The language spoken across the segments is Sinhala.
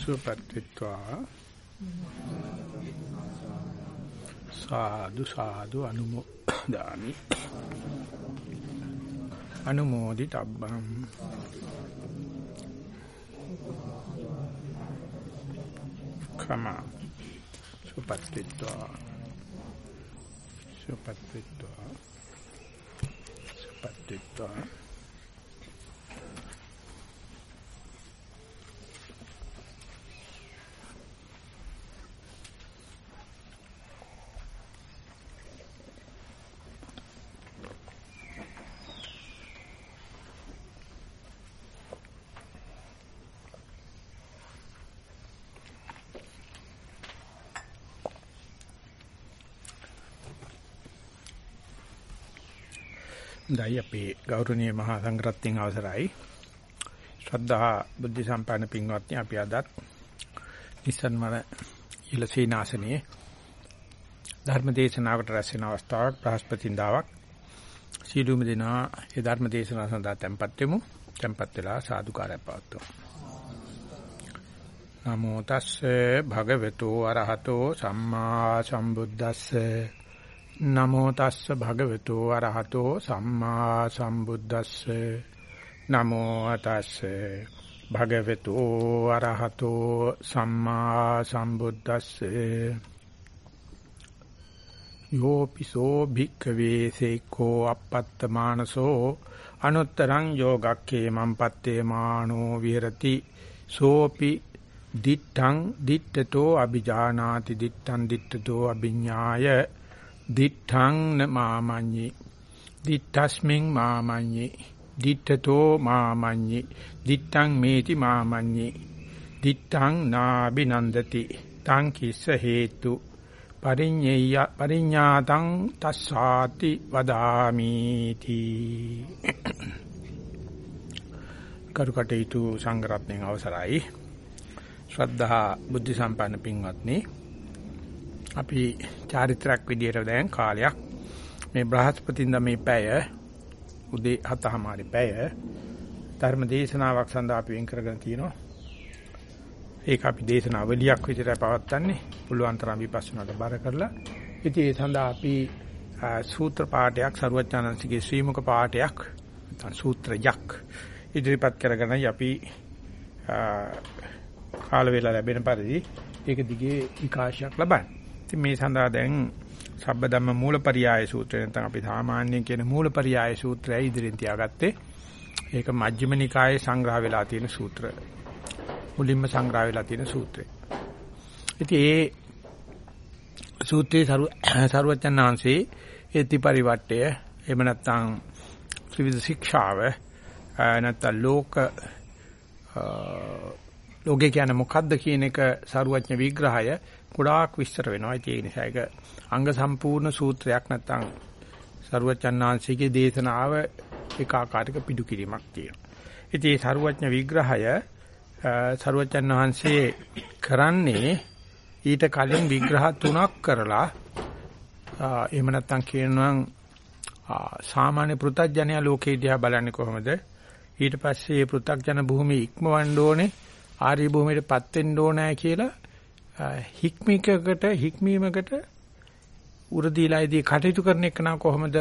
සුපත්ත්වා සාදු සාදු අනුමෝදාමි අනුමෝදි තබ්බම් කම සුපත්ත්වා සුපත්ත්වා සුපත්ත්වා දැයි අපේ ගෞරවනීය මහා සංඝරත්නයන් අවසරයි. ශ්‍රද්ධා බුද්ධ සම්පන්න පින්වත්නි අපි අදත් නිසන්මන ඉලසීනාසනේ ධර්ම දේශනාවට රැස් වෙන අවස්ථාවක් බ්‍රහස්පතින්දාවක් සීලුම දිනා ඒ ධර්ම දේශනාව සඳහා tempත් වෙමු. tempත් වෙලා සාදුකාරය පවත්වමු. නමෝ තස්සේ භගවතු අරහතෝ සම්මා සම්බුද්දස්සේ. නමෝ තස්ස භගවතු අරහතෝ සම්මා සම්බුද්දස්සේ. නමෝ තස්සේ භගවතු අරහතෝ සම්මා සම්බුද්දස්සේ. යෝපිසෝ භික්ඛවේ සේකෝ අපත්තමානසෝ අනුත්තරං යෝගක්ඛේ මම්පත්තේ මානෝ විහෙරති. සෝපි දිත්තං දිත්තතෝ අபிජානාති දිත්තං දිත්තතෝ අභිඥාය දිත්තං මාමඤ්ඤි. දිත්තස්මින් මාමඤ්ඤි. දිත්තතෝ මාමඤ්ඤි. දිත්තං මේති මාමඤ්ඤි. දිත්තං නාබිනන්දති තං කිස්ස හේතු. පරිඤ්ඤය පරිඤ්ඤාතං තස්සාති වදාමි තී කරුකටේතු සංග්‍රහයෙන් අවසරයි. ශ්‍රද්ධා බුද්ධ සම්පන්න පින්වත්නි අපි චාරිත්‍රාක් විදියට දැන් කාලයක් මේ බ්‍රහස්පතින්ද මේ පැය උදේ 7:00මාරි පැය ධර්ම දේශනාවක් සඳහා අපි වෙන් කරගෙන තිනවා. ඒක අපි දේශනාවලියක් විදියට පවත්වන්නේ පුළුවන් තරම් විපස්සනාට බර කරලා. ඉතින් ඒ සඳහා අපි සූත්‍ර පාඨයක් සරුවචානන්සේගේ ශ්‍රීමුක පාඨයක් නැත්නම් සූත්‍රයක් ඉදිරිපත් කරගෙනයි අපි කාල වේලා ලැබෙන පරිදි ඒක දිගේ විකාශයක් ලබන්නේ. ඉතින් මේ සඳහා දැන් සබ්බදම්ම මූලපරියාය සූත්‍රය නැත්නම් අපි සාමාන්‍යයෙන් කියන මූලපරියාය සූත්‍රයයි ඉදිරියෙන් තියාගත්තේ. ඒක මජ්ක්‍ධිම නිකායේ සංග්‍රහ වෙලා තියෙන සූත්‍ර. මුලින්ම සංග්‍රහ වෙලා තියෙන සූත්‍රය. ඉතින් ඒ සූත්‍රයේ සරුවචනාංශේ ඒති පරිවට්ටය එහෙම නැත්නම් ත්‍රිවිධ ශික්ෂාව නැත්නම් ලෝක ලෝකේ කියන්නේ මොකද්ද කියන එක සරුවඥ විග්‍රහය ගොඩාක් විස්තර වෙනවා. ඒ නිසා ඒක අංග සම්පූර්ණ සූත්‍රයක් නැත්නම් සරුවචන්නාංශිකේ දේශනාව ඒකාකාරයක පිටු කිරීමක් තියෙනවා. ඉතින් මේ සරුවඥ විග්‍රහය සරුවචන්නාංශයේ කරන්නේ ඊට කලින් විග්‍රහ තුනක් කරලා එහෙම නැත්නම් කියනවා සාමාන්‍ය පෘථග්ජනයා ලෝකේ දිහා බලන්නේ කොහොමද? ඊට පස්සේ මේ පෘථග්ජන භූමිය ඉක්මවන්න ඕනේ ආර්ය භූමියටපත් වෙන්න ඕනෑ කියලා හික්මිකකට හික්මීමකට උරදීලායේදී කටයුතු කරන එක නම් කොහොමද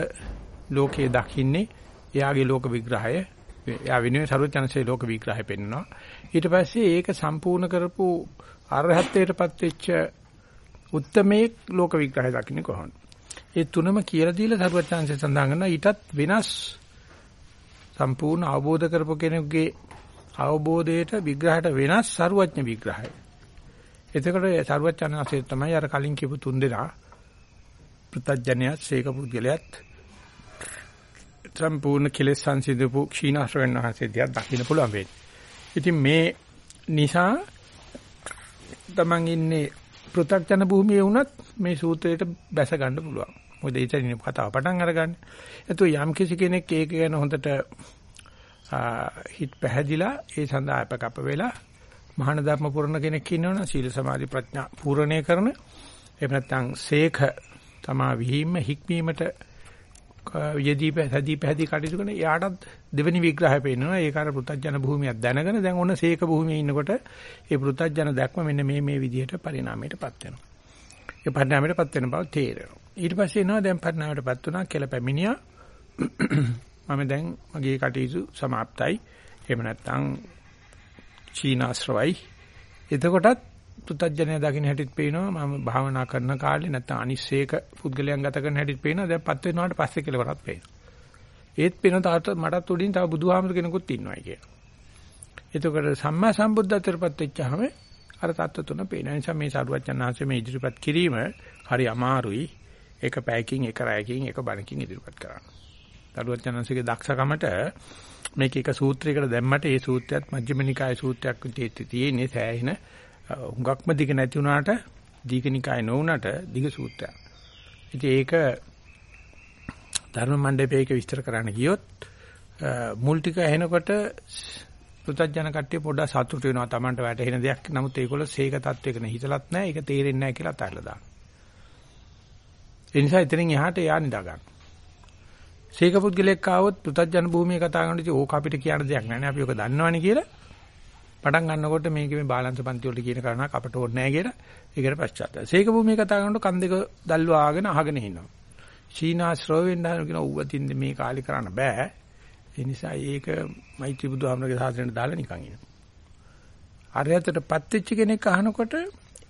ලෝකයේ දකින්නේ? එයාගේ ලෝක විග්‍රහය එයා වෙනුවෙන් සරුවචනසේ ලෝක විග්‍රහය පෙන්වනවා. ඊට පස්සේ ඒක සම්පූර්ණ කරපු අරහත්ත්වයටපත් වෙච්ච උත්තමයේ ලෝක විග්‍රහය දකින්නේ කොහොමද? ඒ තුනම කියලා දීලා සරුවචනසේ සඳහන් කරනවා. ඊටත් වෙනස් සම්පූර්ණ අවබෝධ කරපු කෙනෙකුගේ අවබෝධයට විග්‍රහයට වෙනස් සරුවඥ විග්‍රහය. එතකොට සර්වචනanse තමයි අර කලින් කියපු තුන් දෙනා පෘතජ්ජනයත් සීක පුද්ගලයාත් සම්පූර්ණ කෙලෙස් සංසිඳපු ක්ෂීණාශ්‍රවෙන් වහන්සේ දිහා දකින්න පුළුවන් වෙන්නේ. ඉතින් මේ නිසා තමන් ඉන්නේ පෘථග්ජන භූමියේ වුණත් මේ සූත්‍රයට බැස ගන්න පුළුවන්. මොකද ඒතරින් කතාව පටන් අරගන්න. එතකොට යම් කිසි කෙනෙක් ඒක ගැන හොඳට හිත පැහැදිලා ඒ සඳහා අපකප වෙලා මහාන ධර්ම පුරණ කෙනෙක් ඉන්නවනම් සීල සමාධි ප්‍රඥා පූර්ණේ කරන එහෙම නැත්නම් සේඛ තමා විහිම්ම හික්මීමට යෙදී පැහැදී පැහැදී කටයුතු කරන එයාටත් දෙවෙනි විග්‍රහය පේනවා ඒක අර පෘථජන භූමියක් දැනගෙන දැන් ඔන්න සීක භූමියේ ඉන්නකොට ඒ පෘථජන දැක්ම මෙන්න මේ මේ විදිහට පරිණාමයටපත් වෙනවා. ඒ පරිණාමයටපත් වෙන බව තේරෙනවා. ඊට පස්සේ එනවා දැන් පරිණාමයටපත් වුණා කියලා පැමිණියා. මම දැන් මගේ කටයුතු સમાප්තයි. එහෙම නැත්නම් චීනාශ්‍රවයි. එතකොටත් පුතත්ජනය දකින්න හැටිත් පේනවා මම භාවනා කරන කාලේ නැත්නම් අනිස්සේක පුද්ගලයන් ගත කරන හැටිත් පේනවා දැන් පත් වෙනාට පස්සේ කියලා වරක් පේනවා. ඒත් පේන තාට මටත් උඩින් තව බුදුහාමුදුර කෙනෙකුත් ඉන්නවායි කියන. එතකොට සම්මා සම්බුද්ධත්වයටපත් වෙච්චාම අර தত্ত্ব තුන පේන නිසා මේ සරුවචනාංශය මේ ඉදිරිපත් කිරීම හරි අමාරුයි. එක පැයකින් එක රැයකින් එක බණකින් ඉදිරිපත් කරන්න. සරුවචනාංශයේ දක්ෂකමට මේක එක සූත්‍රයකට දැම්මට ඒ සූත්‍රයත් මජ්ක්‍ධිම නිකායේ සූත්‍රයක් විදිහට තියෙන්නේ සෑහෙන හුඟක්ම දිග නැති වුණාට දීඝනිකාය නොවුණාට දිග සූත්‍රයක්. ඉතින් ඒක ධර්ම මණ්ඩපයක විස්තර කරන්න ගියොත් මුල් ටික ඇහෙනකොට පුතඥ කට්ටිය පොඩ්ඩක් සතුටු වෙනවා Tamanට වැටහෙන දෙයක්. නමුත් ඒගොල්ලෝ සීක තත්වයක හිතලත් නැහැ. ඒක තේරෙන්නේ නැහැ කියලා අතහැරලා දානවා. ඒ නිසා එතනින් එහාට යා නිදා ගන්න. සීක පුද්ගලෙක් ආවොත් පුතඥ භූමිය කතා කරනකොට ඕක අපිට කියන්න දෙයක් නැහැ නේ. අපි ඔක දන්නවනේ කියලා පටන් ගන්නකොට මේකේ මේ බාලන්ස් පන්ති වලට කියන කාරණාවක් අපට ඕනේ නැහැ කියලා ඒකට පශ්චාත්තාප. සීක භූමිය කතා කරනකොට කන් දෙක දල්වාගෙන අහගෙන ඉන්නවා. චීනා ශ්‍රවෙන් දාන කියන ඌවතින්ද මේ කාලි කරන්න බෑ. ඒ නිසා ඒක මෛත්‍රී බුදුහාමරගේ සාසනයට දාලා නිකන් ඉන්නවා. අරයතටපත් වෙච්ච කෙනෙක් අහනකොට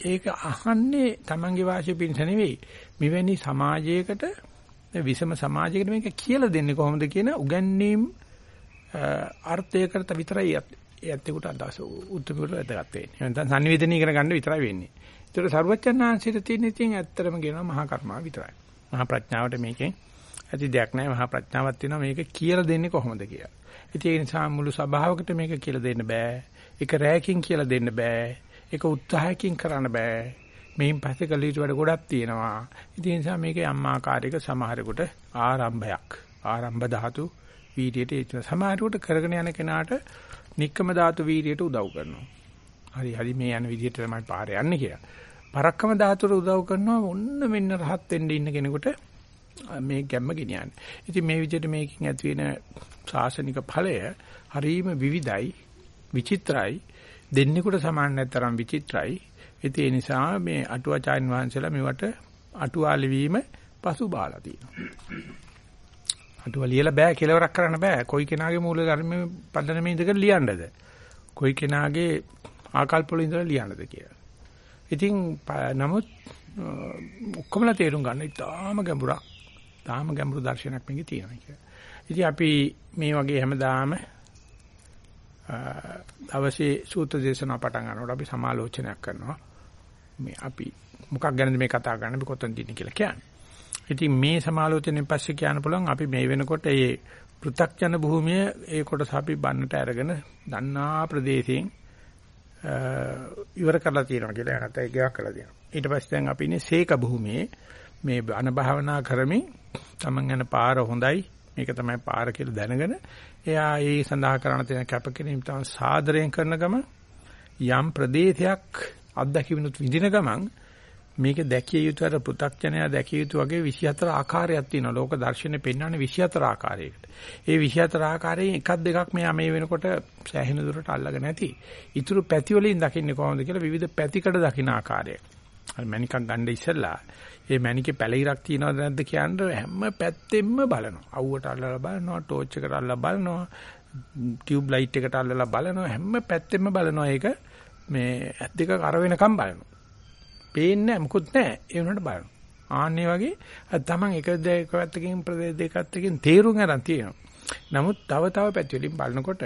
ඒක අහන්නේ Tamange වාසිය පිණිස නෙවෙයි. මෙවැනි සමාජයකට විසම සමාජයකට මේක කියලා දෙන්නේ කොහොමද කියන උගන්වීම් අර්ථයකට විතරයි ඒ ඇත්තෙකුට අදහස උත්තරපුර වැදගත් වෙන්නේ. නැත්නම් sannivedana ඉගෙන ගන්න විතරයි වෙන්නේ. ඒතර සර්වචන්නාංශයට තියෙන ඉතින් ඇත්තටම කියනවා මහා කර්මාව විතරයි. මහා ප්‍රඥාවට මේකෙන් ඇති දෙයක් නැහැ. මහා ප්‍රඥාවක් තියෙනවා මේක කියලා දෙන්නේ කොහොමද කියලා. ඉතින් ඒ නිසා මුළු සභාවකට මේක කියලා දෙන්න බෑ. ඒක රැයකින් කියලා දෙන්න බෑ. ඒක උත්සාහයකින් කරන්න බෑ. මේන් පස්සේ කළ යුතු වැඩ ගොඩක් තියෙනවා. ඉතින් ඒ නිසා මේකේ අම්මාකාරයක සමහරෙකුට ආරම්භයක්. ආරම්භ ධාතු වීර්යයට ඒ සමහරෙකුට කරගෙන යන කෙනාට නික්කම ධාතු වීර්යයට උදව් කරනවා. හරි හරි මේ යන විදිහට තමයි පාර යන්නේ කියලා. පරක්කම ධාතුවට උදව් කරනවා ඔන්න මෙන්න රහත් වෙන්න ඉන්න කෙනෙකුට මේ ගැම්ම ගෙනියන්නේ. ඉතින් මේ විදිහට මේකෙන් ඇති වෙන ශාසනික ඵලය හරීම විවිධයි, විචිත්‍රයි, දෙන්නෙකුට සමාන නැතරම් විචිත්‍රයි. ඉතින් ඒ නිසා මේ අටුවාචාන් වහන්සේලා මේවට අටුවාලි වීම පසුබාලා තියෙනවා. අටුව ලියලා බෑ කෙලවරක් කරන්න බෑ. කොයි කෙනාගේ මූල ධර්මයේ පදනමේ ඉඳගෙන ලියන්නද? කොයි කෙනාගේ ආකල්ප වල ඉඳලා ලියන්නද කියලා. ඉතින් නමුත් ඔක්කොමලා තේරුම් ගන්න ඉතාම ගැඹුරක්. තාම ගැඹුරු දර්ශනයක් මේකේ තියෙනවා කියලා. ඉතින් අපි මේ වගේ හැමදාම අවශ්‍ය සූත්‍ර දේශනා පටන් ගන්නකොට අපි සමාලෝචනයක් කරනවා. මේ අපි මොකක් ගැනද මේ කතා කරන්නේ අපි කොතනද ඉන්නේ කියලා කියන්නේ. ඉතින් මේ සමාලෝචනයෙන් පස්සේ කියන්න පුළුවන් අපි මේ වෙනකොට මේ පෘ탁ජන භූමිය ඒ කොටස අපි බන්නට අරගෙන දන්නා ප්‍රදේශයෙන් ඉවර කරලා තියෙනවා කියලා නැත්නම් ඒකයක් කරලා තියෙනවා. ඊට පස්සේ දැන් අපි ඉන්නේ සීක භූමියේ මේ අනභවනා කරමින් තමන් යන පාර හොඳයි මේක තමයි පාර කියලා දැනගෙන එයා ඒ සඳහා කරන තියෙන කැපකිරීම තමයි සාදරයෙන් කරන ගම යම් ප්‍රදේශයක් අත්දැකීමනුත් විඳින ගමන් මේක දැකිය යුතු අර පෘ탁ජනයා දැකිය යුතු වගේ 24 ආකාරයක් තියෙනවා. ලෝක දර්ශනේ පෙන්වන්නේ 24 ආකාරයකට. ඒ 24 ආකාරයෙන් එකක් දෙකක් මෙයා මේ වෙනකොට සෑහෙන දුරට අල්ලගෙන නැති. ඊටු පැති වලින් දකින්නේ කොහොමද කියලා විවිධ පැතිකඩ දකින්න ආකාරය. අර මණිකක් ගන්න ඉස්සෙල්ලා ඒ මණිකේ පැලිරක් තියනවද නැද්ද කියන්නේ හැම පැත්තෙම බලනවා. අවුවට අල්ලලා බලනවා, ටෝච් එකට අල්ලලා බලනවා, ටියුබ් ලයිට් එකට අල්ලලා බලනවා. හැම පැත්තෙම බලනවා ඒක මේ ඇස් දෙක කර වෙනකම් බලනවා. පේන්නේ නැහැ මුකුත් නැහැ. ඒ වුණාට බලනවා. ආන්නේ වගේ තමන් එක දෙක පැත්තකින් ප්‍රදේශ දෙක පැත්තකින් තේරුම් ගන්න තියෙනවා. නමුත් තව තව පැති වලින් බලනකොට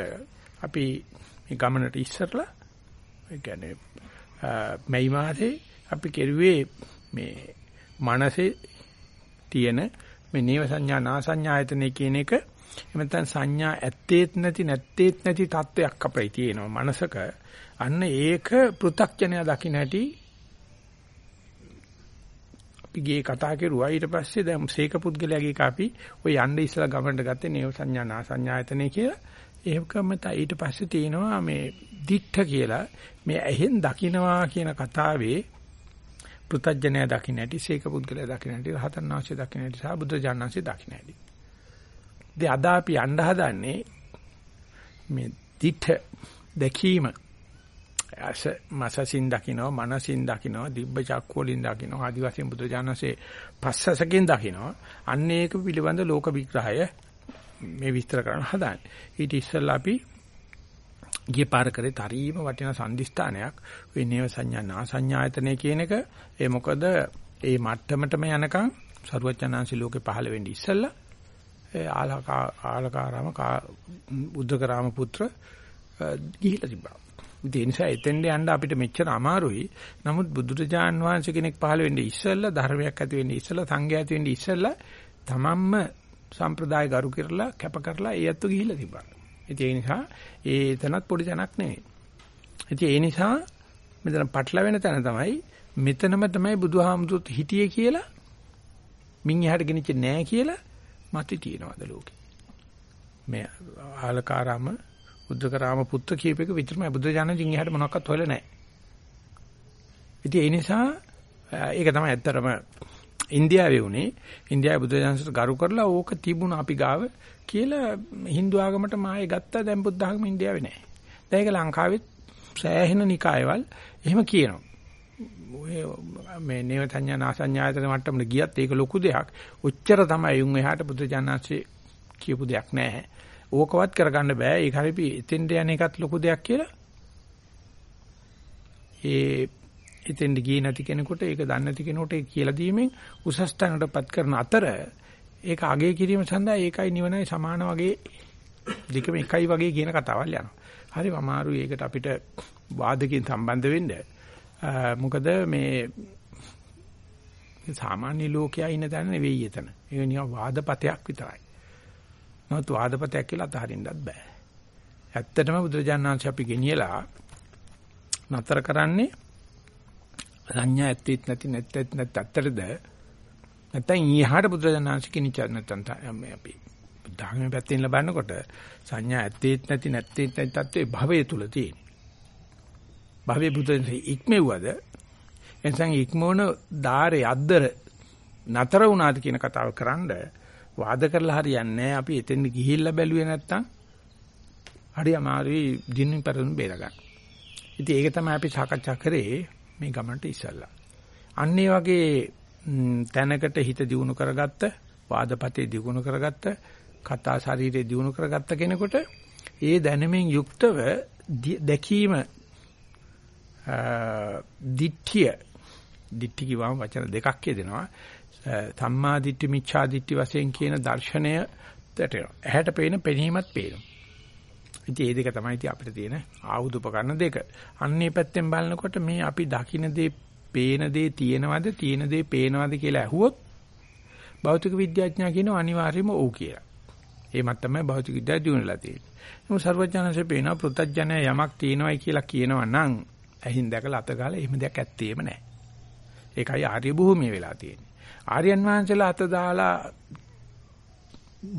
අපි මේ ගමනට ඉස්සරලා ඒ කියන්නේ මේ මාසේ අපි කෙරුවේ මේ මනසේ තියෙන මේ නේව සංඥා නා සංඥායතනෙ කියන එක එහෙම නැත්නම් සංඥා ඇත්තේත් නැති නැත්තේත් නැති තත්වයක් අපේ තියෙනවා මනසක අන්න ඒක පෘ탁ජනය දකින්න හැටි අපි ගේ කතා කරුවා. ඊට පස්සේ දැන් සීක පුද්ගලයාගේ කාපි ඔය යන්න ඉස්සලා ගමනට ගත්තේ නේව සංඥා නා සංඥායතනෙ කියලා. ඒකම තයි ඊට පස්සේ තියෙනවා මේ දිඨ කියලා. මේ ඇහෙන් දකින්නවා කියන කතාවේ පෘතජ්ජනය දකින්න ඇති සීක පුද්ගලයා දකින්න ඇති රහතන් වහන්සේ දකින්න ඇති සහ බුද්ධ ජානන්සේ දකින්න ඇති ඉතින් අද අපි යන්න හදන්නේ මේ දිඨ දැකීම අස මසසින් දකින්නවා මනසින් දකින්නවා දිබ්බ චක්ක වලින් දකින්නවා ආදිවාසීන් බුදු ජානසේ පස්සසකින් දකින්නවා අන්න ඒක පිළිබඳ ලෝක විග්‍රහය මේ විස්තර කරන්න හදාන්නේ. ඊට ඉස්සෙල්ලා අපි ගිය පාර කරේ තරීම වටිනා සම්දිස්ථානයක්. ඔය නේව සංඥා නා සංඥායතනෙ කියන එක. ඒ මොකද ඒ මට්ටමටම යනකම් සරුවචනාංශි ලෝකේ පහළ වෙන්නේ ඉස්සෙල්ලා ඒ ආලකා ආලකාරාම බුද්ධකරාම පුත්‍ර ගිහිලා තිබ්බා. ඒ නිසා එතෙන්ට යන්න අපිට මෙච්චර අමාරුයි. නමුත් බුදුරජාන් වහන්සේ කෙනෙක් පහළ වෙන්නේ ඉස්සෙල්ලා ධර්මයක් ඇති වෙන්නේ ඉස්සෙල්ලා සංඝයා ඇති වෙන්නේ ඉස්සෙල්ලා තමන්ම සම්ප්‍රදාය ගරු කරලා කැප කරලා ඒ අත්තු ගිහිලා තිබ්බා. ඒ නිසා ඒ එතනත් පොඩි තැනක් නෙවෙයි. ඉතින් ඒ නිසා මෙතන පටලවෙන තැන තමයි මෙතනම තමයි බුදුහාමුදුරුත් හිටියේ කියලා මින් එහාට ගෙනිච්ච නෑ කියලා මතය තියෙනවද ලෝකේ. මේ ආලකාරාම බුද්ධකරාම පුත්‍ර කීප එක විතරමයි බුද්ධ ඥානකින් එහාට මොනවක්වත් හොයලා නැහැ. ඉතින් ඒ නිසා ඒක තමයි ඇත්තටම ඉන්දියාවේ උනේ ඉන්දියාවේ බුද්ධ ඥානසට ගරු කරලා ඕක තිබුණා අපි ගාව කියලා Hindu ආගමට මායේ ගත්තා දැන් බුද්ධ ආගම ඉන්දියාවේ නැහැ. දැන් ඒක ලංකාවෙත් සෑහෙන නිකායවල එහෙම කියනවා. ඔය මේ නේව සංඥා නාසඤ්ඤායතන මට්ටමට ගියත් ඒක ලොකු දෙයක්. ඔච්චර තමයි උන් එහාට බුද්ධ ඥානසේ කියපු දෙයක් නැහැ. ඕකවත් කරගන්න බෑ. ඒක හරිපි එතෙන්ට යන එකත් ලොකු දෙයක් කියලා. ඒ එතෙන්ට ගියේ නැති කෙනෙකුට ඒක දන්නේ නැති කෙනෙකුට ඒක කියලා දීමෙන් උසස් තැනටපත් කරන අතර ඒක අගය කිරීම සඳහා ඒකයි නිවනයි සමාන වගේ දෙකම එකයි වගේ කියන කතාවල් යනවා. හරි අමාරුයි ඒකට අපිට වාදකින් සම්බන්ධ වෙන්න. මොකද මේ සාමාන්‍ය ලෝකයා ඉන්න තැන නෙවෙයි එතන. ඒක නිකන් වාදපතයක් විතරයි. නමුත් වාදපතයක් කියලා අතහරින්නත් බෑ. ඇත්තටම බුදුරජාණන් වහන්සේ අපි ගෙනියලා නතර කරන්නේ සංඥා ඇත්තෙත් නැති නැත්තෙත් නැත් ඇත්තටද නැත්නම් ඊහාට බුදුරජාණන් වහන්සේ කිනිච්ච නැත්නම් මේ අපි ධර්මයේ පැත්තෙන් ලබනකොට සංඥා ඇත්තෙත් නැති නැත්තෙත් නැති තත්ත්වේ භවයේ තුල තියෙන. භවයේ බුදුන් ඉක්මෙව්වද එනිසා ඉක්මවන ධාරේ අද්දර නතර වුණාද කියන කතාව කරන්නේ වාද කරලා හරියන්නේ නැහැ. අපි එතෙන් ගිහිල්ලා බැලුවේ නැත්තම් හරි අමාරුයි දිනින් පෙරදුන බේර ගන්න. ඉතින් ඒක තමයි අපි සාකච්ඡා කරේ මේ ගමනට ඉස්සල්ලා. අන්න ඒ වගේ තැනකට හිත දියුණු කරගත්ත, වාදපතේ දියුණු කරගත්ත, කතා ශරීරේ දියුණු කරගත්ත කෙනෙකුට ඒ දැනුමින් යුක්තව දැකීම දිට්ඨිය දිට්ඨි කිවම වචන දෙකක් කියදෙනවා සම්මා දිට්ඨි මිච්ඡා දිට්ඨි වශයෙන් කියන දර්ශනයට ඇහැට පේන පෙනීමත් පේනවා. ඉතින් මේ දෙක තමයි ඉතින් අපිට තියෙන ආයුධ උපකරණ දෙක. අන්නේ පැත්තෙන් බලනකොට මේ අපි දකින්න දේ, පේන දේ තියෙනවද, තියෙන දේ පේනවද කියලා ඇහුවොත් භෞතික විද්‍යාඥයා කියනවා අනිවාර්යයෙන්ම ඔව් කියලා. එහෙමත් තමයි භෞතික විද්‍යාව දිනුනලා තියෙන්නේ. නමුත් සර්වඥාන්සේ පේනවා පෘථජ්ජනය යමක් තියෙනවයි කියලා කියනවා නම් ඇහින් දැකලා අත ගාලා එහෙම දෙයක් ඇත්තේම නැහැ. ඒකයි ආර්ය භූමිය වෙලා තියෙන්නේ. ආර්යයන් වහන්සේලා අත දාලා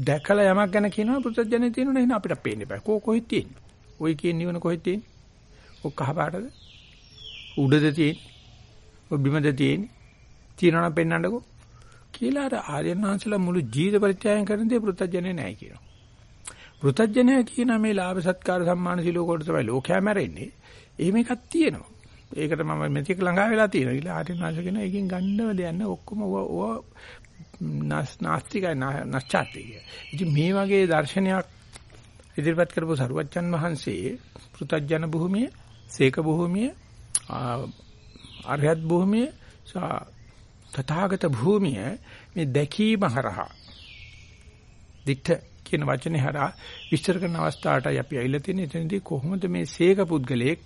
දැකලා යමක් ගැන කියනවා පුත්‍ත්ජනේ තියෙනවනේ එහෙනම් අපිට පේන්න බෑ. කෝ කොහෙද තියෙන්නේ? ওই කියන නිවන කොහෙද තියෙන්නේ? ඔක් කහ පාටද? උඩද තියෙන්නේ? ඔය බිමද තියෙන්නේ? තියෙනවා නම් පෙන්වන්නකෝ. කියලා අර ආර්යයන් වහන්සේලා මුළු ජීවිත පරිත්‍යාගයෙන් කරන දේ පුත්‍ත්ජනේ නැහැ කියනවා. පුත්‍ත්ජනේ කියන මේ ලාභ සත්කාර සම්මාන සිලෝකෝට තමයි ලෝකයා මැරෙන්නේ. එහෙම එකක් තියෙනවා. ඒකට මම මෙතික ළඟා වෙලා තියෙනවා. ඊළ ආර්යයන් වහන්සේ කියන එකෙන් ගන්නව දෙයක් නැහැ. ඔක්කොම ඕ නාස්තිකයි නැස්චාත්තිකයි. ඉතින් මේ වගේ දර්ශනයක් ඉදිරිපත් කරපු සරුවච්චන් වහන්සේ පෘථජන භූමිය, සීක භූමිය, අරහත් භූමිය, තථාගත භූමිය මේ දැකීම හරහා දික්ඨ කියන වචනේ හරහා විස්තර කරන අවස්ථාවටයි අපි ඇවිල්ලා තියෙන්නේ. එතනදී කොහොමද මේ සීක පුද්ගලයෙක්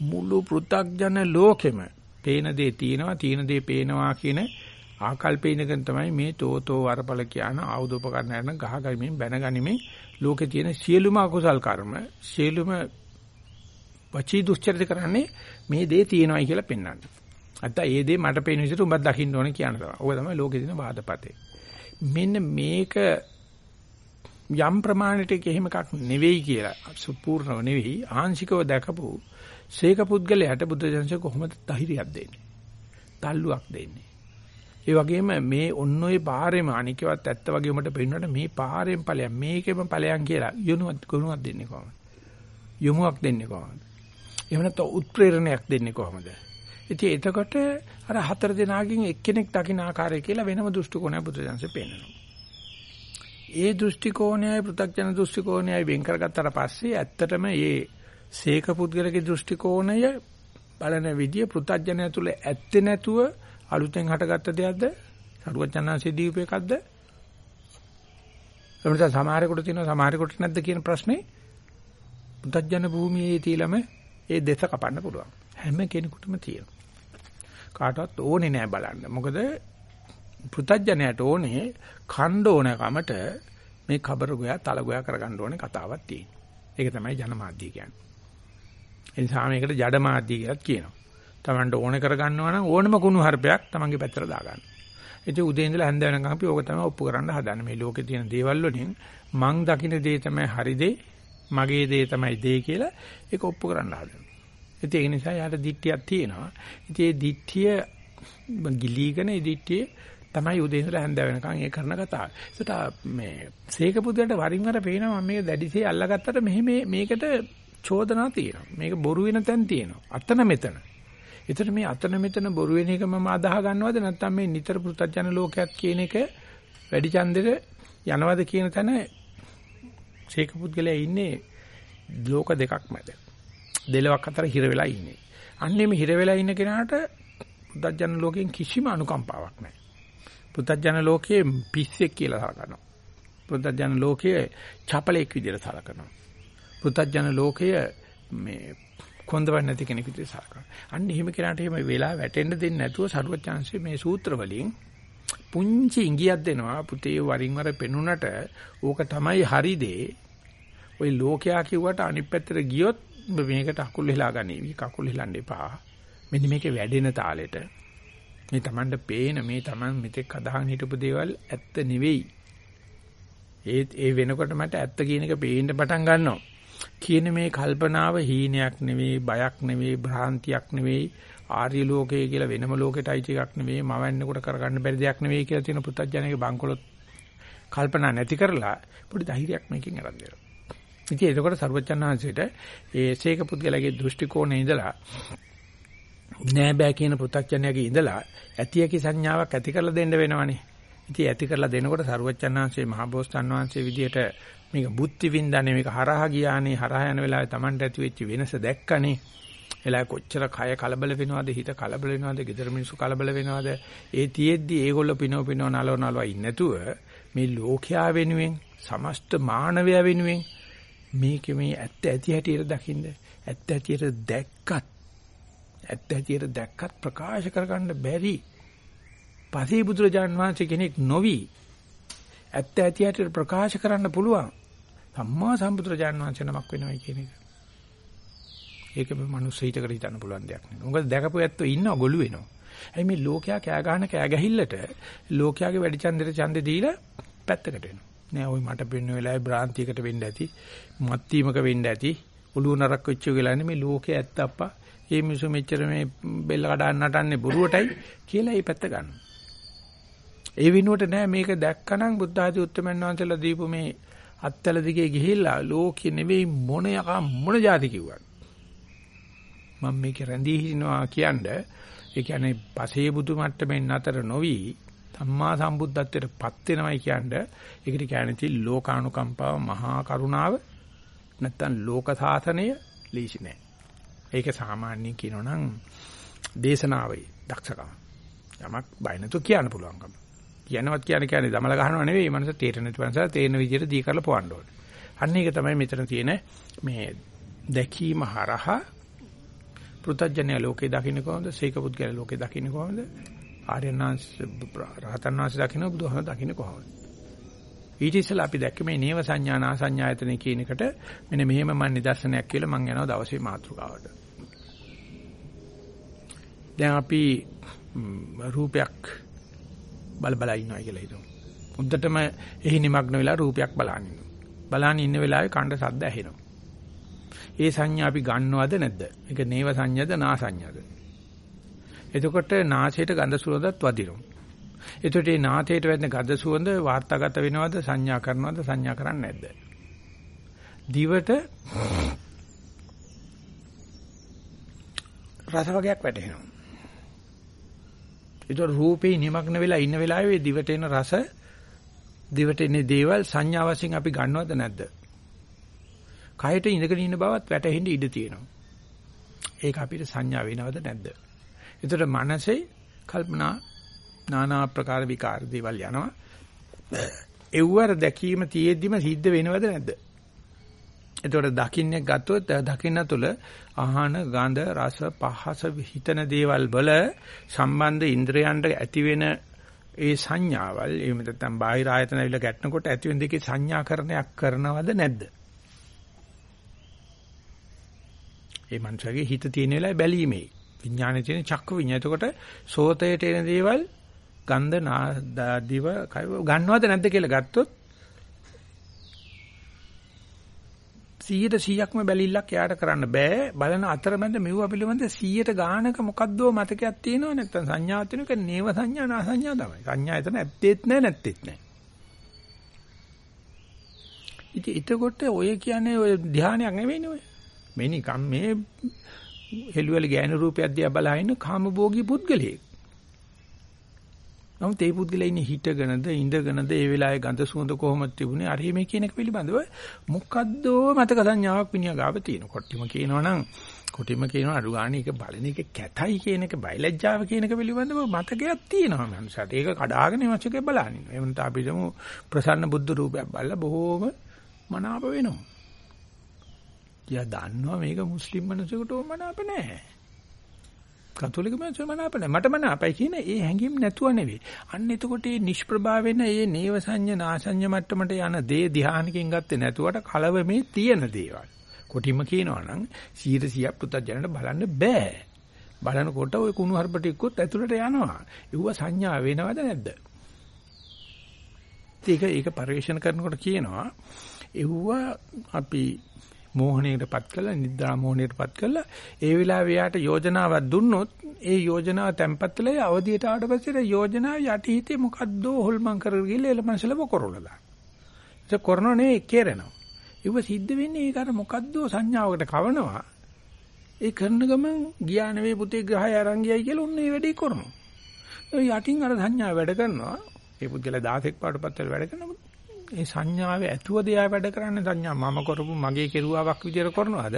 මුළු පෘථග්ජන ලෝකෙම පේන දේ තියෙනවා, තියෙන දේ පේනවා කියන ආකල්පිනකන් තමයි මේ තෝතෝ වරපල කියන ආයුධ උපකරණ යන ගහ ගමින් බැන ගනිමින් ලෝකේ තියෙන සියලුම අකුසල් කර්ම සියලුම වචී දුස්චරිත කරන්නේ මේ දේ තියෙනවායි කියලා පෙන්වන්නේ. නැත්නම් ඒ දේ මට පේන විදිහට උඹත් දකින්න ඕනේ කියන තමයි. ඕක තමයි ලෝකේ තියෙන වාදපතේ. මෙන්න මේක යම් ප්‍රමාණයකට එහෙම එකක් නෙවෙයි කියලා සුපූර්ණව නෙවෙයි ආංශිකව දැකපු ශේක පුද්ගලයාට බුද්ධ ජනසය කොහොමද ධෛර්යයක් දෙන්නේ? තල්ලුවක් දෙන්නේ. ඒ වගේම මේ ඔන්න ඔය පාරෙම අනිකවත් ඇත්ත වගේ උඹට පෙන්වන්නට මේ පාරෙන් ඵලයන් මේකෙම ඵලයන් කියලා යොනුවත් ගුණයක් දෙන්නේ කොහොමද? යොමුවක් දෙන්නේ කොහොමද? එහෙම නැත්නම් උත්ප්‍රේරණයක් දෙන්නේ කොහොමද? ඉතින් එතකොට අර හතර දෙනාගෙන් එක්කෙනෙක් දකින්න ආකාරය කියලා වෙනම දෘෂ්ටි කෝණයක් බුදුසසුනේ පෙන්නනවා. ඒ දෘෂ්ටි කෝණයයි පෘථග්ජන දෘෂ්ටි කෝණයයි වෙන් කරගත්තට පස්සේ ඇත්තටම මේ සීක පුද්ගලගේ දෘෂ්ටි කෝණය බලන විදිය පෘථග්ජනය තුල ඇත්තේ නැතුව අලුතෙන් හටගත්ත දෙයක්ද? සරුවචනාංශයේ දීප එකක්ද? එතකොට සමහරෙකුට තියෙනවා සමහරෙකුට නැද්ද කියන ප්‍රශ්නේ පුතඥ භූමියේ තියලම ඒ දෙස කපන්න පුළුවන්. හැම කෙනෙකුටම තියෙනවා. කාටවත් ඕනේ නෑ බලන්න. මොකද පුතඥයට ඕනේ ඛණ්ඩ ඕනකමට මේ කබර ගෝයා තල ගෝයා කරගන්න ඕනේ කතාවක් තියෙනවා. ඒක තමයි ජනමාධ්‍ය කියන්නේ. ඒ නිසා මේකට ජඩ මාධ්‍ය කියලාත් කියනවා. Tamanට ඕනේ කරගන්නවා නම් ඕනම කුණු හර්පයක් Tamanගේ පැත්තට දාගන්න. ඉතින් උදේ ඉඳලා හැන්ද වෙනකම් අපි ඕක තමයි ඔප්පු කරන්න හදන්නේ. මේ ලෝකේ තියෙන දේවල් වලින් මං දකින්න දේ තමයි හරි දේ, මගේ දේ තමයි දේ කියලා ඒක ඔප්පු කරන්න හදනවා. ඉතින් ඒ නිසා යාට දිට්ඨියක් තියෙනවා. ඉතින් ඒ දිට්ඨිය ගිලීගෙන ඒ දිට්ඨිය තමයි උදේ ඉඳලා හැන්ද වෙනකම් ඒ කරන කතාව. ඒකට මේ සීක පුදුලට වරින් වර පේනවා මම මේක දැඩිසේ අල්ලගත්තට මෙහෙම මේකට චෝදනා තියෙනවා. මේක බොරු වෙන තැන් තියෙනවා. අතන මෙතන. ඒතර මේ අතන මෙතන බොරු වෙන එක මම අදාහ ගන්නවද නැත්නම් මේ නිතර පුත්තජන ලෝකයක් කියන එක වැඩි ඡන්දෙට යනවද කියන තැන ශේක පුද්ගලයා ඉන්නේ ලෝක දෙකක් මැද. දෙලොක් අතර හිර වෙලා ඉන්නේ. අන්නේම හිර වෙලා ඉන්න කෙනාට පුත්තජන ලෝකයෙන් කිසිම අනුකම්පාවක් නැහැ. පුත්තජන ලෝකයේ පිස්සෙක් කියලා සලකනවා. පුත්තජන ලෝකයේ චපලෙක් විදිහට සලකනවා. පුත්තජන ලෝකය මේ කොන්දවන්නේ නැති කෙනෙක් විදිහට සලකනවා. අන්න එහෙම කෙනාට එහෙම වෙලා වැටෙන්න දෙන්නේ නැතුව සරුවචාන්සේ මේ සූත්‍ර වලින් පුංචි ඉඟියක් දෙනවා පුතේ වරින් වර පෙනුනට ඕක තමයි හරි දේ. ওই ලෝකයා කිව්වට අනිත් පැත්තට ගියොත් මේකට අකුල් හෙලා ගනීවි. කකුල් හෙලන්න එපා. මෙන්න මේකේ වැඩෙන තාලෙට මේ Tamanට පේන මේ Taman මෙතෙක් අදහන් හිටපු දේවල් ඇත්ත නෙවෙයි. ඒ ඒ වෙනකොට මට ඇත්ත කියන එක පේන්න පටන් ගන්නවා. කියන මේ කල්පනාව හීනයක් නෙවෙයි බයක් නෙවෙයි භ්‍රාන්තියක් නෙවෙයි ආර්ය ලෝකයේ කියලා වෙනම ලෝකෙට අයිති එකක් නෙවෙයි මවන්නකොට කරගන්න බැරි දෙයක් නෙවෙයි කියලා තියෙන පුත්තජනගේ බංකොලොත් කල්පනා නැති කරලා පොඩි ධෛර්යයක් මේකෙන් අරන් දෙනවා. ඉතින් එතකොට සර්වචන්නාංශයට ඒ සීක පුද්ගලගේ දෘෂ්ටි කෝණේ ඉඳලා නෑ බෑ කියන පුත්තජනයාගේ ඉඳලා ඇති ඇති සංඥාවක් ඇති කරලා දෙන්න වෙනවනේ. ඉතින් ඇති කරලා දෙනකොට සර්වචන්නාංශයේ මහබෝසත්න් වහන්සේ විදියට මේක බුද්ධි වින්දානේ මේක හරහා ගියානේ හරහා යන වෙලාවේ Tamanට ඇති වෙච්ච වෙනස දැක්කනේ. එලා කොච්චර කය කලබල වෙනවද හිත කලබල වෙනවද gedara මිනිස්සු කලබල වෙනවද? ඒ තියෙද්දි ඒගොල්ලෝ පිනව පිනව නලව නලව ඉන්නේ නැතුව මේ ලෝකයා වෙනුවෙන් සමස්ත මානවයා වෙනුවෙන් මේක මේ ඇත්ත ඇති හැටියට දකින්න ඇත්ත හැටියට දැක්කත් ඇත්ත හැටියට දැක්කත් ප්‍රකාශ කරගන්න බැරි පසේ බුදුරජාන් වහන්සේ කෙනෙක් නොවි ඇත්ත ඇති හැටියට ප්‍රකාශ කරන්න පුළුවන්. සම්මා සම්බුදුරජාන් වහන්සේ නමක් වෙනවයි කියන එක. ඒක මේ මිනිස්සු හිතකට හිතන්න පුළුවන් දෙයක් නෙවෙයි. මොකද දැකපු ඇත්තෝ ඉන්නව ගොළු වෙනවා. ඇයි මේ ලෝකයා කෑ ගහන කෑ ගැහිල්ලට ලෝකයාගේ වැඩි ඡන්දෙට ඡන්දේ දීලා පැත්තකට වෙනවා. නෑ ওই මට පෙන්න වෙලාවේ භ්‍රාන්තියකට වෙන්න ඇති, මත්වීමක වෙන්න ඇති, ඔළුව නරක් වෙච්ච වෙලාවේ මේ ලෝකයේ ඇත්ත අප්පා. මේ මිනිස්සු මෙච්චර මේ බෙල්ල කඩන්න නටන්නේ බොරුවටයි කියලා මේ පැත්ත ගන්නවා. ඒ විනුවට නෑ මේක දැක්කනම් බුද්ධ ආදී උත්තමයන් වහන්සේලා දීපු මේ අත්තල දිගේ ගිහිල්ලා ලෝකෙ නෙවෙයි මොන යකා මොන જાති කිව්වත්. මම මේක රැඳී හිටිනවා කියන්නේ ඒ කියන්නේ පසේ බුදු මට්ටමින් නතර නොවි සම්මා සම්බුද්ධත්වයට පත් වෙනවයි කියන්නේ ඒකට කියන්නේ ති ලෝකානුකම්පාව මහා කරුණාව නැත්තම් ලෝක සාසනය ලීසි නෑ. ඒක සාමාන්‍යයෙන් කියනොනම් දේශනාවේ දක්ෂකම. යමක් බය නැතු කියන්න පුළුවන්කම. කියනවත් කියන කියන්නේ දමල ගහනව නෙවෙයි මනස තේරෙන නැති තේරෙන විදිහට දී කරලා පොවන්න ඕනේ. අන්න ඒක තමයි මෙතන තියෙන මේ දැකීම හරහා පෘථජ්ජනය ලෝකේ දකින්න කොහොමද? සීකපුද්ගල ලෝකේ දකින්න කොහොමද? ආර්යනාංශ රහතන්වංශ දකින්න බුදුහම දකින්න කොහොමද? ඊට ඉස්සෙල්ලා අපි දැක්ක මේ නේව සංඥානා සංඥායතනෙ කියන එකට මෙන්න මෙහෙම මම නිදර්ශනයක් කියලා මම යනවා දවසේ මාතෘකාවට. දැන් අපි රූපයක් බල බල ඉන්නවා කියලා හිතමු. උද්දටම එහි নিমগ্ন වෙලා රූපයක් බලන ඉන්නවා. බලන ඉන්න වෙලාවේ කණ්ඩ සද්ද ඇහෙනවා. ඒ සංඥා අපි ගන්නවද නැද්ද? ඒක නේව සංඥාද නා සංඥාද? එතකොට නාසයට ගඳ සුවඳත් වදිනවා. එතකොට මේ නාතයට වැදෙන ගඳ සුවඳ වාර්තාගත වෙනවද සංඥා කරනවද සංඥා කරන්නේ නැද්ද? දිවට රස වර්ගයක් වැටෙනවා. ඒතකොට රූපේ නිමග්න වෙලා ඉන්න වෙලාවේ දිවට එන රස දිවට එන දේවල් සංඥා වශයෙන් අපි ගන්නවද නැද්ද? කයට ඉඳගෙන ඉන්න බවත් වැටහෙන්න ඉඩ තියෙනවා. ඒක අපිට සංඥා වෙනවද නැද්ද? ඒතර මනසේ කල්පනා নানা ආකාර විකාර දේවල් යනවා. එව්වර දැකීම තියෙද්දිම සිද්ධ වෙනවද නැද්ද? එතකොට දකින්නේ ගත්තොත් දකින්න තුළ ආහන ගඳ රස පහස හිතන දේවල් වල සම්බන්ධ ඉන්ද්‍රයන්ට ඇති වෙන ඒ සංඥාවල් එහෙම නැත්නම් බාහිර ආයතන ඇවිල්ලා ගැටෙනකොට ඇති වෙන දෙකේ සංඥාකරණයක් කරනවද නැද්ද? ඒ මනුස්සයාගේ හිත තියෙන වෙලාවේ බැලීමේ විඥානයේ තියෙන චක්ක විඤ්ඤාණ. එතකොට සෝතයට එන දේවල් ගන්ධ දිව ගන්නවද නැද්ද කියලා ගත්තොත් 100%ක්ම බැලිල්ලක් යාට කරන්න බෑ. බලන අතරමැද මෙව පිළිබඳ 100ට ගානක මොකද්දෝ මතකයක් තියෙනව නැත්නම් සංඥාවක් තියෙනක නේව සංඥා නා සංඥා තමයි. සංඥා එතන ඇත්තෙත් නෑ නැත්තෙත් නෑ. ඉතින් එතකොට ඔය කියන්නේ ඔය ධානයක් නෙවෙයිනේ ඔය. මේ නිකම් මේ හෙළුවල ගෑනු රූපයක් දිහා බලා ඉන්න කාමභෝගී පුද්ගලයෙක්. නමුත් ඒ පුද්ගලයා ඉන්නේ හිටගෙනද ඉඳගෙනද ඒ වෙලාවේ ගඳ සුවඳ කොහොමද තිබුණේ අර මේ කියන එක පිළිබඳව මොකද්ද මතක සංඥාවක් විනියා ගාව තියෙන. කොටිම කියනවනම් කොටිම කියනවා අඩු ගන්න එක බලන එක කැතයි කියන එක බයලජ්ජාව කියන එක පිළිබඳව මතකයක් තියෙනවා මනුස්සයාට. ඒක කඩාගෙන එමච්චකේ බලනින්න. එහෙම නැත්නම් අපි හිතමු ප්‍රසන්න බුද්ධ රූපයක් බලලා බොහෝම මනාප වෙනවා. එයා දන්නවා මේක මුස්ලිම් මිනිසෙකුට මනාප නැහැ. කතෝලික මිනිස්සු මනාප නැහැ. මට මනාපයි කියන ඒ හැඟීම් නැතුව නෙවෙයි. අන්න එතකොට මේ නිෂ්ප්‍රභා වෙන මේ නේව සංඥ නාසඤ්ඤ මට්ටමට යන දේ ධානයකින් ගත්තේ නැතුවට කලව මේ තියෙන දේවල්. කොටිම කියනවා නම් 100 පුතඥයට බලන්න බෑ. බලනකොට ওই කුණු හර්ප ටිකකුත් ඇතුළට යනවා. ඒව සංඥා වෙනවද නැද්ද? ඒක ඒක පරිශන කරනකොට කියනවා ඒව අපි මෝහණයටපත් කළා නිද්‍රා මෝහණයටපත් කළා ඒ වෙලාවේ යාට යෝජනාවක් දුන්නොත් ඒ යෝජනාව තැම්පත් වෙලා අවදියට ආවට පස්සේ යෝජනාව යටි හිතේ මොකද්ද හොල්මන් කරගෙන ගිහලා එළමන්සලව කරවලා දාන. ඒක කරනෝනේ කෙරෙනවා. ඒව සිද්ධ වෙන්නේ ඒක අර මොකද්ද සංඥාවකට කවනවා. ඒ කරන ගමන් ගියා නෙවෙයි පුතේ ග්‍රහය අරන් ගියයි කියලා උන්නේ වැඩේ කරනවා. ඒ යටින් අර සංඥාව වැඩ කරනවා. ඒ පුද්ගලයා 16ක් පාටපත් වැඩ කරනකොට ඒ සංඥාවේ ඇතුව දෙයා වැඩ කරන්නේ සංඥා මම කරපු මගේ කෙරුවාවක් විදියට කරනවද?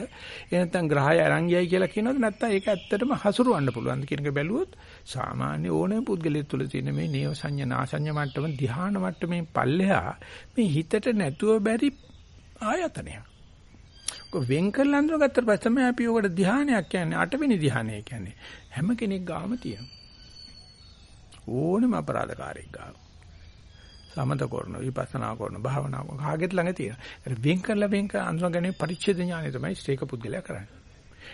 ඒ නැත්නම් ග්‍රහය අරන් ගියයි කියලා කියනවද? නැත්නම් ඒක ඇත්තටම හසුරවන්න පුළුවන්ද කියන එක බැලුවොත් සාමාන්‍ය ඕනෑම පුද්ගලයෙක් තුළ තියෙන මේ නේව සංඥා නාසඤ්ඤ මට්ටම ධ්‍යාන මට්ටමේ පල්ලෙහා මේ හිතට නැතුව බැරි ආයතනයක්. ඔක වෙන් කරලා අඳුරගත්තට පස්සේ තමයි අපි ඔකට ධ්‍යානයක් කියන්නේ අටවෙනි ධ්‍යානය කියන්නේ හැම කෙනෙක් ගාම තියෙනවා. ඕනම අපරාධකාරයෙක් ගාම. සමත කරන විපස්සනා කරන භාවනා කරන කාගෙත් ළඟ තියෙන. ඒක වෙන් කරලා වෙන් කර අඳුනගන්නේ පරිච්ඡේද ඥානය තමයි ශ්‍රේක පුද්ගලයා කරන්නේ.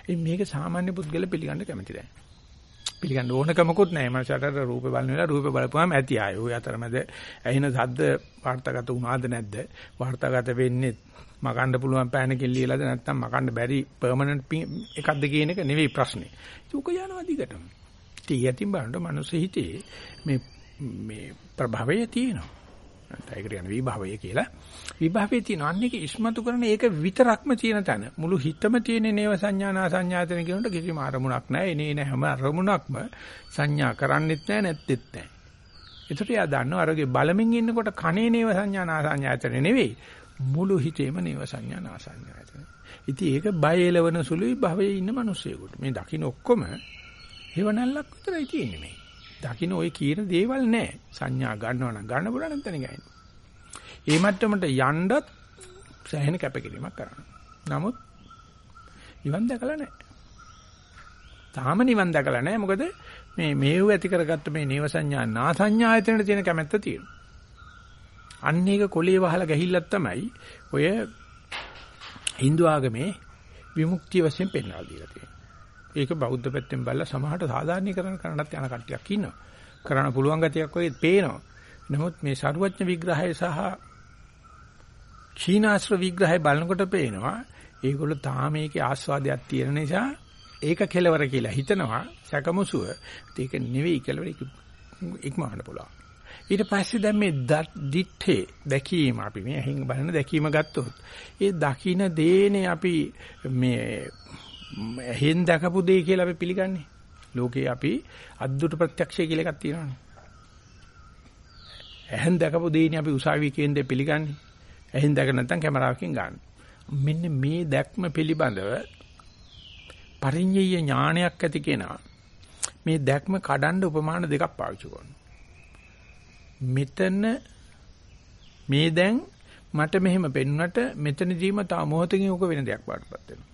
ඉතින් මේක සාමාන්‍ය පුද්ගල පිළිගන්න කැමති නැහැ. පිළිගන්න ඕනකමකුත් නැහැ. මනසට රූප බලන වෙලාව රූප බලපුවාම ඇති ආය. ওই අතරමැද ඇහෙන ශබ්ද වාර්තාගත වුණාද නැද්ද? වාර්තාගත වෙන්නේ මකන්න පුළුවන් පෑනකින් ලියලාද නැත්නම් මකන්න බැරි පර්මනන්ට් එකක්ද කියන එක නෙවෙයි ප්‍රශ්නේ. ඒක යනවා දිගටම. ඉතින් යතිම් බලන්න මනුස්ස හිතේ මේ මේ ප්‍රභවය තියෙනවා. නැත්නම් ඒකට කියන විභවය කියලා. විභවයේ තියෙන අන්නේක ඉස්මතු කරන ඒක විතරක්ම තියෙන තැන. මුළු හිතම තියෙන නේව සංඥානා සංඥාතන කියනට කිසිම අරමුණක් නැහැ. එනේ නැ හැම අරමුණක්ම සංඥා කරන්නෙත් නැහැ නැත්තෙත් නැහැ. ඒකට යා දන්නවා අරගේ බලමින් ඉන්නකොට කනේ නේව සංඥානා සංඥාතන නෙවෙයි. මුළු හිතේම නේව සංඥානා සංඥාතන. ඉතින් ඒක බය එලවන සුළුයි භවයේ ඉන්න මිනිස්සෙකුට. මේ දකින්න ඔක්කොම හේවණල්ලක් විතරයි තියෙන්නේ මේ. දකින්න ওই කියන දේවල් නැහැ. සංඥා ගන්නවා නම් ගන්න බුණා නැත්නම් ගන්නේ. ඒ මට්ටමට යන්නත් සෑහෙන කැපකිරීමක් කරන්න. නමුත් නිවන් දැකලා නැහැ. තාම නිවන් දැකලා නැහැ. මොකද මේ මේව ඇති කරගත්ත මේ නේව සංඥා නා සංඥායතනෙට තියෙන කැමැත්ත තියෙනවා. අන්න ඒක කොලේ වහලා ගහිල්ලක් තමයි ඔය Hindu ආගමේ විමුක්තිය වශයෙන් පෙන්වලා දීලා තියෙන්නේ. ඒක බෞද්ධ පැත්තෙන් බලලා සමහරට සාධාරණීකරණ කරන්නත් යන කට්ටියක් ඉන්නවා. කරන්න පුළුවන් ගතියක් වගේ පේනවා. නමුත් මේ සරුවඥ විග්‍රහය සහ ක්ෂීණාශ්‍ර විග්‍රහය බලනකොට පේනවා ඒගොල්ලෝ තාම මේකේ ආස්වාදයක් තියෙන නිසා ඒක කෙලවර කියලා හිතනවා සැකමුසුව. ඒක නෙවෙයි කෙලවර ඉක්මවන්න පුළුවන්. ඊට පස්සේ දැන් මේ දිත්තේ දැකීම අපි මේ ඇහින් බලන දැකීම ගත්තොත් ඒ දකින්න දේනේ අපි මේ ඇහෙන් දැකපු දේ කියලා අපි පිළිගන්නේ. ලෝකේ අපි අද්දුට ප්‍රත්‍යක්ෂය කියලා එකක් තියෙනවානේ. ඇහෙන් දැකපු දේනේ අපි උසාවියේ කේන්දේ පිළිගන්නේ. ඇහෙන් දැක නැත්නම් කැමරාවකින් ගන්න. මෙන්න මේ දැක්ම පිළිබඳව පරිඤ්ඤය ඥානයක් ඇති කෙනා මේ දැක්ම කඩන්න උපමාන දෙකක් පාවිච්චි කරනවා. මෙතන මේ දැන් මට මෙහෙම පෙන්වන්නට මෙතනදීම තා මොහොතකින් උක වෙන දෙයක් වඩපත් වෙනවා.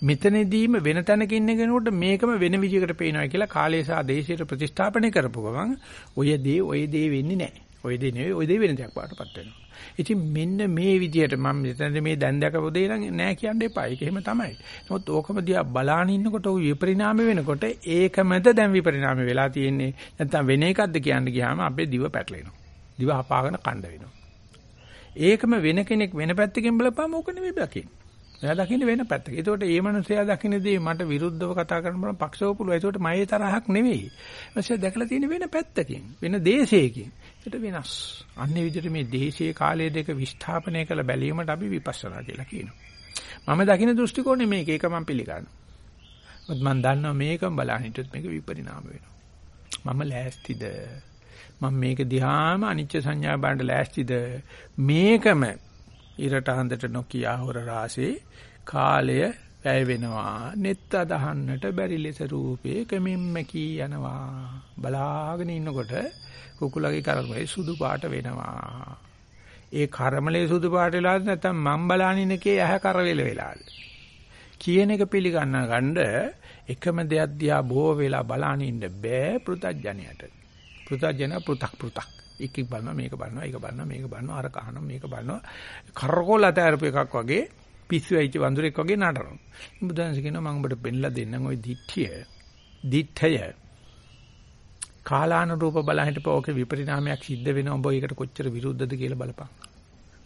මෙතනදීම වෙන තැනක ඉන්න කෙනෙකුට මේකම වෙන විදිහකට පේනවා කියලා කාලය සහ දේශයට ප්‍රතිස්ථාපනය කරපු ගමන් ඔය දේ ඔය දේ වෙන්නේ නැහැ. ඔය දේ නෙවෙයි ඔය දේ වෙන දෙයක් වඩපත් වෙනවා. ඉතින් මෙන්න මේ විදිහට මම මෙතනදී මේ දැන් දැකපු දේ නම් නෑ කියන්න එපා. ඒක එහෙම තමයි. නමුත් ඕකම දිහා බලාන ඉන්නකොට ਉਹ විපරිණාම වෙනකොට ඒකමද දැන් විපරිණාම වෙලා තියෙන්නේ. නැත්තම් වෙන එකක්ද කියන්න ගියාම අපේ දිව පැටලෙනවා. දිව හපාගෙන කණ්ඩ වෙනවා. ඒකම වෙන කෙනෙක් වෙන පැත්තකින් බලපුවම ඕක නෙවෙයි දකින්නේ. එයා දකින්නේ වෙන පැත්තක. ඒකට ඒ මනුස්සයා දකින්නදී මට විරුද්ධව කතා කරන්න බල පක්ෂව පුළුවන්. ඒකට මගේ තරහක් නෙවෙයි. මනුස්සයා දැකලා තියෙන වෙන පැත්තකින්, වෙන දේශයකින්. ඒක වෙනස්. අන්නේ විදිහට මේ දේශයේ කාලයේ දෙක විස්ථාපනය කළ බැලීමට අපි විපස්සනා කියලා කියනවා. මම දකින්න දෘෂ්ටි කෝණය මේක. ඒක මම පිළිගන්නවා. මොකද මම දන්නවා මේකම බලන්න හිටියොත් මේක විපරිණාම වෙනවා. මම ලෑස්තිද? මම මේක දිහාම අනිච්ච සංඥා බලන්න ලෑස්තිද? මේකම ඉරට හඳට නොකිය හොර රාසේ කාලය වැය වෙනවා. නෙත් අදහන්නට බැරි ලෙස රූපේ කමින්ම කී යනවා. බලාගෙන ඉන්නකොට කුකුලගේ කරමලේ සුදු පාට වෙනවා. ඒ කරමලේ සුදු පාට වෙලාද නැත්නම් මම් බලානින් එකේ ඇහැ කරවෙල වෙලාද? කියන එක පිළිගන්න ගන්න එකම දෙයක් දිහා බොහෝ වෙලා බලාන ඉන්න බෑ පෘතජ්ජනයට පෘතජ්ජන පෘ탁 එක් එක් බලනවා මේක බලනවා ඒක බලනවා මේක බලනවා අර කහනවා මේක බලනවා කරකෝල අතහැරපු එකක් වගේ පිස්සු ඇවිච්ච වඳුරෙක් වගේ නටනවා. බුදුන්ස කියනවා මම ඔබට පෙන්ලා දෙන්නම් ওই දිඨිය. දිඨය. කාලානුරූප බලහිටපෝකේ විපරිණාමයක් සිද්ධ වෙනවා ඔබ ඒකට කොච්චර විරුද්ධද කියලා බලපන්.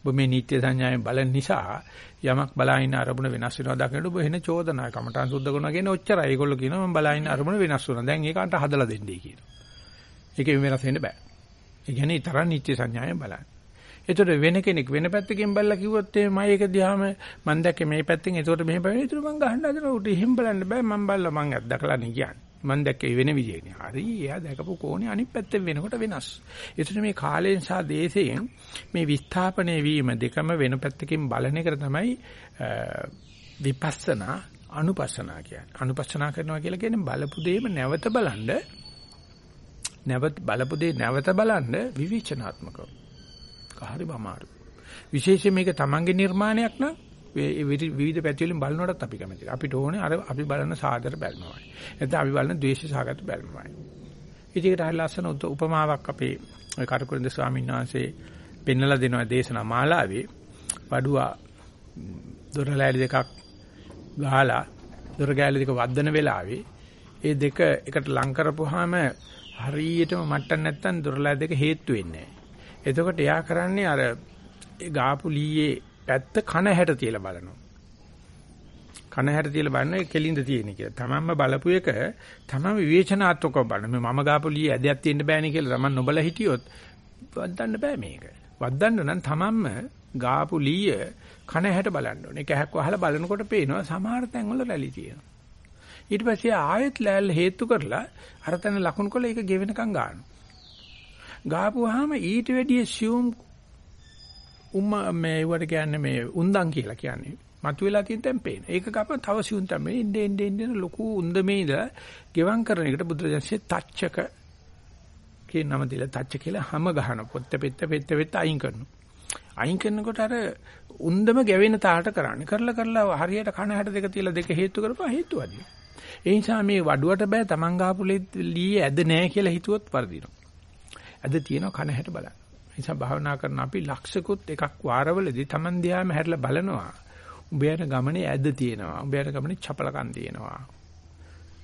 ඔබ මේ නිත්‍ය සංඥාවෙන් බලන නිසා යමක් බලාගෙන අරමුණ වෙනස් වෙනවා දකිනකොට ඔබ එන චෝදනා කමටහන් සුද්ධ කරනවා කියන ඔච්චරයි. ඒගොල්ලෝ කියනවා මම බලාගෙන අරමුණ වෙනස් වුණා. දැන් ඒකට හදලා දෙන්නයි කියනවා. ඒකේ වෙනස් වෙන්න බෑ. ඒ කියන්නේ තරම් නිත්‍ය සංඥාවෙන් බලන්න. ඒතර වෙන කෙනෙක් වෙන පැත්තකින් බැලලා කිව්වොත් මම ඒක දිහාම මම දැක්කේ මේ පැත්තෙන් ඒතකොට මෙහෙම බලන. ඒතර මම ගහන්න හදන උට එහෙම බලන්න බෑ මම බැලලා මම අත්දකලා නේ කියන්නේ. මම දැක්කේ වෙන විදිහකින්. හරි එයා දැකපු කෝණේ අනිත් පැත්තෙන් වෙනකොට වෙනස්. ඒතර මේ කාලයෙන් සහ දේශයෙන් මේ විස්ථාපනය වීම දෙකම වෙන පැත්තකින් බලන එක තමයි විපස්සනා අනුපස්සනා කියන්නේ. අනුපස්සනා කරනවා කියලා කියන්නේ බලපු දෙයම නැවත බලන්න නැවත බලපු දේ නැවත බලන්න විවිචනාත්මකව. හරිම අමාරු. විශේෂයෙන් මේක තමන්ගේ නිර්මාණයක් නම් විවිධ පැති වලින් බලනකොටත් අපි කැමතියි. අපිට ඕනේ අර අපි බලන සාදර බැලමයි. නැත්නම් අපි බලන ද්වේෂ සාගත බැලමයි. ඉතින් හරි ලස්සන උපමාවක් අපේ කරුකුරුන්ද ස්වාමීන් වහන්සේ පෙන්වලා දෙනවා දේශනා මාලාවේ වඩුවා දොරලෑලි දෙකක් ගහලා දොරගෑලි දෙක වද්දන වෙලාවේ ඒ දෙක එකට ලං කරපුවාම හරියටම මට්ටම් නැත්තම් දොරලෑලි දෙක හේතු වෙන්නේ නැහැ. එතකොට එයා කරන්නේ අර ගාපු ලීයේ පැත්ත කන හැට තියලා බලනවා. කන හැට තියලා බලන එක කෙලින්ද තියෙන කියලා. තමන්ම බලපු එක තමන් විවේචනාත්මකව බලන. මේ මම ගාපු ලීයේ ඇදයක් තියෙන්න බෑනේ කියලා තමන් නොබල හිටියොත් වද්දන්න බෑ මේක. වද්දන්න නම් තමන්ම ගාපු ලීය කන හැට බලන්න ඕනේ. කැහක් වහලා බලනකොට පේනවා සමහර තැන්වල රැලි තියෙනවා. ඊට පස්සේ ආයෙත් ලෑල්ල හේතු කරලා අර තැන ලකුණු කළා ඒක ගෙවෙනකම් ගන්නවා. ගාපුවාම ඊට වැඩිය සියුම් උම්ම මේ වට කියන්නේ මේ උන්දන් කියලා කියන්නේ. මතුවලා තියෙන තැන් පේන. ඒක ගාපම තව සියුම් තැන් මේ ඉන්නේ ඉන්නේ ඉන්නේ ලොකු උන්දමේ ඉඳලා ගෙවම් කරන එකට බුදුදහමේ තච්චක කියන නම දීලා තච්ච කියලා හැම ගහන පොත්ත පෙත්ත පෙත්ත පෙත්ත අයින් කරනවා. අයින් කරනකොට අර උන්දම ගැවෙන තාට කරන්නේ. කරලා කරලා හරියට කන හැට දෙක තියලා දෙක හේතු කරපුවා හේතුවදී. ඒ නිසා මේ වඩුවට බෑ තමන් ගාපු ලී ඇද නැහැ කියලා හිතුවොත් වර්ධිනවා. අද තියෙන කන හැට බලන්න. නිසා භාවනා කරන අපි ලක්ෂකුත් එකක් වාරවලදී Taman දිහාම හැරිලා බලනවා. උඹ යන ගමනේ ඇද තියෙනවා. උඹ යන ගමනේ චපලකම් තියෙනවා.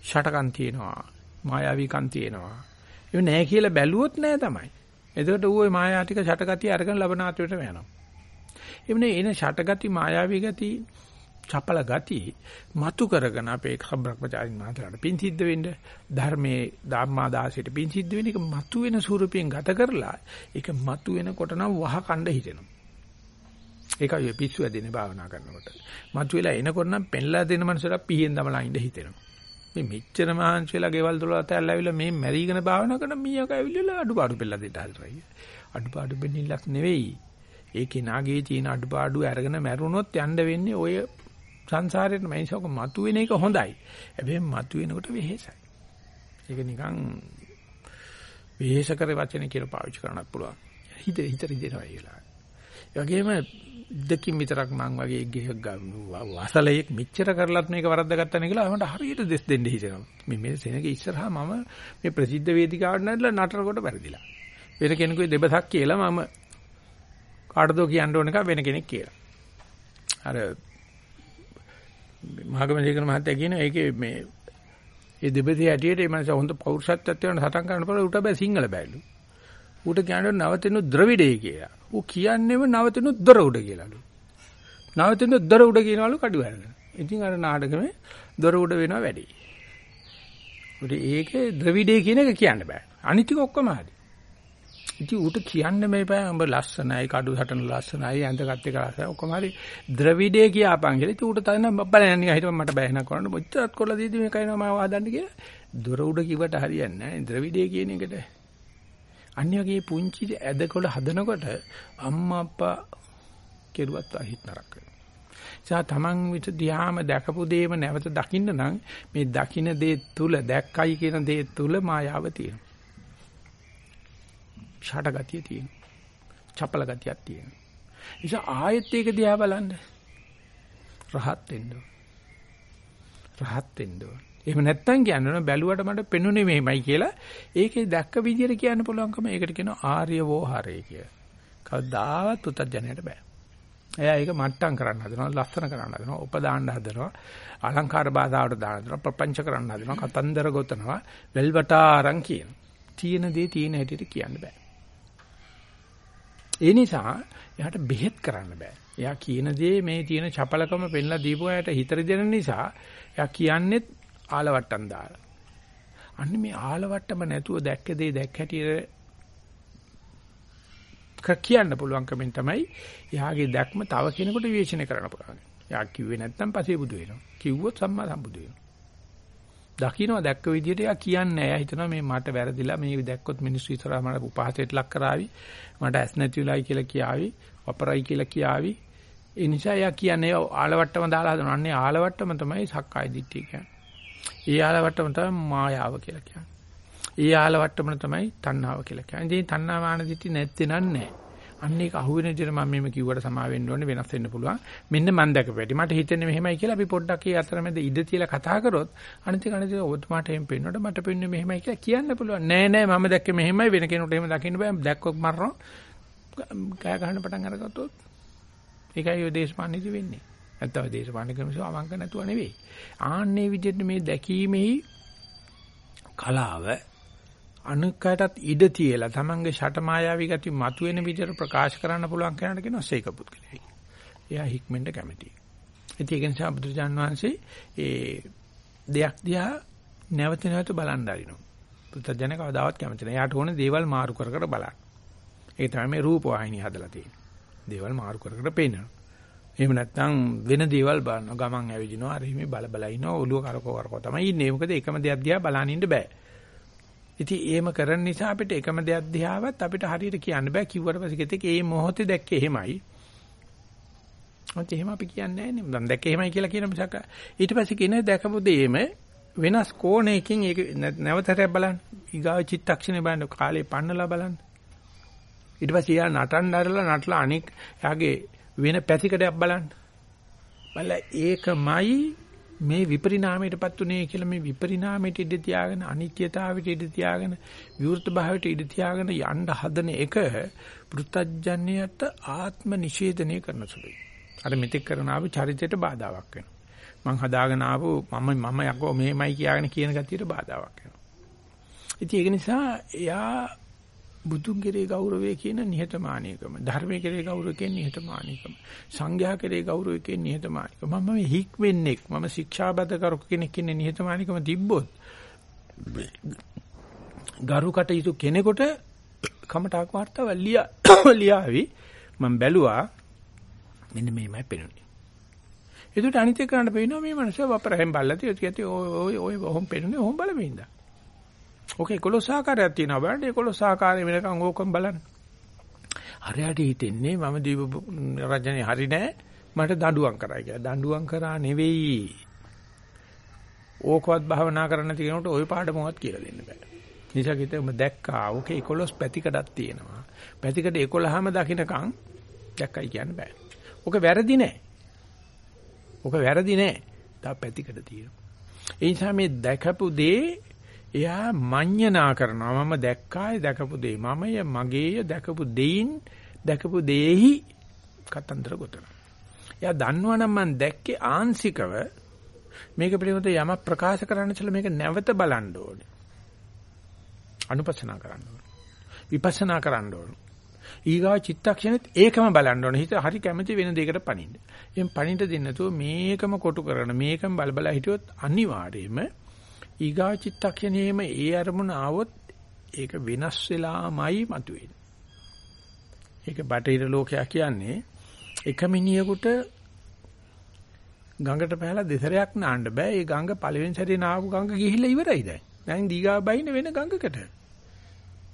ෂටකම් තියෙනවා. මායාවීකම් තියෙනවා. ඒක නෑ කියලා බැලුවොත් නෑ තමයි. එතකොට ඌ ওই මායා ටික ෂටගතිය අරගෙන ලබනාතුරට යනවා. එමුනේ එන ෂටගති මායාවී ගති චපල ගති මතු කරගෙන අපේ ඛබ්‍රක්මචාරින් මහතලට පින් සිද්ධ වෙන්න ධර්මයේ ධම්මාදාසයට පින් සිද්ධ වෙන එක මතු වෙන ස්වරූපයෙන් ගත කරලා ඒක මතු වෙනකොට නම් වහ කණ්ඩ හිතෙනවා. ඒකයි පිස්සු ඇදෙන්නේ භාවනා කරනකොට. මතු වෙලා එනකොට නම් පෙන්ලා දෙන මනසට පිහින් දමලා ඉඳ හිතෙනවා. මේ මෙච්චර මහන්සි වෙලා ගෙවල් දොරවල් තැල්ලා ඇවිල්ලා මේ මැරිගෙන භාවනා කරන මීයක ඇවිල්ලා අඩුපාඩු පෙළලා දෙන්න හදලා. අඩුපාඩු බෙන්නිලක් නෙවෙයි. ඒ කෙනාගේ තියෙන අඩුපාඩු අරගෙන මැරුණොත් යන්න වෙන්නේ ඔය සංසාරේට මයිසක මතුවෙන එක හොඳයි. හැබැයි මතුවෙනකොට වෙහෙසයි. ඒක නිකන් වෙහෙස කර වචන කියලා පාවිච්චි කරන්නත් පුළුවන්. හිත හිත රිදෙනවා කියලා. ඒ වගේම දෙකින් විතරක් මං වගේ ගෙහක් වසලයක් මෙච්චර කරලත් මේක වරද්දාගත්තා නේ කියලා මට හරියට දෙස් දෙන්න හිතෙනවා. මේ මේ සෙනගේ ඉස්සරහා මම මේ ප්‍රසිද්ධ වේදිකාවට නැట్లా නතර කොට පෙරදිලා. වෙන කෙනෙකුගේ දෙබසක් කියලා මම කාටදෝ කියන්න ඕන එක වෙන කෙනෙක් කියලා. අර මහගමසේකර මහත්තයා කියන ඒකේ මේ ඒ දෙබසේ ඇටියට ඒ මනස හොඳ පෞරුෂත්වයක් වෙන සටන් කරන්න පුළුවන් උට බෑ සිංහල බෑලු. ඌට කියන්නේ නවතිනු ද්‍රවිඩේ කියලා. ඌ කියන්නේම නවතිනු දොර උඩ කියලාලු. නවතිනු දොර උඩ කියනවලු කඩු අරගෙන. ඉතින් අර නාටකමේ දොර උඩ වෙනවා වැඩි. උට ඒකේ ද්‍රවිඩේ කියන එක කියන්න බෑ. අනිත් ටික ඔක්කොම හරි. ඉතින් ඌට කියන්න මේ බෑ උඹ ලස්සනයි කඩු හටන ලස්සනයි ඇඳගත් එක ලස්සනයි ඔක්කොම හරි ද්‍රවිඩේ කියපන් කියලා. ඉතින් ඌට තන බලන්න නිකන් හිටම මට බෑ නක් කරන්න. මොච්චරත් කොල්ල දීදී මේ කයින්ව මාව හදන්න කියලා. දොර උඩ කිව්වට හරියන්නේ නැහැ. ද්‍රවිඩේ කියන එකට. අනිත් වගේ පුංචි ඇදකොළ හදනකොට අම්මා අප්පා කෙරුවත් හිත නරක වෙනවා. තමන් විත දිහාම දැකපු දේම නැවත දකින්න නම් මේ දකින්න දේ තුල දැක්කයි කියන දේ තුල මායාව තියෙනවා. ෂට ගතිය තියෙනවා. චපල ගතියක් තියෙනවා. නිසා ආයෙත් ඒක දිහා බලන්න. රහත් වෙන්න ඕන. රහත් වෙන්න ඕන. එහෙම නැත්තම් කියන්න බැලුවට මට පෙනුනේ මෙහෙමයි කියලා ඒකේ දැක්ක විදියට කියන්න පුළුවන්කම ඒකට කියනවා ආර්ය වෝහරය කියලා. කවදාවත් පුතඥයට බෑ. එයා ඒක මට්ටම් කරන්න හදනවා, ලස්සන කරන්න හදනවා, උපදාන්න හදනවා, අලංකාර භාෂාවට දාන්න හදනවා, ප්‍රපංච කරන්න හදනවා, කතන්දර ගොතනවා, වෙල්වටා අරන් කියන. තියෙන දේ තියෙන හැටියට කියන්න බෑ. ඒ නිසා එයාට බෙහෙත් කරන්න බෑ. එයා කියන දේ මේ තියෙන චපලකම පෙන්ලා දීපුවාට හිතර දෙන නිසා එයා කියන්නේත් ආලවට්ටම් දාලා. අන්න මේ ආලවට්ටම නැතුව දැක්ක දේ දැක්ක හැටියට කියන්න පුළුවන්කමෙන් තමයි එයාගේ දැක්ම තව කෙනෙකුට විශ්ලේෂණය කරන්න පුළුවන්. එයා කිව්වේ නැත්නම් පසේ බුදු වෙනවා. කිව්වොත් සම්මා සම්බුදු වෙනවා. දකින්න දැක්ක විදිහට එයා කියන්නේ. එයා හිතනවා මේ මට වැරදිලා මේ දැක්කොත් මිනිස්සු ඉස්සරහා මට උපහාසයට ලක් කරાવી. මට ඇස් නැතිලයි කියලා කියාවි වපරයි කියලා කියාවි ඒ නිසා එයා කියන්නේ ආලවට්ටම දාලා හදනවා. අන්නේ ආලවට්ටම තමයි සක්කාය දිට්ඨිය කියන්නේ. ඒ ආලවට්ටම තමයි මායාව කියලා කියන්නේ. ඒ ආලවට්ටම තමයි තණ්හාව කියලා කියන්නේ. ඉතින් තණ්හා මාන දිට්ඨි නැත්තේ නන්නේ අන්න ඒක අහුවෙන විදිහට මම මෙහෙම කිව්වට සමා වෙන්න ඕනේ වෙනස් වෙන්න පුළුවන්. මෙන්න මම දැකපැටි. මට හිතෙන්නේ මෙහෙමයි කියලා අපි පොඩ්ඩක් ඒ අතරමැද ඉඳ තියලා කතා කරොත් අනිත් එක අනිත් ඔබතුමාට එහෙම පෙන්වනකොට මට පෙන්වන්නේ මෙහෙමයි කියලා කියන්න පුළුවන්. නෑ නෑ මම දැක්කේ මෙහෙමයි වෙන කෙනෙකුට එහෙම දකින්න බෑ. දැක්කොත් මරනවා. කෑ ගහන්න පටන් අරගත්තොත් ඒකයි ඔය දේශපාලනයේදී වෙන්නේ. නැත්තම් දේශපාලන ක්‍රමසෝ අවංක නැතුව නෙවෙයි. ආන්නේ විදිහට මේ දැකීමෙහි කලාව අනුකයටත් ඉඩ තියලා තමන්ගේ ෂටමායාවී ගති මතුවෙන විදිහට ප්‍රකාශ කරන්න පුළුවන් කෙනාට කියනවා සීක පුද්ගලයයි. එයා හික්මෙන්ට කැමතියි. ඉතින් ඒක නිසා බුදුරජාන් වහන්සේ ඒ දෙයක් දිහා නැවත නැවත බලන් දරිනවා. පුත්‍ජන කවදාවත් කැමති නැහැ. එයාට ඕනේ දේවල් මාරු කර කර බලන්න. ඒ තමයි මේ රූප වාහිනිය හදලා තියෙන්නේ. දේවල් මාරු කර කර පේනවා. එහෙම නැත්නම් වෙන දේවල් බලනවා. ගමන් ඇවිදිනවා. අර හිමේ බල බල ඉනවා. ඔළුව කරකව කරකව තමයි ඉන්නේ. මොකද එකම දෙයක් දිහා බලන් ඉන්න බෑ. ඉතින් එහෙම කරන නිසා අපිට එකම දෙයක් දිහාවත් අපිට හරියට කියන්න බෑ කිව්වට පස්සේ කෙතෙක් ඒ මොහොතේ දැක්කේ එහෙමයි. ඔච්ච එහෙම අපි කියන්නේ නැහැ නේ. මම දැක්කේ එහෙමයි කියලා කියන මිසක ඊට පස්සේ කියන්නේ දැකපු දෙයම වෙනස් කෝණයකින් ඒක නැවතට බලන්න. ඊගාව චිත්තක්ෂණේ බලන්න කාලේ පන්නලා බලන්න. ඊට පස්සේ යා නටන්න ආරලා නටලා අනෙක් යාගේ වෙන පැතිකඩයක් බලන්න. බලලා ඒකමයි මේ විපරිණාමයටපත් උනේ කියලා මේ විපරිණාමයට ඉඳ තියාගෙන අනිත්‍යතාවයට ඉඳ තියාගෙන විවෘත භාවයට ඉඳ තියාගෙන යන්න හදන එක පෘථජ්ජන්‍යයට ආත්ම නිෂේධනය කරන සුළුයි. අර මෙතෙක් කරන ආපු චරිතයට බාධාවක් වෙනවා. මං හදාගෙන ආපු මම මම යකෝ මෙහෙමයි කියාගෙන කියන ගතියට බාධාවක් වෙනවා. ඉතින් ඒක නිසා එයා බුදුන් කෙරේ ගෞරවය කියන නිහතමානීකම ධර්මයේ කෙරේ ගෞරවය කියන නිහතමානීකම සංඝයා කෙරේ ගෞරවය කියන නිහතමානීකම. මම මේ හික්වෙන්නෙක් මම ශික්ෂාබද්ධ කරක කෙනෙක් කියන නිහතමානීකම තිබ්බොත් ගරු කටයුතු කෙනෙකුට කමටාක් වාර්තාව ලියා ලියාවි. මම බැලුවා මෙන්න මේමයි පෙනුනේ. ඒකට අනිත් එක කරන්න පේනවා මේ මනුස්සය වපරහෙන් බල්ලා තියෙති ඔය ඔය ඔහොම පෙනුනේ ඔහොම බලමින්දා ඔක 11 ආකාරයක් තියෙනවා බලන්න 11 ආකාරය වෙනකන් ඕකම බලන්න. හරියට හිතෙන්නේ මම දීප රජනේ හරි නෑ මට දඬුවම් කරයි කියලා. දඬුවම් කරා නෙවෙයි. ඕකවත් භාවනා කරන්න තියෙනකොට ওই පාඩමවත් කියලා දෙන්න බෑ. නිසා කිතම දැක්කා ඕකේ 11 පැතිකඩක් තියෙනවා. පැතිකඩ 11ම දකින්නකම් දැක්කයි කියන්න බෑ. ඕක වැරදි නෑ. ඕක වැරදි නෑ. තා පැතිකඩ තියෙනවා. ඒ නිසා මේ දැකපු දේ එයා මඤ්ඤණා කරනවා මම දැක්කාය දැකපු දේ මමය මගේය දැකපු දෙයින් දැකපු දෙෙහි කතන්දර ගොතනවා. එයා දන්නවනම් මම දැක්කේ ආංශිකව මේක පිළිබඳව යමක් ප්‍රකාශ කරන්න ඉස්සෙල්ලා මේක නැවත බලන්න ඕනේ. අනුපස්සනා කරන්න ඕනේ. විපස්සනා කරන්න ඕනේ. ඊගා චිත්තක්ෂණෙත් ඒකම බලන්න ඕනේ. හිත හරි කැමති වෙන දෙයකට පණින්න. එම් පණින්න දෙන්න නැතුව මේකම කොටු කරන මේකම බල බල හිටියොත් අනිවාර්යයෙන්ම ඊගා චිත්තක්ෂණයේම ඒ අරමුණ ආවොත් ඒක වෙනස් වෙලාමයි මතුවෙන්නේ. ඒක බටහිර ලෝකයා කියන්නේ එක මිනිහෙකුට ගඟට පහලා දෙසරයක් නාන්න බෑ. ඒ ගඟ පළවෙනි සැරේ නාපු ගඟ ගිහිල්ලා ඉවරයි දැන්. දැන් දීගා බයින්න වෙන ගඟකට.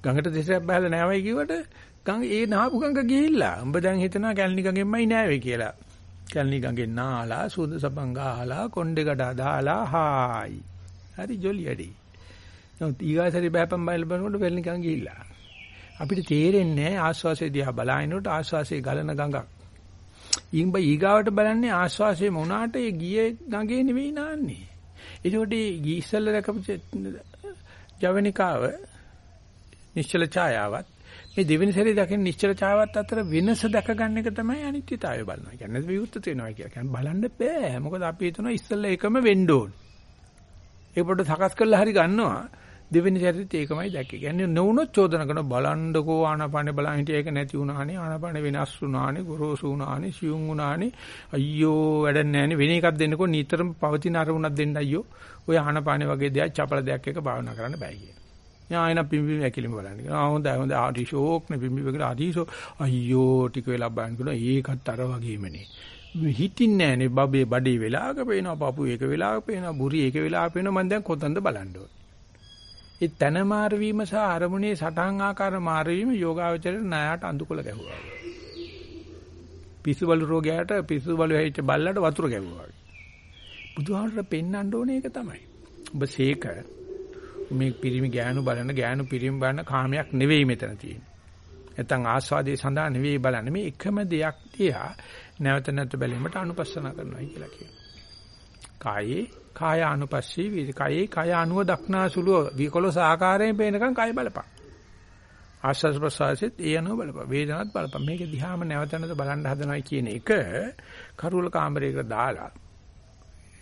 ගඟට දෙසරයක් බහලා නෑවයි කිව්වට ගඟ ඒ නාපු ගඟ ගිහිල්ලා. උඹ දැන් හිතනවා කැලණි ගඟෙන්මයි නෑවේ කියලා. කැලණි ගඟෙන් නාලා සුද සබං ගාලා කොණ්ඩේ ගඩා දාලා හායි. හරි ජොලි වැඩි. නමුත් ඊගාසරි බෑපම් බයිල බලනකොට වෙල් නිකන් ගිහිල්ලා. අපිට තේරෙන්නේ ආස්වාසේ දිහා බලනකොට ආස්වාසේ ගලන ගඟක්. ඊඹ ඊගාවට බලන්නේ ආස්වාසේ මොනාට ඒ ගියේ ගඟේ නෙවෙයි නාන්නේ. ඒකට ගීසල්ල රකපු ජවනිකාව නිශ්චල ඡායාවත් මේ දෙවෙනි සැරේ දකින නිශ්චල ඡායාවත් අතර වෙනස දැක ගන්න එක තමයි අනිත්‍යතාවය බලනවා. කියන්නේ විවුර්ත වෙනවා කියලා. කියන්නේ බලන්න බෑ. මොකද අපි හිතනවා ඉස්සල්ලා එකම වෙන්න ඕනේ. ඒක පොඩ්ඩ සකස් කරලා හරි ගන්නවා. දෙවෙනි සැරේත් ඒකමයි දැක්කේ. කියන්නේ නොවුනොත් චෝදන කරන බලන්නකෝ ආනාපානේ බලන් හිටිය ඒක නැති වුණානේ ආනාපානේ වෙනස් වුණානේ ගොරෝසු වුණානේ සියුම් වුණානේ අයියෝ වැඩක් නැහැනේ වෙන එකක් දෙන්නකෝ නිතරම පවතින අරමුණක් දෙන්න අයියෝ ඔය ආනාපානේ වගේ දෙයක් චපල දෙයක් එක භාවනා කරන්න බෑ කියන. ඥායන පිම්බි ඇකිලිම බලන්න. ආ හොඳයි හොඳයි ආටිෂෝක් නේ පිම්බි වගේ ආටිෂෝ අයියෝ ටික වෙලා බලන්න කියනවා ඒකත් අර වගේමනේ. හිතින්නේ නැහනේ බබේ බඩේ වෙලාවක පේනවා පපු එක වෙලාවක පේනවා බුරි එක වෙලාවක පේනවා මම දැන් කොතනද බලන්න ඕනේ. ඒ තන මාර්වීම සහ අරමුණේ සටහන් ආකාර මාර්වීම යෝගාවචරයට ණයට අඳුකොල ගැහුවා. පිස්සු බලු රෝගයට පිස්සු බලු හැයිච්ච බල්ලට වතුර ගැහුවා. බුදුහාමර පෙන්වන්න ඕනේ ඒක තමයි. ඔබ සීක මේ පිරිමි ගෑනු බලන ගෑනු පිරිමි බලන කාමයක් නෙවෙයි මෙතන තියෙන්නේ. නැත්තම් ආස්වාදයේ සඳහා නෙවෙයි බලන්නේ මේ එකම දෙයක් තියා නැවත නැවත බැලීමට අනුපස්සනා කරනවා කියලා කියනවා. කායේ කාය අනුපස්සී වී කායේ කාය අනුව දක්නා සුළු විකොලස ආකාරයෙන් පේනකම් කාය බලපන්. ආස්වාද ප්‍රසආසෙත් ඒ අනුව බලපන්. වේදනත් බලපන්. මේක දිහාම නැවත නැවත බලන්න හදනවා කියන එක කරුවල කාමරයකට දාලා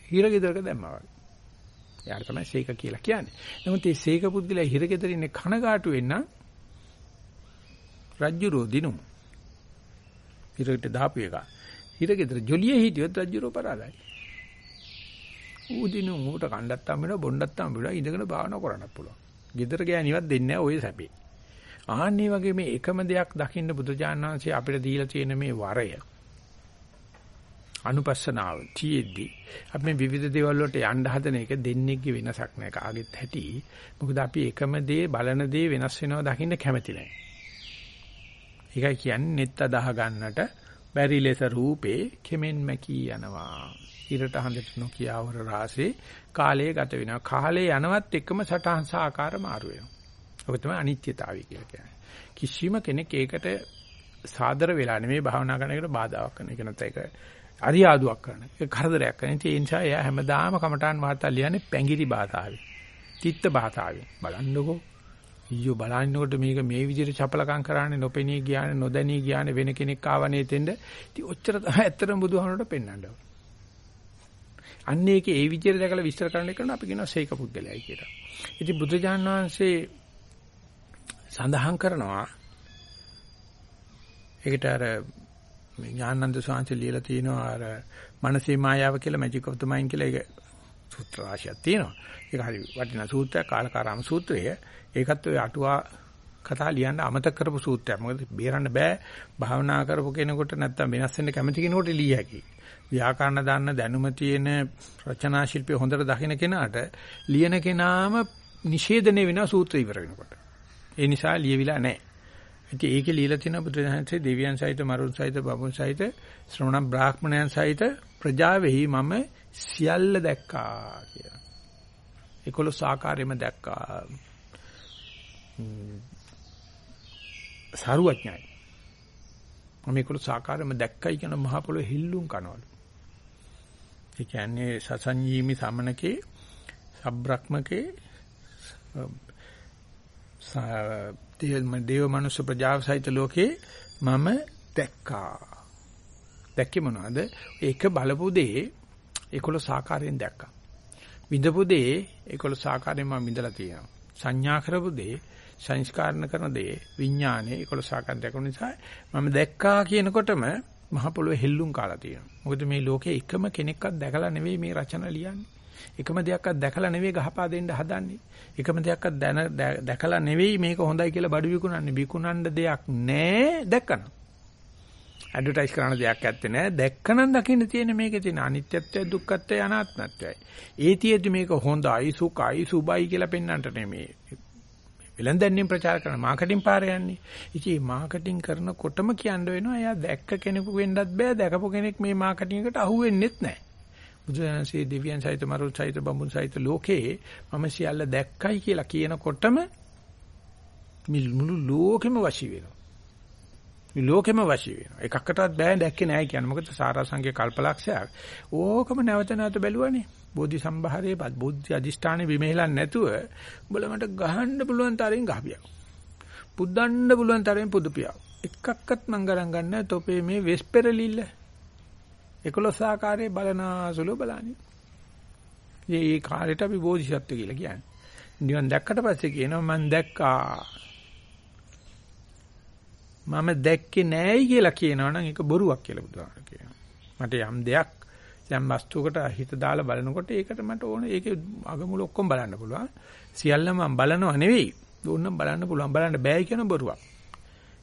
හිරගෙදරක දැම්මා වගේ. යාර තමයි සීක කියලා කියන්නේ. නමුත් මේ සීක පුද්ගලයා හිරගෙදර ඉන්නේ කනගාටු වෙන්න රජ්ජුරෝ දිනු. හිරට දාපු එක. හිරගෙදර ජොලියේ හිටියොත් රජුරෝ පරාදයි. ඌදිනු ඌට කණ්ඩත් හම්බෙනවා බොණ්ඩත් හම්බෙනවා ඉඳගෙන භාවනා කරන්නත් පුළුවන්. ගෙදර ගෑණිවත් දෙන්නේ නැහැ ওই සැපේ. ආන්නේ වගේ මේ එකම දෙයක් දකින්න බුදුජාණන් වහන්සේ අපිට දීලා තියෙන මේ වරය. අනුපස්සනාව තියෙද්දි අපි මේ විවිධ දේවල් වලට යන්න හදන එක දෙන්නේගේ වෙනසක් නැහැ කාගෙත් ඇති මොකද අපි එකම දේ බලන දේ වෙනස් වෙනවා දකින්න කැමති නැහැ. ඒකයි කියන්නේ net අදාහ ගන්නට බැරි ලෙස රූපේ කෙමෙන් මැකී යනවා. ඉරට හඳට නොකියවර රාසේ කාලය ගත වෙනවා. කාලය යනවත් එක්කම සටහන් සාකාර මාරු වෙනවා. ඔක තමයි අනිත්‍යතාවය කියලා කියන්නේ. කිසිම කෙනෙක් ඒකට සාදර වෙලා නෙමෙයි භාවනා කරන එකට බාධාවක් කරන එක නැත්නම් ඒක අරියාදුවක් කරන. ඒක කරදරයක් කරන. ඒ නිසා එයා හැමදාම කමඨාන් වාර්තා ලියන්නේ පැංගිරි භාෂාවෙන්. තිත්ත භාෂාවෙන්. බලන්නකෝ ඊයෝ බලන්නකොට මේක මේ විදිහට චපලකම් කරන්නේ නොපෙනී ගියානේ නොදැනී ගියානේ වෙන කෙනෙක් ආවනේ තෙන්ද ඉතින් ඔච්චර තමයි ඇත්තටම බුදුහාමරට පෙන්වන්න ඕන. අන්න ඒකේ ඒ විදිහට දැකලා විස්තර කරන්න කරන අපි කියනවා සීක පුද්ගලයයි කියලා. ඉතින් බුදුජාණන් වහන්සේ සඳහන් කරනවා ඒකට අර ඥානන්ද සාංශ ලියලා තියෙනවා අර මනසේ මායාව කියලා මැජික් ඔෆ් ද මයින්ඩ් කියලා ඒක සූත්‍ර රාශියක් තියෙනවා. ඒක හරි වටිනා සූත්‍රයක් කාලකාරාම සූත්‍රය. ඒකත් ඔය අටුවා කතා ලියන්න අමතක කරපු සූත්‍රයක්. මොකද බේරන්න බෑ භාවනා කරපු කෙනෙකුට නැත්තම් වෙනස් වෙන්න කැමති කෙනෙකුට ලිය හැකියි. ව්‍යාකරණ දන්න දැනුම තියෙන රචනා ශිල්පී හොඳට දකින කෙනාට ලියන කෙනාම නිෂේධනය වෙනවා සූත්‍ර ඉවර වෙනකොට. ඒ නිසා ලියවිලා නැහැ. ඉතින් ඒකේ ලියලා තියෙන බුදුදහමේ දෙවියන් සහිත මරුන් සහිත බබුන් සහිත ශ්‍රවණ බ්‍රාහ්මණයන් සහිත ප්‍රජාවෙහි මම සියල්ල දැක්කා කියලා. 11 ආකාරයෙන්ම දැක්කා. සාරුවඥයි. මම 11 ආකාරයෙන්ම දැක්කයි කියන මහ පොළොවේ හිල්ලුම් කනවලු. ඒ කියන්නේ සසංජීමි සමනකේ සබ්‍රක්මකේ දේව මනුෂ්‍ය ප්‍රජාව සහිත ලෝකේ මම දැක්කා. දැක්කේ මොනවද? ඒක බලපු දේ 11 ආකාරයෙන් දැක්කා. විඳපු දේ 11 ආකාරයෙන් මම විඳලා තියෙනවා. සංඥා කරපු දේ සංස්කාරණ කරන දේ විඥානේ 11 ආකාරයෙන් දැකුණ නිසා මම දැක්කා කියනකොටම මහ පොළොවේ හෙල්ලුම් කාලා තියෙනවා. මොකද මේ ලෝකේ එකම කෙනෙක්වත් දැකලා නෙවෙයි මේ රචන ලියන්නේ. එකම දෙයක්වත් දැකලා නෙවෙයි ගහපා දෙන්න හදන්නේ. එකම දෙයක්වත් දැකලා නෙවෙයි මේක හොඳයි කියලා බඩු විකුණන්නේ. විකුණන්න දෙයක් නැහැ දැක්කන. ඇඩ්වර්ටයිස් කරන දෙයක් ඇත්තේ නැහැ. දැක්කනම් දකින්න තියෙන මේකේ තියෙන අනිත්‍යත්වය, දුක්ඛත්වය, අනාත්මත්වයයි. ඒතියෙදි මේක හොඳයි, සුඛයි, සුබයි කියලා පෙන්වන්නට නෙමෙයි. වෙලඳන්නේ ප්‍රචාර කරන මාකටිං පාරේ යන්නේ. ඉතින් මේ මාකටිං කරනකොටම කියන්න වෙනවා එයා දැක්ක කෙනෙකු වෙන්නත් බෑ දැකපු කෙනෙක් මේ මාකටිං එකට අහු වෙන්නෙත් නැහැ. බුදුරජාණන්සේ දෙවියන් සහිත මරුත් සහිත බඹුන් සහිත ලෝකේ මම සියල්ල දැක්කයි කියලා කියනකොටම මුළු ලෝකෙම වශී වෙනවා. මේ ලෝකෙම වශී වෙනවා. එකකටවත් බෑ දැක්කේ නැහැ කියන්නේ. මොකද සාරාංශික කල්පලක්ෂයක්. ඕකම නැවත නැවත බැලුවනේ. බෝධි සම්භාරයේ බුද්ධ අධිෂ්ඨානෙ විමෙහෙලන් නැතුව උඹලා මට ගහන්න පුළුවන් තරමින් ගහපියක්. පුදන්න පුළුවන් තරමින් පුදුපියක්. එකක්වත් මං ගණන් ගන්න තොපේ මේ වෙස්පෙරලිල්ල 11 ආකාරයේ බලනාසුළු බලන්නේ. මේ කාලේට අපි බෝධිසත්ව කියලා කියන්නේ. නිවන් දැක්කට පස්සේ කියනවා මං දැක්කා. මම දැක්කේ නෑයි කියලා කියනවනම් ඒක බොරුවක් කියලා බුදුහාමර කියනවා. මට යම් දෙයක් යම් වස්තුවකට හිත දාලා බලනකොට ඒකට මට ඕන ඒකේ අගමුල ඔක්කොම බලන්න පුළුවන්. සියල්ලම මම බලනව නෙවෙයි. ඕනම් බලන්න පුළුවන්. බලන්න බෑයි කියන බොරුවක්.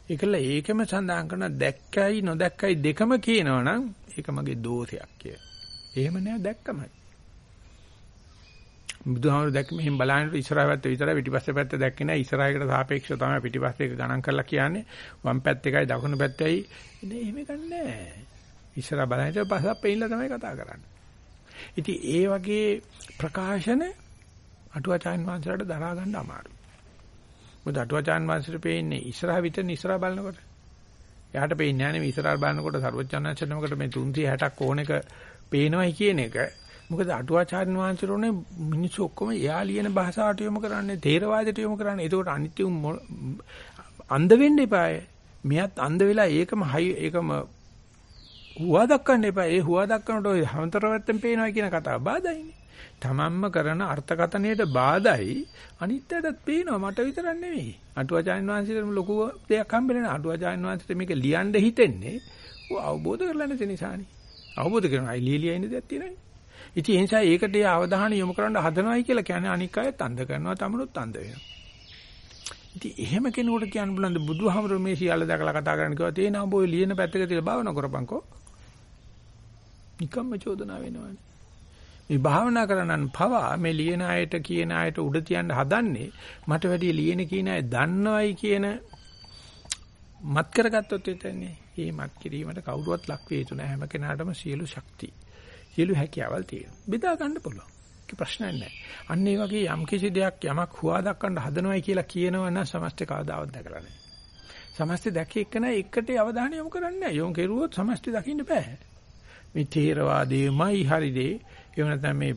ඒකල ඒකම සඳහන් කරන දැක්කයි නොදැක්කයි දෙකම කියනවනම් ඒක මගේ දෝෂයක් කියලා. එහෙම නෑ දැක්කමයි. බුදුහාමුදුරු දැක්ක මෙහෙම බලනකොට ඉස්සරහ පැත්ත විතරයි පිටිපස්සේ පැත්ත දැක්කේ නෑ. ඉස්සරහයකට සාපේක්ෂව තමයි පිටිපස්සේ එක ගණන් කරලා කියන්නේ. වම් පැත්ත එකයි දකුණු පැත්තයි නේ එහෙම ගන්නෑ ඉස්සරහ බලහිට පස්සක් පෙන්නලා තමයි කතා කරන්නේ. ඉතින් ඒ වගේ ප්‍රකාශන අටුවාචාන් වහන්සේලාට දරා ගන්න අමාරුයි. මොකද අටුවාචාන් වහන්සේට පේන්නේ ඉස්සරහ විතර ඉස්සරහ බලනකොට. එයාට පේන්නේ නැහැ නේ ඉස්සරහ බලනකොට සර්වඥාන්සනමකට මේ 360ක් ඕන එක පේනවයි කියන එක. මොකද අටුවාචාර්ය වංශරෝනේ මිනිස්සු ඔක්කොම එයා ලියන භාෂාවට යොමු කරන්නේ තේරවාදයට යොමු කරන්නේ. ඒකට අනිත්‍ය අන්ධ වෙන්න එපාය. මෙයත් අන්ධ වෙලා ඒකම හයි ඒකම හුවා දක්වන්න එපා. ඒ හුවා දක්වනට ඔය හැමතරවත්තෙන් පේනවා කියන කතාව බාධායිනේ. තමන්ම කරන අර්ථකතනයට බාධායි අනිත්‍යයටත් පේනවා මට විතරක් නෙවෙයි. අටුවාචාන් වහන්සේට ලොකු දෙයක් හම්බෙන්නේ නැහැ. අටුවාචාන් වහන්සේට මේක ලියන්න හිතෙන්නේ ਉਹ අවබෝධ කරලා නැති නිසානේ. අවබෝධ කරනවා ලියලියා ඉන්න දෙයක් තියෙනයි. ඉතින් ඒ නිසා ඒකට ඒ අවධානය යොමු කරන්න හදනවයි කියලා කියන්නේ අනික් අයත් අන්ධ කරනවා තමනුත් අන්ධ වෙනවා. ඉතින් එහෙම කෙනෙකුට කියන්න බුලන්ද බුදුහාමර මේ සියල්ල දැකලා කතා කරන්න කිව්වා තේ නම් ඔය ලියන පැත්තක තියලා භාවනා කරපන්කෝ. නිකම්ම චෝදනා වෙනවනේ. මේ භාවනා කරනන් පවා මේ ලියන අයට කියන අයට උඩ තියන්න හදන්නේ මට වැඩි ලියන කියන අය දන්නවයි කියන මත් කරගත්තොත් එතන්නේ. මේ මත් කිරීමට කවුරුවත් ලක් වේ යුතු නැහැ. හැම කෙනාටම සියලු ශක්තිය, සියලු හැකියාවල් තියෙනවා. බෙදා ගන්න පුළුවන්. කි ප්‍රශ්නයක් නැහැ. අන්න ඒ වගේ යම් කිසි දෙයක් යමක් හුවා දක්වන්න හදනවයි කියලා කියනවනම් සමස්ත කවදාවත් දැකලා නැහැ. සමස්ත දැකේ එක නෑ එකට අවධානය යොමු කරන්නේ නැහැ. යොමු කෙරුවොත් සමස්ත දකින්න බෑ. මේ තේරවාදයේමයි හරිදේ එහෙම නැත්නම් මේ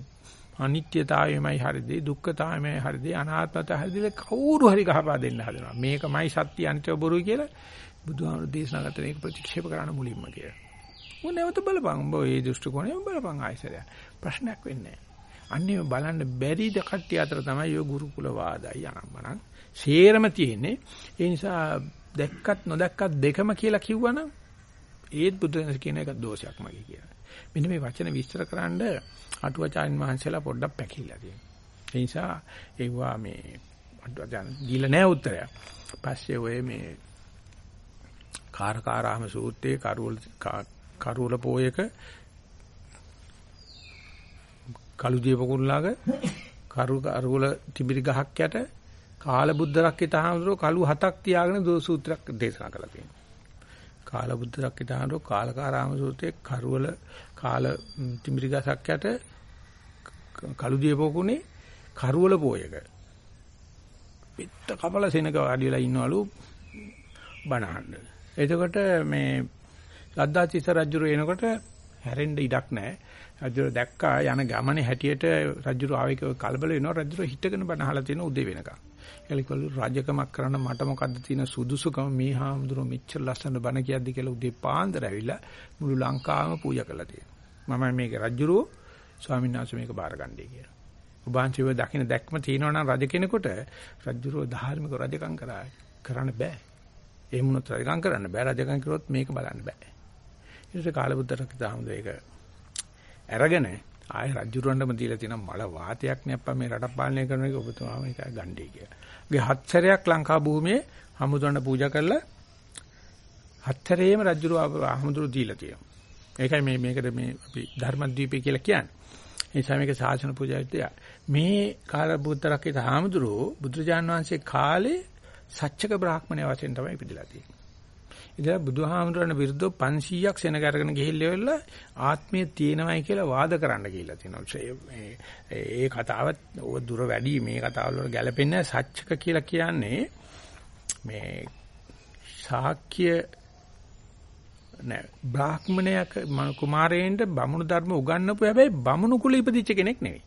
අනිත්‍යතාවයමයි හරිද දුක්ඛතාවයමයි හරිද අනාත්මතාවය හරිද කවුරු හරි ගහපා දෙන්න හදනවා මේකමයි සත්‍ය අනිත්‍ය බොරුයි කියලා බුදුහාමුදුරු දේශනා කරන එක ප්‍රතික්ෂේප කරන්න මුලින්ම කියලා. මොන නැවත බලපං උඹ ඒ දෘෂ්ටි කෝණය බලපං ආයසරය. ප්‍රශ්නයක් වෙන්නේ නැහැ. අන්නේ බලන්න බැරිද කට්ටිය අතර තමයි ඔය ගුරුකුල වාදයි අනම්මනම්. සේරම තියෙන්නේ. ඒ නිසා දැක්කත් නොදැක්කත් දෙකම කියලා කිව්වනම් ඒත් බුදුරජාණන් කියන එක දෝෂයක් මගේ කියලා. මෙන්න මේ වචන විස්තර කරන්න අටුවාචාර්යන් වහන්සේලා පොඩ්ඩක් පැකිලිලා තියෙනවා. ඒ නිසා ඒවා මේ අටුවාචාර්යන් දීලා නැහැ උත්තරය. පස්සේ ඔය මේ කාරකාරාම සූත්‍රයේ කරුවල කරුවල පෝයක කළු දීපකුල්ලාග කරු කරුවල තිබිරි ගහක් යට කාල බුද්ධ රක්කිත හාමුදුරුවෝ කළු හතක් තියාගෙන දෝ සූත්‍රයක් දේශනා කළා තියෙනවා. කාල බුද්ධ රක්කිත හාමුදුරුවෝ කාලකාරාම සූත්‍රයේ කරුවල කාල තිබිරි ගහක් යට කළු දීපකුනේ කරුවල පෝයක පිට කපල සෙනක වැඩිලා ඉන්නවලු බණහන්න. එතකොට මේ සද්දාචිස රජුර එනකොට හැරෙන්න ඉඩක් නැහැ. රජුර දැක්කා යන ගමනේ හැටියට රජුර ආවේක කලබල වෙනවා. රජුර හිටගෙන බණ අහලා තියෙන උදේ වෙනකන්. එලිකවලු රාජකමක් කරන්න මට මොකද්ද තියෙන සුදුසුකම මේ හාමුදුරුවෝ මෙච්චර ලස්සන බණ කියද්දි කියලා උදේ පාන්දර ඇවිල්ලා මුළු ලංකාවම පූජා කළා තියෙනවා. මම මේක රජුරෝ ස්වාමීන් වහන්සේ මේක බාරගන්නයි කියලා. උභාන්තිව දකින්න දැක්ම තියෙනවා නම් රජ කෙනෙකුට රජුරෝ ධාර්මික රජකම් කරා කරන්න බෑ. එහෙම වුණොත් රජකම් කරන්න බෑ. රජකම් කරොත් මේක බලන්න බෑ. ඊට පස්සේ කාලබුද්ධ රකිතාමුද ඒක අරගෙන ආය රජුරවණ්ඩම දීලා තියෙන මල වාතයක් නෑප්පා මේ රට පාලනය කරන එක ඔබතුමාම ඒක ගණ්ඩේ කියලා. ගේ හත්සරයක් ලංකා භූමියේ හමුදුරන්න පූජා කරලා හත්තරේම රජුර හමුදුරු දීලා තියෙනවා. ඒකයි මේ මේකද මේ අපි ධර්මද්වීපය කියලා කියන්නේ. ඒ නිසා මේක සාසන පූජාවිතය. මේ කාල බුද්ධ රකිත හාමුදුරුවෝ බුදුරජාන් වහන්සේ කාලේ සච්චක බ්‍රාහ්මණය වශයෙන් තමයි ඉපදිලා තියෙන්නේ. ඉතින් බුදුහාමුදුරන් විරුද්ධව 500ක් සෙනග අරගෙන ගිහිල්ලා ආත්මය තියෙනවයි කියලා වාද කරන්න ගිහිල්ලා තියෙනවා. ඒ කතාවත් දුර වැඩි මේ කතාවල ගැලපෙන්නේ සච්චක කියලා කියන්නේ මේ ශාක්‍ය නෑ බ්‍රාහ්මණයක කුමාරයෙන්ට බමුණු ධර්ම උගන්වපු හැබැයි බමුණු කුල ඉපදිච්ච කෙනෙක් නෙවෙයි.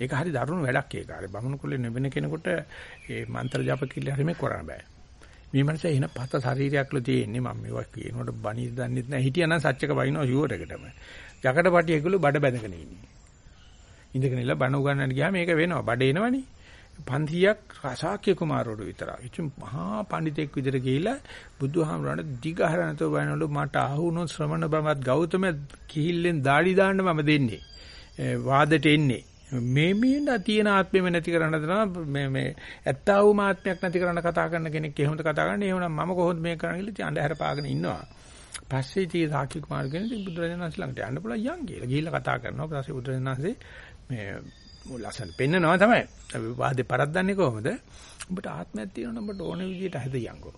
ඒක හරි දරුණු වැඩක් ඒක. හරි බමුණු කුලේ නෙවෙන කෙනෙකුට ඒ මන්ත්‍ර ජප කිල්ල හරි මේ කරන්න බෑ. මේ මනස එන පත ශරීරයක්ල තියෙන්නේ මම මේවා කියනකොට බණී දන්නෙත් නැහැ. හිටියනම් සත්‍යක වයින්නවා ෂුවර් එකටම. ජකට පටි එකළු බඩ බැඳගෙන ඉන්නේ. ඉඳගෙන ඉල්ල බණ උගන්නන්න ගියාම මේක වෙනවා. බඩ එනවනේ. 500ක් රසාක්‍ය කුමාරවරු විතරයි. ඉතින් මහා පඬිතෙක් විදිහට ගිහිලා බුදුහාමරණ දිගහරනතෝ බයනවලු මට අහුනොත් ශ්‍රමණ බමත් ගෞතම කිහිල්ලෙන් দাঁඩි දාන්න මම දෙන්නේ. වාදෙට එන්නේ. මේ මේන තියෙන ආත්මෙම නැති කරන්න තමයි මේ මේ ඇත්තා වූ ආත්මයක් නැති කරන්න කතා කරන කෙනෙක් එහෙමද කතා කරන්නේ? එහෙනම් මම කොහොමද මේක කරන්නේ කියලා ඉතින් අඳුර පාගෙන ඉන්නවා. පස්සේ ඉතින් සාක්‍ය කුමාර කෙනෙක් ඉතින් බුදුරජාණන් වහන්සේ ළඟට යන්න පුළුවන් යන් කියලා ගිහිල්ලා කතා කරනවා. පස්සේ බුදුරජාණන් වහන්සේ මේ ලස්සන පෙන්නනවා තමයි. වාදේ පරද්දන්නේ කොහොමද? උඹට ආත්මයක් තියෙනවා උඹට ඕන විදිහට හැදියන්කෝ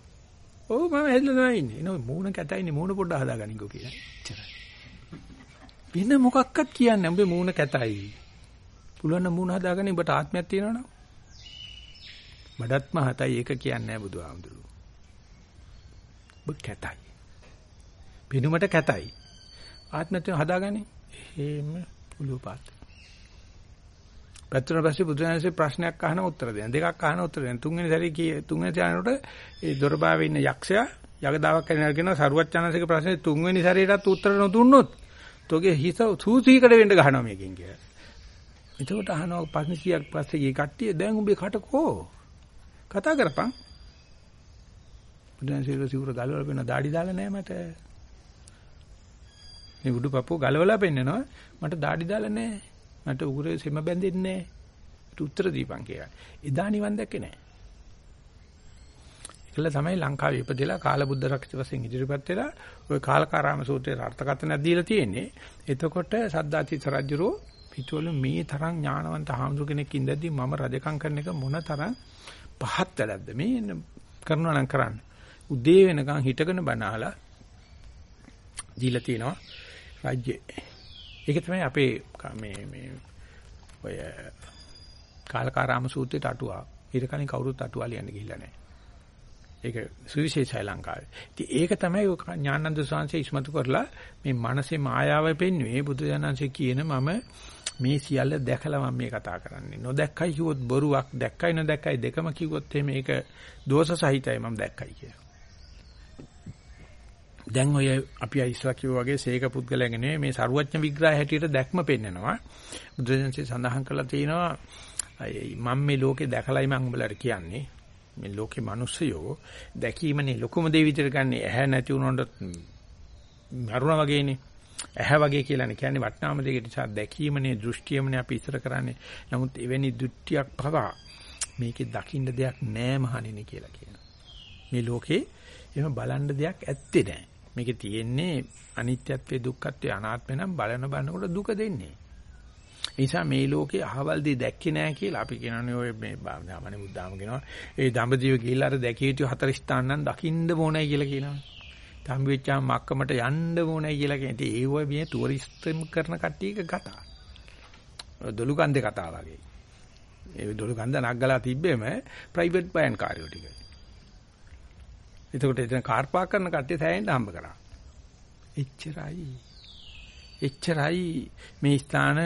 ඔව් මම හැදලා තමයි ඉන්නේ. නෝ මූණ කැතයිනේ. මූණ පොඩ්ඩක් හදාගනින්කෝ කියලා. එච්චරයි. වෙන මොකක්වත් කියන්නේ උඹේ මූණ කැතයි පුළුවන් නම් මූණ හදාගන්න ඔබට ආත්මයක් තියෙනවනම් මඩත් මහතයි ඒක කියන්නේ නැහැ බුදුහාමුදුරුවෝ. ඔබ කැතයි. පිනුමට කැතයි. ආත්මයක් හදාගන්නේ එහෙම පුළුපාත. පැතුන පස්සේ බුදුරජාණන්සේ ප්‍රශ්නයක් අහන උත්තර දෙන දෙකක් අහන උත්තර දෙන තුන්වෙනි සැරේ කී තුන්වෙනි සැරේට ඒ දොරබාවේ ඉන්න යක්ෂයා යගදාවක් කරගෙන සරුවච්චානසික ප්‍රශ්නේ තුන්වෙනි සැරේටත් උත්තර නොදුන්නොත් තෝගේ හිස සූසීකට වෙන්න ගහනවා මේකෙන් කියලා. එතකොට අහනවා 500ක් පස්සේ ගිය කට්ටිය දැන් උඹේ කටකෝ කතා කරපන්. බුදුන් සිරුර සිවුර ගලවලා පෙන්න দাড়ි දාලා නැහැ මට. මේ උඩු පපුව ගලවලා පෙන්නනවා මට দাড়ි දාලා නැහැ. මට උගුරේ සෙම බැඳෙන්නේ නැහැ. ඒට උත්තර දීපන් කියලා. එදා නිවන් දැක්කේ නැහැ. ඒකල තමයි ලංකාවේ ඉපදෙලා කාලබුද්ධ රක්ෂිත වශයෙන් ඉදිරිපත් වෙලා ওই කාලකාරාම සූත්‍රයේ අර්ථකථනය දීලා තියෙන්නේ. එතකොට සද්දාති සරජ්ජුරෝ හිතවල මේ තරම් ඥානවන්ත හාමුදුර කෙනෙක් ඉඳද්දි මම රජකම් කරන එක මොන තරම් පහත් වැඩක්ද මේ කරනවා නම් කරන්න. උදේ වෙනකන් හිටගෙන බනහලා දීලා තියෙනවා රාජ්‍ය. ඒක තමයි අපේ මේ මේ ඔය කාලකාරාම සූත්‍රයට අටුවා. ඊට කලින් කවුරුත් අටුවා ලියන්න ගිහිල්ලා නැහැ. ඒක සුවිශේෂයි ලංකාවේ. ඉතින් ඒක තමයි ඥානන්ද සාංශය ඉස්මතු කරලා මේ මනසේ මායාව පෙන්වුවේ බුදු දනන්සේ කියන මම මේ සියල්ල දැකලා මම මේ කතා කරන්නේ. නොදැක්කයි කිව්වොත් බොරුවක්, දැක්කයි නොදැක්කයි දෙකම කිව්වොත් මේක දෝෂ සහිතයි මම දැක්කයි කියලා. දැන් ඔය අපි ඉස්සර කිව්වා වගේ සීක පුද්ගලයන් නෙවෙයි මේ ਸਰුවඥ විග්‍රහය හැටියට දැක්ම පෙන්නනවා. බුදුරජාණන්සේ සඳහන් කරලා තියෙනවා මම මේ ලෝකේ දැකලායි මම උඹලට කියන්නේ. මේ ලෝකේ මිනිස්සයෝ දැකීමනේ ලොකුම දේ විදිහට ගන්න ඇහැ නැති වුණොත් මරුණා වගේනේ. ඇහැ වගේ කියලානේ කියන්නේ වටනාම දෙක නිසා දැකීමනේ දෘෂ්ටියමනේ අපි ඉස්සර කරන්නේ. නමුත් එවැනි දෘෂ්ටියක් පවා මේකේ දකින්න දෙයක් නෑ මහණෙනි කියලා කියනවා. මේ ලෝකේ එහෙම බලන්න දෙයක් ඇත්තේ නෑ. මේකේ තියෙන්නේ අනිත්‍යත්වයේ දුක්ඛත්වයේ අනාත්මේ නම් බලන බලනකොට දුක දෙන්නේ. ඒ නිසා මේ ලෝකේ අහවල් දෙය දැක්කේ නැහැ කියලා අපි කියනනේ ඔය මේ සාමාන්‍ය බුද්ධාම කියනවා ඒ දඹදිව ගිහිල්ලා අර දැකිය යුතු හතර ස්ථාන නම් දකින්න ඕනයි කියලා කියනවා. තම්බි වෙච්චාම මක්කමට යන්න ඕනයි කියලා කියන. ඉතින් ඒව මේ ටුවරිස්ට්ම් කරන කට්ටියක කතා. දොළුකන්දේ කතා වගේ. ඒ දොළුකන්ද නග්ගලා තිබ්බෙම ප්‍රයිවට් බයන් කාර්යෝ ටික. එතකොට එතන කාර් පාක් කරන කට්ටිය සෑහෙන්න හම්බ කරා. එච්චරයි. එච්චරයි මේ ස්ථාන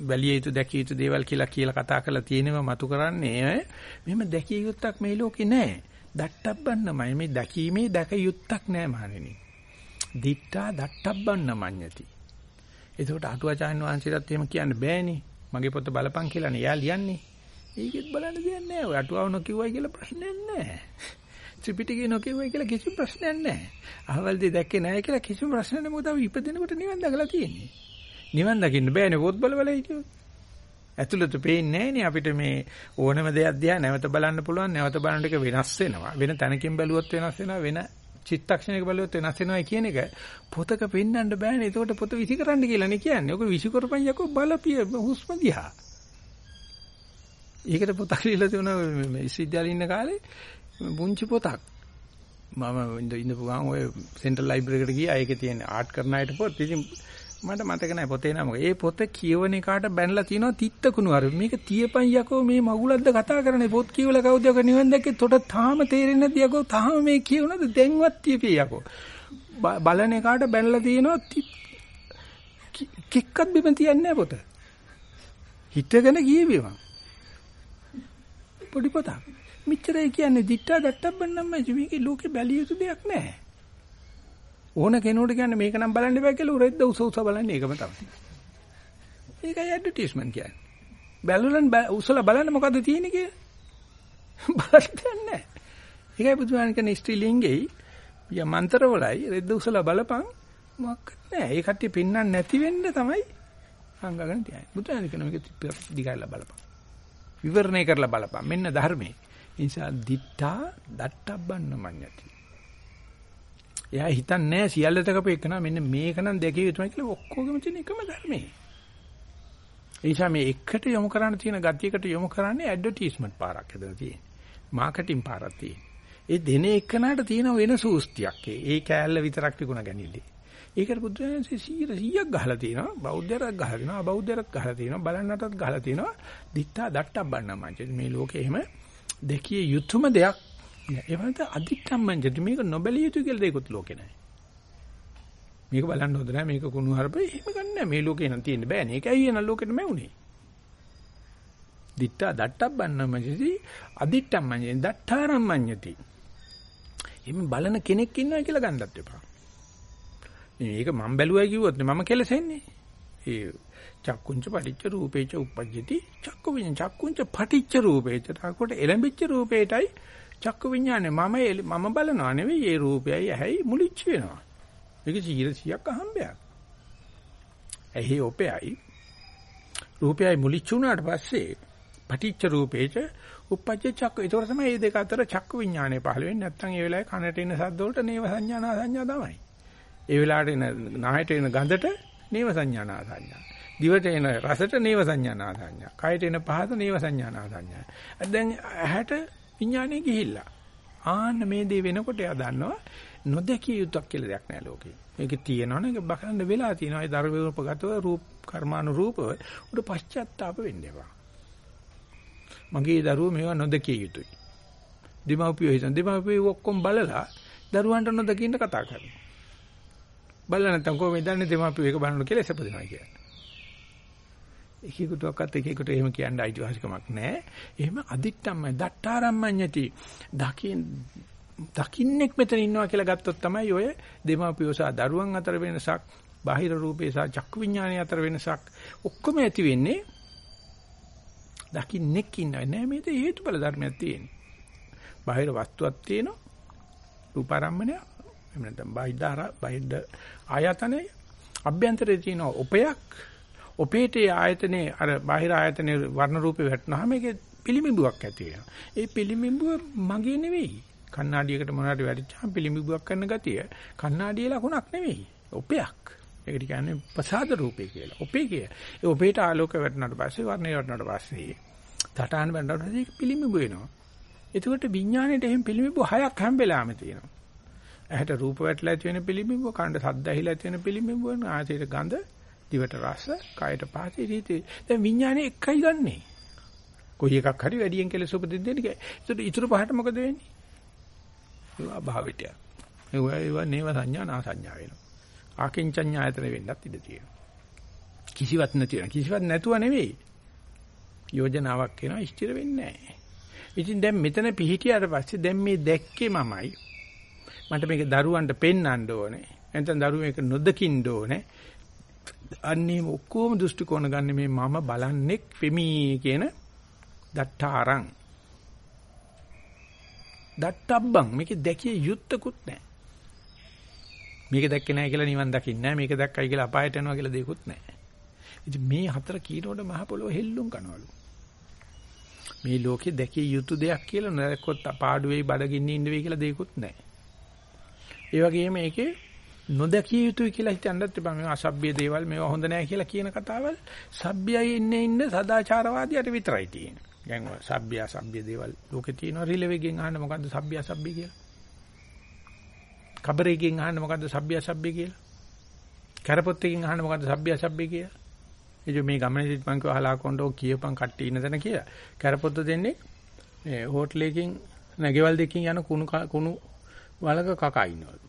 බැලිය යුතු දැකිය යුතු දේවල් කියලා කියලා කතා කරලා තියෙනවා මතු කරන්නේ මෙහෙම දැකිය යුත්තක් මේ ලෝකේ නැහැ. දට්ටබ්බන්නමයි මේ දැකීමේ දැක යුත්තක් නැහැ මහණෙනි. දිත්තා දට්ටබ්බන්න මඤ්ඤති. එතකොට අටුවාචාන් වහන්සේටත් එහෙම කියන්න බෑනේ. මගේ පොත බලපන් කියලානේ එයා ලියන්නේ. ඒකෙත් බලන්න දෙයක් නැහැ. ඔය අටුවාව නොකියුවයි කියලා ප්‍රශ්නයක් නැහැ. ත්‍රිපිටකේ නොකියුවයි කියලා කිසි ප්‍රශ්නයක් නැහැ. අහවල දෙයක් දැක්කේ නැහැ කියලා කිසිම ප්‍රශ්නයක් නැහැ. මොකද අපි ඉපදෙනකොට නිවන් දකලා තියෙන්නේ. නිවන් දකින්න බෑනේ පොත් බල බල හිටියොත්. ඇතුළත පේන්නේ නැහනේ අපිට මේ ඕනම දෙයක් දිහා නැවත බලන්න පුළුවන්. නැවත බලන එක වෙනස් වෙනවා. වෙන තැනකින් බැලුවොත් වෙනස් වෙනවා. වෙන චිත්තක්ෂණයක බැලුවොත් වෙනස් වෙනවා කියන එක පොතක පෙන්වන්න බෑනේ. ඒකට පොත විසි කරන්න කියලානේ කියන්නේ. ඔක විසි කරපන් යකෝ බලපිය හුස්ම දිහා. ඒකට පොතක් ලියලා තියෙනවා විශ්වවිද්‍යාලේ ඉන්න කාලේ පුංචි පොතක්. මම ඉඳ ඉඳපු ගමන් ඔය සෙන්ට්‍රල් ලයිබ්‍රරි එකට ගියා. ඒකේ තියෙන ආර්ට් කරන අයට පොත්. ඉතින් මට මතක නැහැ පොතේ නම. ඒ පොත කියවන එකාට බැනලා තියෙනවා තිත්තකුණු අර. මේක තියපන් යකෝ මේ මගුලක්ද කතා කරන්නේ. පොත් කියවලා කවුද යකෝ නිවන් දැක්කේ. තොට තාම තේරෙන්නේ නැති යකෝ. තාම මේ කියවනද දැන්වත් තියපේ යකෝ. බලන එකාට බැනලා තියෙනවා කික්කත් බිම තියන්නේ නැහැ පොත. හිතගෙන ගියේ බිම. පොඩි පොතක්. මෙච්චරයි කියන්නේ දිට්ඨා දට්ටබ්බන්නම් මේකේ ලෝකේ බැලිය යුතු දෙයක් නැහැ. ඕන කෙනෙකුට කියන්නේ මේක නම් බලන්න බෑ කියලා උරෙද්ද උස උස බලන්නේ ඒකම තමයි. ඒකයි ඇඩ්වර්ටයිස්මන්ට් කියන්නේ. බැලුලන් උසලා බලන්න මොකද්ද තියෙන්නේ කියලා. බලන්න නැහැ. ඒකයි බුදුහාම කියන ස්ත්‍රීලිංගේ ය මන්ත්‍රවලයි රෙද්ද උසලා බලපන් මොකක්ද නැහැ. ඒ කට්ටිය පින්නන්නේ නැති වෙන්න තමයි අංගගෙන තියන්නේ. බුදුහාම කියන මේක දිගයිලා බලපන්. විවරණය කරලා බලපන්. මෙන්න ධර්මයේ. ඒ නිසා දිත්තා දට්ටබ්බන්න මඤ්ඤති. එයා හිතන්නේ නැහැ සියල්ලට කපේකන මෙන්න මේක නම් දෙකේ යුතුමයි කියලා ඔක්කොගෙම තියෙන එකම ධර්මයේ. ඒ නිසා මේ එකට යොමු කරන්න තියෙන ගතියකට යොමු කරන්නේ ඇඩ්වර්ටයිස්මන්ට් පාරක් හදලා තියෙන්නේ. මාකටිං පාරක් තියෙන්නේ. ඒ දෙන එකනට තියෙන වෙන සූස්තියක් ඒ කෑල්ල විතරක් විකුණ ගැනීමදී. ඒකට බුදුරජාණන්සේ 100ක් ගහලා තියෙනවා බෞද්ධයක් ගහලා තියෙනවා අබෞද්ධයක් ගහලා තියෙනවා බලන්නටත් ගහලා තියෙනවා දිත්තා දට්ටක් බන්නම මේ ලෝකේ එහෙම දෙකිය යුතුයම දෙයක් ඒ වන්ත අදිත්තම්මංජති මේක නොබැලිය යුතු කියලා දෙයක්වත් ලෝකේ නැහැ. මේක බලන්න හොඳ නැහැ මේක කුණු හරපේ එහෙම ගන්න මේ ලෝකේ නම් තියෙන්න බෑනේ. ඒක ඇයි එන ලෝකෙට මැවුනේ? දිත්තා දට්ටබ්බන්නමජති අදිත්තම්මංජති දට්ඨාරම්මඤ්ඤති. එහෙම බලන කෙනෙක් ඉන්නවා කියලා ගන්නත් එපා. මේක මම බැලුවයි කිව්වොත් මම කෙලසෙන්නේ. ඒ චක්කුංච පටිච්ච රූපේච උප්පජ්ජති චක්කු විඤ්ඤාණ චක්කුංච පටිච්ච රූපේච තාකොට එළඹිච්ච රූපේටයි චක්කු විඤ්ඤාණය මම මම බලනවා නෙවෙයි ඒ රූපයයි ඇහැයි මුලිච්ච වෙනවා. මේක 100ක් අහම්බයක්. ඇහි ඔපෙයි රූපයයි මුලිච්ච වුණාට පස්සේ පටිච්ච රූපේච උපපජ්ජ චක්ක. ඒක තමයි මේ දෙක අතර චක්කු විඤ්ඤාණය පහළ වෙන්නේ. නැත්නම් ඒ වෙලාවේ කනට එන ශබ්ද වලට නේව සංඥා නා සංඥා තමයි. ඒ වෙලාවට එන නායට එන ගඳට නේව සංඥා නා සංඥා. දිවට එන රසට නේව සංඥා නා සංඥා. කයට එන පහත නේව සංඥා නා සංඥා. දැන් ඇහැට විඥානේ ගිහිල්ලා. ආන්න මේ දේ වෙනකොට එයා දන්නවා නොදැකිය යුතුක් කියලා දෙයක් නැහැ ලෝකේ. මේක තියෙනවනේ ඒක බකන්න වෙලා තියෙනවා. ඒ දර්වෝපගතව රූප කර්මානුරූපව උඩ පශ්චාත්තාප වෙන්න එපා. මගේ දරුවෝ මේවා නොදකිය යුතුයි. දෙමව්පියෝ හිතන දෙමව්පියෝ ඔක්කොම බලලා දරුවන්ට නොදකින්න කතා කරනවා. බලලා නැත්නම් කොහොමද දන්නේ දෙමව්පියෝ ඒක බලන්න කියලා එසපදිනවා කියන්නේ. එකෙකුටවත් එකෙකුට එහෙම කියන්න අයිතිවාසිකමක් නැහැ. එහෙම අදිත්තම්මයි දට්ටාරම්මඤ්ඤති. දකින් දකින්නෙක් මෙතන ඉන්නවා කියලා ගත්තොත් තමයි ඔය දෙමාපියෝ සහ දරුවන් අතර වෙනසක්, බාහිර රූපේ සහ චක්කු විඥානය අතර වෙනසක් ඔක්කොම ඇති වෙන්නේ දකින්නෙක් ඉන්නව නෑ මේක හේතුඵල ධර්මයක් තියෙන්නේ. බාහිර වස්තුවක් තියෙනවා. රූපාරම්මණය එහෙම නැත්නම් බාහිර බාහිර ආයතනය අභ්‍යන්තරයේ තියෙන උපයක් උපේට ආයතනේ අර බාහිර ආයතනේ වර්ණ රූපේ වැටෙනවාම ඒකේ පිළිඹුවක් ඇති වෙනවා. ඒ පිළිඹුව මගේ නෙවෙයි. කණ්ණාඩියකට මොනවාට වැටිච්චාම පිළිඹුවක් කරන ගතිය කණ්ණාඩියේ ලකුණක් නෙවෙයි. උපයක්. ඒකට කියන්නේ ප්‍රසාද රූපේ කියලා. උපේ කිය. ඒ උපේට ආලෝක වැටුණාට පස්සේ වර්ණය වැටුණාට පස්සේ තටහන් බඳනට ඒක පිළිඹු වෙනවා. එතකොට විඥාණයට එහෙම පිළිඹු හයක් හැම වෙලාවෙම තියෙනවා. ඇහැට රූප වැටලා ඇති වෙන පිළිඹුව, කණ්ඩ සද්ද ඇහිලා ඇති වෙන පිළිඹුව, ආසයට ගඳ, දිවට රස, කයට පහස ඉතින් දැන් විඥානේ එකයි ගන්නෙ. කොයි එකක් හරි වැඩියෙන් කෙලෙස උපදින්න දෙන්නේ. ඒකට ඉතුරු පහට මොකද වෙන්නේ? ඒවා භාවිතය. ඒවා ඒවා නේව සංඥා නා සංඥා වෙනවා. ආකින්චඤ්ඤායතන වෙන්නත් ඉඩ තියෙනවා. කිසිවක් නැති වෙන කිසිවක් නැතුව නෙවෙයි. යෝජනාවක් වෙනවා ඉස්තිර වෙන්නේ නැහැ. ඉතින් දැන් මෙතන පිහිටියට පස්සේ දැන් මේ දැක්කේ මමයි. මට මේක දරුවන්ට පෙන්වන්න ඕනේ. නැත්නම් දරුවෝ මේක නොදකින්න ඕනේ. අන්නේ ඔක්කොම දෘෂ්ටි කෝණ ගන්න මේ මම බලන්නේ වෙමි කියන දට්ඨාරං. දට්ටබ්බං මේක දැකිය යුත්තකුත් නැහැ. මේක දැක්කේ නැහැ කියලා නිවන් දකින්නේ නැහැ. මේක දැක්කයි කියලා අපායට යනවා කියලා දෙයක්වත් නැහැ. ඉතින් මේ හතර කීනකොට මහ පොළොව හෙල්ලුම් කරනවලු. මේ ලෝකේ දැකිය යුතු දෙයක් කියලා නැරකොත් පාඩු වෙයි බඩගින්න ඉන්න වෙයි කියලා දෙයක්වත් නැහැ. ඒ වගේම මේකේ නොදැකිය යුතුයි කියලා හිතන්නත් එපා. මේවා අසભ્ય දේවල්, මේවා හොඳ නෑ කියලා කියන කතාවල් සભ્યයි ඉන්නේ ඉන්න සදාචාරවාදියාට විතරයි තියෙන්නේ. දැන් ඔය සભ્ય අසભ્ય දේවල් ලෝකේ තියෙනවා රිලෙවෙගෙන් අහන්න මොකද්ද සભ્ય අසભ્ય කියලා. කබරේකින් අහන්න මොකද්ද සભ્ય අසભ્‍ය කියලා. කැරපොත්තකින් අහන්න මොකද්ද සભ્ય අසભ્‍ය කියලා. එද මේ ගමනේදීත් මං කිව්වා අහලා කොණ්ඩෝ කියපන් කට්ටි ඉන්න තැන කියලා. කැරපොත්ත දෙන්නේ මේ හෝටලෙකින් නැගෙවල් දෙකකින් යන කුණු කුණු වලක කකා ඉන්නවලු.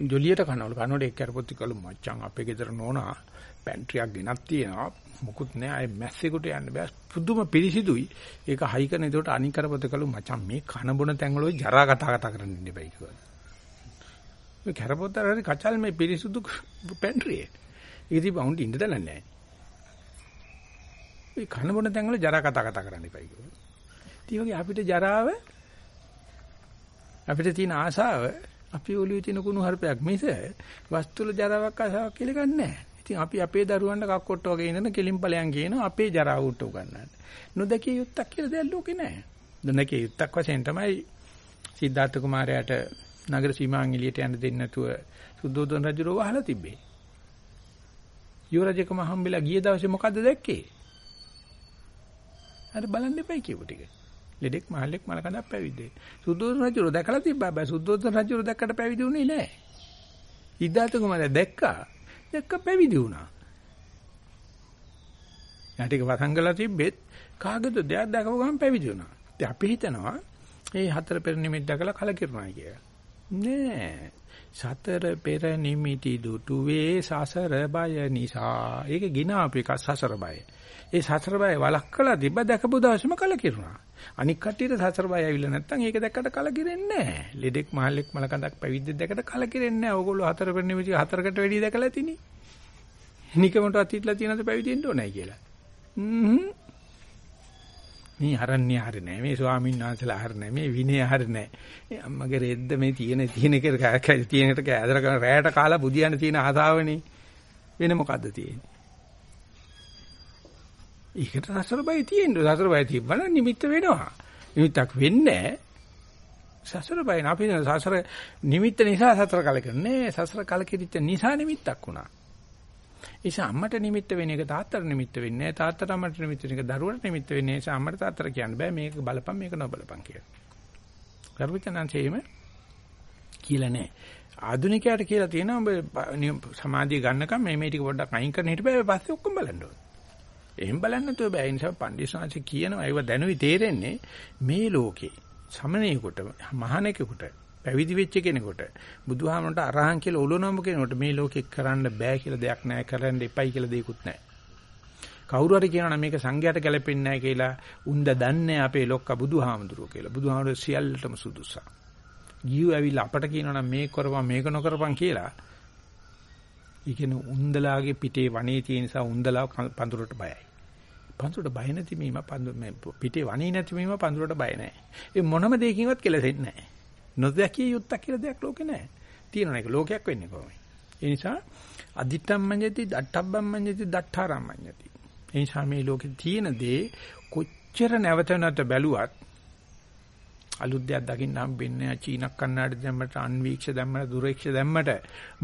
ජොලියට කනවලු. කනකොට එක් කරපොත්ති කළු මච්චන් අපේ ගෙදර නෝනා පැන්ට්‍රියක් ගෙනත් තියෙනවා. මොකුත් නෑ. අය මැස්සෙකුට යන්න බෑ. පුදුම පිරිසිදුයි. ඒක හයි කරන ඒකට අනික් කරපොත්ති කළු මචං මේ කන බොන තැන්වල ජරා කතා කතා කරන්න ඉන්න බෑ කිව්වා. මේ කරපොත්තර හරි කචල් මේ පිරිසුදු පැන්ට්‍රියේ. ඉතින් බවුන්ඩ් ඉන්න දන්නේ නැහැ. මේ කන බොන තැන්වල ජරා කතා කතා කරන්න එපයි කිව්වා. ඉතින් වගේ අපිට ජරාව අපිට තියෙන ආසාව අපි ඔලිය තියෙන කුණු හර්පයක් මිස වස්තුල ජරාවක් ආසාවක් කියලා ගන්නෑ. ඉතින් අපි අපේ දරුවන්ට කක්කොට්ට වගේ ඉඳන කෙලින් ඵලයන් කියනවා අපේ ජරාව උට උගන්නන්න. නොදකිය යුත්තක් කියලා දෙයක් ලෝකේ නැහැ. නොදකිය යුත්තක් වශයෙන් තමයි සිද්ධාර්ථ කුමාරයාට නගර සීමාන් එළියට යන්න දෙන්නේ නැතුව සුද්ධෝදන රජුරෝ වහලා තිබ්බේ. යුවරජකම හම්බෙලා ගිය දවසේ මොකද්ද දැක්කේ? අර බලන්න එපයි කියපු ටික. ලෙඩෙක් මහල්ලෙක් මලකඳක් පැවිද්දේ. සුද්ධෝදන රජුරෝ දැකලා තිබ්බා. බෑ සුද්ධෝදන රජුරෝ දැක්කට පැවිදි වුණේ නැහැ. සිද්ධාර්ථ කුමාරයා දැක්කා. දැක්ක පැවිදි වුණා. යටික වසංගලා තිබ්බෙත් කාගේද දෙයක් දැකපු ගමන් පැවිදි වුණා. ඉතින් අපි හිතනවා මේ හතර පෙර නිමිති දැකලා කලකිරුණා කියලා. නෑ. සතර පෙර නිමිති දුටුවේ සසර බය නිසා. ඒක ගිනාපු එක සසර බය. ඒ සසර බය වළක්කලා තිබ්බ දැකපු දවසේම කලකිරුණා. අනික් කට්ටියට සසර බය ඇවිල්ලා නැත්තම් ඒක දැක්කට කලකිරෙන්නේ නැහැ. ලෙඩෙක් මහල්ලෙක් මලකඳක් පැවිද්දෙක් දැක්කට කලකිරෙන්නේ නැහැ. ඕගොල්ලෝ හතර පෙර නිමිති හතරකට වැඩි දැකලා තිනේ. නිකමට අතීතලා තියනද පැවිදෙන්න ඕනයි කියලා. හ්ම් මේ හරන්නේ හරි නෑ මේ ස්වාමීන් වහන්සේලා හරි නෑ මේ විනය හරි නෑ. මේ අම්මගේ රෙද්ද මේ තියෙන තියෙන එක තියෙන එකට ඇදලා කරන රැයට කාලා බුදියන්න තියෙන ආසාවනේ. වෙන මොකද්ද තියෙන්නේ? ඒකට සසර බය තියෙන්නේ සසර බය තිබ්බනම් නිමිත්ත වෙනවා. නිමිත්තක් වෙන්නේ සසර බය අපි සසර නිමිත්ත නිසා සසර කලකිරන්නේ සසර කලකිරිච්ච නිසා නිමිත්තක් වුණා. නිසා අම්මට නිමිත්ත වෙන එක තාත්තට නිමිත්ත වෙන්නේ නැහැ. තාත්තට අම්මට නිමිත්ත වෙන එක දරුවට නිමිත්ත වෙන්නේ නැහැ. අම්මට තාත්තට කියන්න බෑ මේක බලපන් මේක නොබලපන් කියලා. ගරුචනන්සේම කියලා නැහැ. ආධුනිකයාට කියලා තියෙනවා ඔබ සමාධිය ගන්නකම් මේ මේ ටික පොඩ්ඩක් අයින් කරන්න හිටපෑ පස්සේ ඔක්කොම බලන්න ඕනේ. එහෙම බලන්න නැතුව බෑ. ඒ නිසා පණ්ඩිතසාංශ කියනවා ඒව දැනුයි තේරෙන්නේ මේ ලෝකේ සමනේකට මහානෙකුට පැවිදි වෙච්ච කෙනෙකුට බුදුහාමරට අරහන් කියලා උලනොම කෙනෙකුට මේ ලෝකෙ කරන්න බෑ කියලා දෙයක් නැහැ කරන්න එපයි කියලා දෙයක්වත් නැහැ. කවුරු හරි කියනවා මේක සංඝයාට ගැලපෙන්නේ නැහැ කියලා උන්ද දන්නේ අපේ ලොක්ක බුදුහාමුදුරුවෝ කියලා. බුදුහාමුදුරුවෝ සියල්ලටම සුදුසා. ගියු ඇවිල්ලා අපට කියනවනම් මේක කරපන් මේක නොකරපන් කියලා. ඒ කියන්නේ උන්දලාගේ පිටේ වනේ තියෙන නිසා උන්දලා පඳුරට බයයි. පඳුරට බය නැති මීම පඳුර පිටේ වනේ නැති මීම පඳුරට බය නැහැ. ඒ මොනම දෙයකින්වත් කෙලෙසෙන්නේ නැහැ. නොදැකිය යුත්තක් කියලා දෙයක් ලෝකේ නැහැ. තියෙනවා ඒක ලෝකයක් වෙන්නේ කොහොමද? ඒ නිසා අදිත්තම් මඤ්ඤති, දට්ඨබ්බම් මඤ්ඤති, දට්ඨාරම් මඤ්ඤති. ඒ නිසා මේ ලෝකේ තියෙන දේ කොච්චර නැවත නැවත බැලුවත් අලුත් දෙයක් දකින්න හම්බෙන්නේ චීනක් කන්නාඩි දැම්මට අන්වීක්ෂ දැම්මට දුරේක්ෂ දැම්මට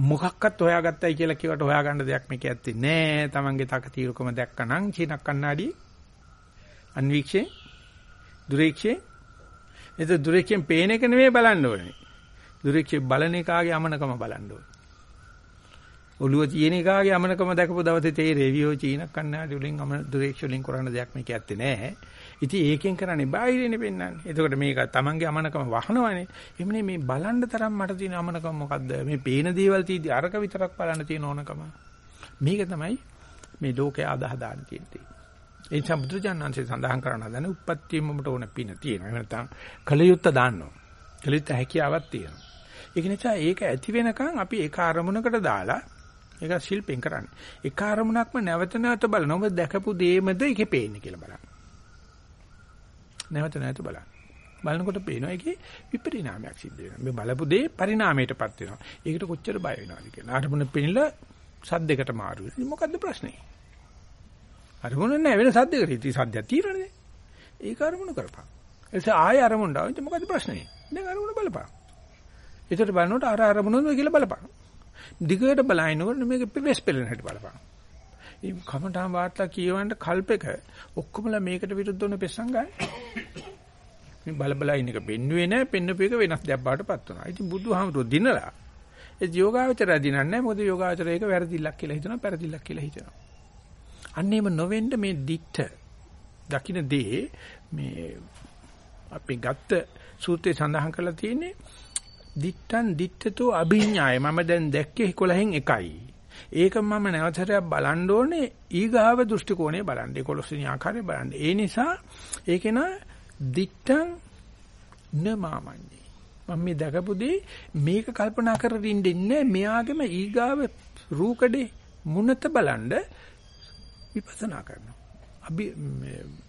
මොකක්වත් හොයාගත්තයි කියලා කිව්වට හොයාගන්න දෙයක් මේක ඇත්තේ නෑ. Tamange තක තීරකම දැක්කනම් චීනක් කන්නාඩි අන්වීක්ෂේ දුරේක්ෂේ එතකොට දුරේක්ෂෙන් පේන එක නෙමෙයි බලන්න ඕනේ. දුරේක්ෂේ බලන එකාගේ අමනකම බලන්න ඕනේ. ඔළුව තියෙන එකාගේ අමනකම දැකපු දවසේ තේරෙවි ඔය චීන කන්නාඩි වලින් අම දුරේක්ෂ වලින් කරන්න දෙයක් මේක ඇත්තේ නෑ. ඉතින් ඒකෙන් කරන්නේ බාහිරනේ පෙන්වන්නේ. එතකොට මේක තමන්ගේ අමනකම වහනවනේ. එමුනේ මේ බලන්න තරම් මට තියෙන අමනකම මොකද්ද? මේ පේන දේවල් තීදි අරක විතරක් බලන්න තියෙන ඕනකම. මේක තමයි මේ ලෝකයේ අදහ දාන්න තියෙන්නේ. ඒ නිසා බුදුජානන්සේ සඳහන් කරන හදන උප්පත්තියෙම ඔබට ඕන පින තියෙනවා. එහෙම නැත්නම් කලියුත්ත දාන්නවා. කලියුත්ත හැකියාවක් තියෙනවා. ඒක නිසා ඒක ඇති වෙනකන් අපි ඒක අරමුණකට දාලා ඒක ශිල්පෙන් කරන්නේ. ඒක අරමුණක්ම නැවත නැවත බලන ඔබ දැකපු දේමද ඒකේ පේන්නේ කියලා බලන්න. නැවත නැවත බලන්න. බලනකොට පේනවා ඒකේ විපරිණාමයක් සිද්ධ වෙනවා. මේ බලපු දේ පරිණාමයටපත් වෙනවා. ඒකට කොච්චර බය වෙනවද කියලා. අරමුණ පෙනිලා සද්දයකට මාරු වෙනවා. මොකද්ද ප්‍රශ්නේ? අරමුණ නැහැ වෙන සද්දයකට. ඉතින් සද්දයක් තියෙනවනේ. ඒක අරමුණු කරපන්. එතකොට ආයෙ අරමුණ දාව. ඉතින් මොකද්ද ප්‍රශ්නේ? දැන් අරමුණ බලපන්. ඒකට බලනකොට අර අරමුණුද කියලා බලපන්. දිගට බලනකොට මේක පිවෙස් පෙළෙන හැටි බලපන්. මේ කමඨාන් වාර්තා කියවන්න කල්පෙක ඔක්කොමලා මේකට විරුද්ධ වුණ පෙස්සන් ගන්න. මේ බල බල ඉන්න එක පෙන්නුවේ නැහැ පෙන්නපු එක වෙනස් දෙයක් බාටපත් වුණා. ඉතින් බුදුහාමුදුරුවෝ දිනලා ඒ යෝගාවචරය දිනන්නේ නැහැ මොකද යෝගාවචරය ඒක වැරදිල්ලක් කියලා හිතනවා පෙරදිල්ලක් කියලා හිතනවා. අන්නේම නොවෙන්න මේ දිත්ත දකින්න දේ මේ අපි ගත්ත සූත්‍රයේ සඳහන් කරලා තියෙන්නේ දිත්තං දිත්තතෝ අභිඥාය මම දැන් දැක්කේ 11න් එකයි. ඒක මම නැවතරයක් බලන්න ඕනේ ඊගාව දෘෂ්ටි කෝණය බලන්න. 11 වෙනි ආකාරය බලන්න. ඒ නිසා ඒකේන දිත්තං නමාමඤ්ඤේ. මම මේ දැකපු දේ මේක කල්පනා කරමින් ඉන්නේ මෙයාගේම ඊගාව රූකඩේ මුනත බලන්න විපස්සනා කරනවා. අභි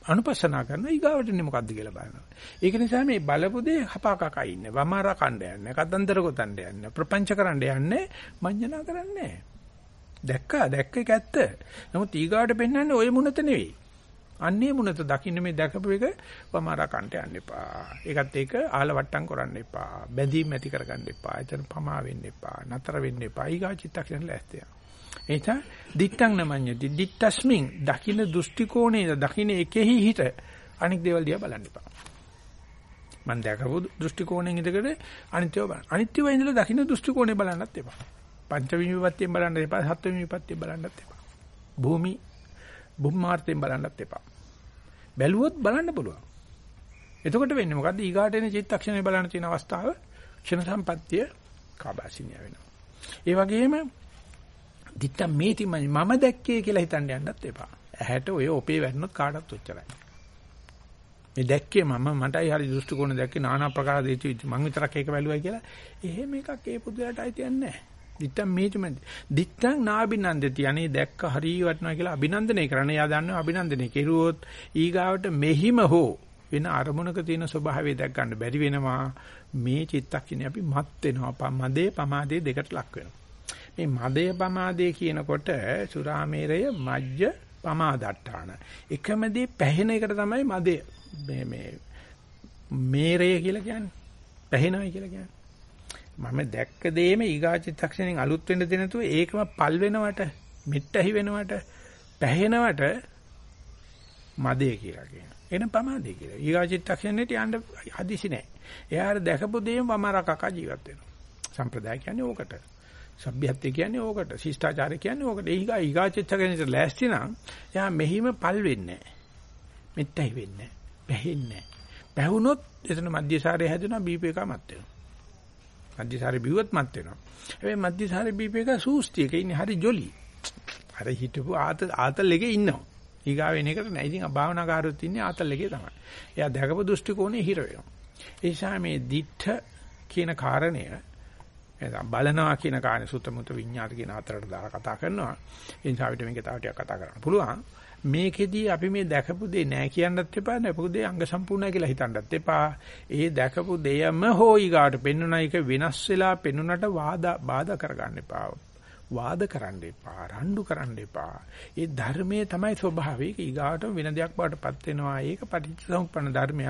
අනුපස්සනා කරන ඊගාවටනේ මොකද්ද කියලා බලනවා. ඒක නිසා මේ බලපු දේ හපාකකා ඉන්නේ. වමාරා කණ්ඩ යන්නේ. කතන්දර ගොතන්න යන්නේ. ප්‍රපංච කරන්න යන්නේ. මඤ්ඤණා කරන්නේ දැක්කා දැක්ක එක ඇත්ත. නමුත් ඊගාවට පෙන්වන්නේ ওই මුනත නෙවෙයි. අන්නේ මුනත දකින්න මේ දැකපු එක වමාරා කණ්ඩ යන්න එපා. ඒකත් ඒක ආලවට්ටම් කරන්න එපා. බැඳීම් ඇති කරගන්න එපා. එතන පමා වෙන්න එපා. නතර වෙන්න එපා. ඊගා චිත්තක්ෂණ ලැස්තියක්. එතන දිත්තං නමඤ්ඤති දිත්තස්මින් දකින්න දෘෂ්ටි කෝණේ දකින්න එකෙහි හිත අනික් දේවල් දිහා බලන්න එපා. මම දැකපු දෘෂ්ටි කෝණයෙන් ඉඳගෙන අනිත්‍යව බලන්න. අනිත්‍යව ඉඳලා දකින්න දෘෂ්ටි කෝණේ බලන්නත් එපා. පංචවිඤ්ඤ විපත්තියෙන් බලන්න එපා. හත්වෙනි විපත්තියෙන් බලන්නත් එපා. භූමි බුම්මාර්ථයෙන් බලන්නත් එපා. බැලුවොත් බලන්න පුළුවන්. එතකොට වෙන්නේ මොකද්ද? ඊගාට එන චිත්තක්ෂණය බලන්න තියෙන අවස්ථාව ක්ෂණ සම්පත්තිය කාබාසිනිය වෙනවා. ඒ වගේම දිත්ත මේති මම දැක්කේ කියලා හිතන්න යන්නත් එපා. ඇහැට ඔය ඔපේ වැටුනොත් කාටවත් ඔච්චරයි. මේ දැක්කේ මම මටයි හරි දෘෂ්ටි කෝණ දැක්කේ নানা ප්‍රකාර දෙච්ච මං විතරක් ඒක බැලුවයි කියලා. එහෙම එකක් ඒ පුදුලට අයිතියක් නැහැ. දිත්තම් මේතුම දිත්තම් නාබිනන්දති අනේ දැක්ක හරි වටනවා කියලා අභිනන්දනය කරන්න. යා දන්නවා අභිනන්දනය කෙරුවොත් ඊගාවට මෙහිම හෝ වෙන අරමුණක තියෙන ස්වභාවය දැක් ගන්න බැරි වෙනවා. මේ චිත්තක්ෂණේ අපි මත් වෙනවා. මදේ පමාදේ දෙකට ලක් වෙනවා. මේ මදය පමාදේ කියනකොට සුරාමේරය මජ්ජ පමාදට්ටාන. එකම දේ පැහෙන එකට තමයි මදය මේ මේ මේරය කියලා කියන්නේ. පැහෙනවයි කියලා කියන්නේ. මම දැක්ක දෙයම ඊගාචිත්තක්ෂණෙන් අලුත් වෙන්න දෙ නැතුව ඒකම පල් වෙනවට, මෙට්ටහි වෙනවට, පැහෙනවට මදේ කියලා කියනවා. එන පමාදේ කියලා. ඊගාචිත්තක්ෂණෙට යන්න හදිසි නැහැ. එයාට දැකපු දේම වමරකක ජීවත් වෙනවා. සම්ප්‍රදාය කියන්නේ ඕකට. සભ્યත්වය කියන්නේ ඕකට. ශිෂ්ටාචාරය කියන්නේ ඕකට. ඊගා ඊගාචිත්තකෙනිට ලෑස්ති නම් එයා මෙහිම පල් වෙන්නේ නැහැ. මෙත්තයි වෙන්නේ නැහැ. පැහෙන්නේ නැහැ. පැහුනොත් එතන මධ්‍යසාරය හැදෙනවා බීප එක මත් වෙනවා. මධ්‍යසාරය බිව්වත් මත් වෙනවා. හැබැයි මධ්‍යසාරය බීප එක සූස්තියක ඉන්නේ හරි ජොලි. අර හිටපු ආත ආතල් එකේ ඉන්නවා. ඊගාව වෙන එකට නෑ. ඉතින් භාවනාකාරයොත් ඉන්නේ ආතල් එකේ තමයි. එයා දැකපු දෘෂ්ටි කෝණේ හිර වෙනවා. ඒ නිසා මේ දිඨ කියන කාරණය බලනවා කියන කාරණේ සුත්තමුත විඤ්ඤාත කියන හතරට දාලා කතා කරනවා. ඒ නිසා අපිට මේක තව ටිකක් කතා කරන්න පුළුවන්. මේකෙදී අපි මේ දැකපු දේ නෑ කියන්නත් එපා දැකපු දේ අංග සම්පූර්ණයි කියලා හිතන්නත් එපා. ඒ දැකපු දෙයම හොයි ගාට පෙන්වන එක වෙනස් වෙලා පෙන්වනට වාදා බාධා කරගන්න එපා. වාද කරන්න එපා, රණ්ඩු කරන්න එපා. ඒ ධර්මයේ තමයි ස්වභාවය. ඒක ඊගාට වෙන දෙයක් බවටපත් වෙනවා. ඒක පටිච්චසමුප්පන්න ධර්මය.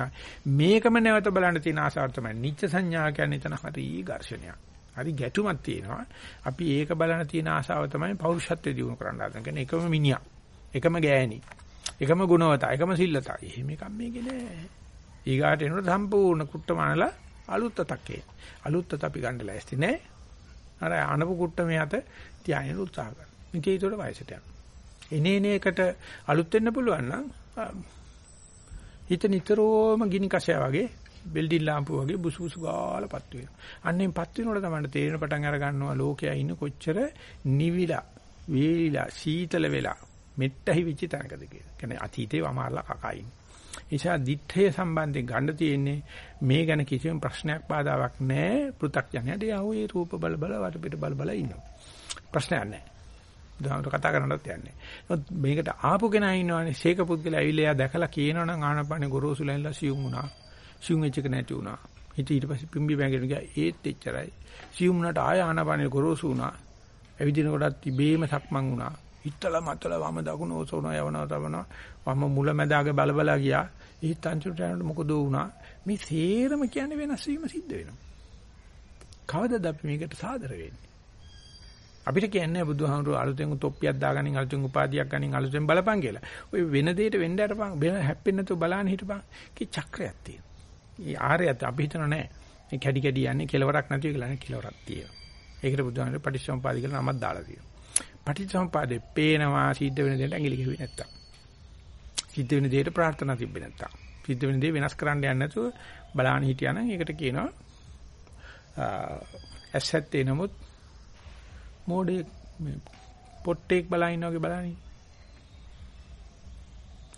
මේකම නැවත බලන්න තියෙන ආසාව තමයි නිච්ච සංඥා කියන්නේ එතන හරි ඝර්ෂණයක්. හරි ගැටුමක් තියෙනවා. අපි ඒක බලන තියෙන ආසාව තමයි පෞරුෂත්වයේ දිනු කරන්න හදන. කියන්නේ එකම මිනිහා. එකම ගෑණි. එකම ගුණවතා. එකම සිල්ලතා. එහෙම එකක් මේකේ නෑ. ඊගාට එනකොට සම්පූර්ණ කුට්ටමනලා අලුත් තතක්කේ. අලුත් තත අපි ගන්න ලෑස්ති නෑ. අර අනපු කුට්ට මෙහත තියාගෙන උත්සාහ කරනවා. මේක ඊටට වයසට යනවා. එනේන එකට අලුත් වෙන්න පුළුවන් නම් හිත නිතරම ගිනි කසය වගේ බෙල්ඩින් ලාම්පුව වගේ බුසු බුසු ගාලාපත් වෙනවා. අන්නෙන් පත් වෙනකොට තමයි තේරෙන පටන් අර ගන්නවා ලෝකයා ඉන්න කොච්චර නිවිලා, වේලිලා, සීතල වෙලා, මෙට්ටහි විචි තැනකද කියලා. කියන්නේ අතීතේ වමාරලා කකා ඉන්නේ. නිසා දිත්තේ සම්බන්ධයෙන් ගන්න තියෙන්නේ මේ ගැන කිසිම ප්‍රශ්නයක් බාධාවක් නැහැ. පෘ탁ජනයට යහුවේ රූප බල බල වටපිට බල බල ඉන්නවා. ප්‍රශ්නයක් නැහැ. බුදුහාමර කතා කරන්නත් යන්නේ. නමුත් මේකට ආපු කෙනා ඉන්නවනේ ශේක පුද්ගලයා ඇවිල්ලා එයා දැකලා කියනවනම් ආනපනේ ගොරෝසුලෙන්ලා සියුම් වුණා. සියුම් වෙච්ච එක නැති වුණා. හිත ඊට පස්සේ පිම්බි බැංගෙට ගියා ඒත් එච්චරයි. සියුම් වුණාට ආය ආනපනේ ගොරෝසු වුණා. ඇවිදින කොටත් තිබේම සක්මන් වුණා. හිතල මතල වම දකුණ ඕසෝන යවනවා තවනවා. වම මුල මැදාගේ බල බල ගියා. ඒත් අන්තිමට යනකොට මොකද වුණා? මේ සේරම කියන්නේ වෙනස් වීම සිද්ධ වෙනවා. කවදද අපි මේකට සාදර වෙන්නේ? අපිට කියන්නේ බුදුහාමුදුරුවෝ අලුතෙන් තොප්පියක් දාගනින් අලුතෙන් උපාධියක් ගනින් අලුතෙන් බලපන් කියලා. ඔය වෙන දෙයකට වෙන්න අරපන් වෙන හැප්පෙන්නේ නැතුව බලන්න හිටපන්. කි චක්‍රයක් තියෙනවා. ඒ ආරයත් අපි හිතන නෑ. මේ කැඩි කැඩි යන්නේ කෙලවරක් නැතිව කියලා නේ කෙලවරක් තියෙනවා. ඒකට බුදුහාමුදුරුවෝ පටිච්චසමුපාද කියලා නමක් දාලා තියෙනවා. පටිච්චසමුපාදේ පේනවා සිද්ධ වෙන දෙයට ඇඟිලි ගැහුවේ නැත්තම්. සිද්ධ වෙන දෙයට ප්‍රාර්ථනා තිබ්බේ නැත්තම්. සිද්ධ වෙන දේ වෙනස් කරන්න යන්නේ නැතුව බලාන හිටියානම් ඒකට කියනවා ඇසත් එනමුත් මෝඩේ මේ පොට්ටෙක් බලා ඉන්නා වගේ බලන්නේ.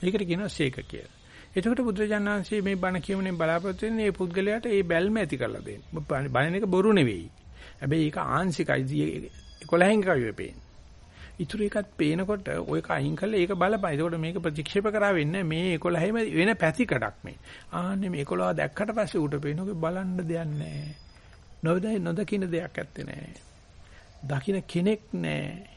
ඒකට කියනවා සීක කියලා. එතකොට බුදුරජාණන්සේ මේ බණ කියමනේ බලාපොරොත්තු වෙන්නේ මේ පුද්ගලයාට ඒ බැල්ම ඇති කරලා දෙන්න. බණ එක බොරු නෙවෙයි. හැබැයි ඒක ආංශිකයි 11න් කවියේ පේන්නේ. ඉතුරු එකත් පේනකොට ඔය එක අයින් කළා ඒක බලපන්. ඒකට මේක ප්‍රතික්ෂේප කරා වෙන්නේ මේ 11ෙම වෙන පැතිකඩක් මේ. ආන්නේ මේ 11 දැක්කට පස්සේ උට පේනෝගේ බලන්න දෙයක් නැහැ. නොදැයි නොදකින්න දෙයක් ඇත්තේ නැහැ. දකින්න කෙනෙක් නැහැ.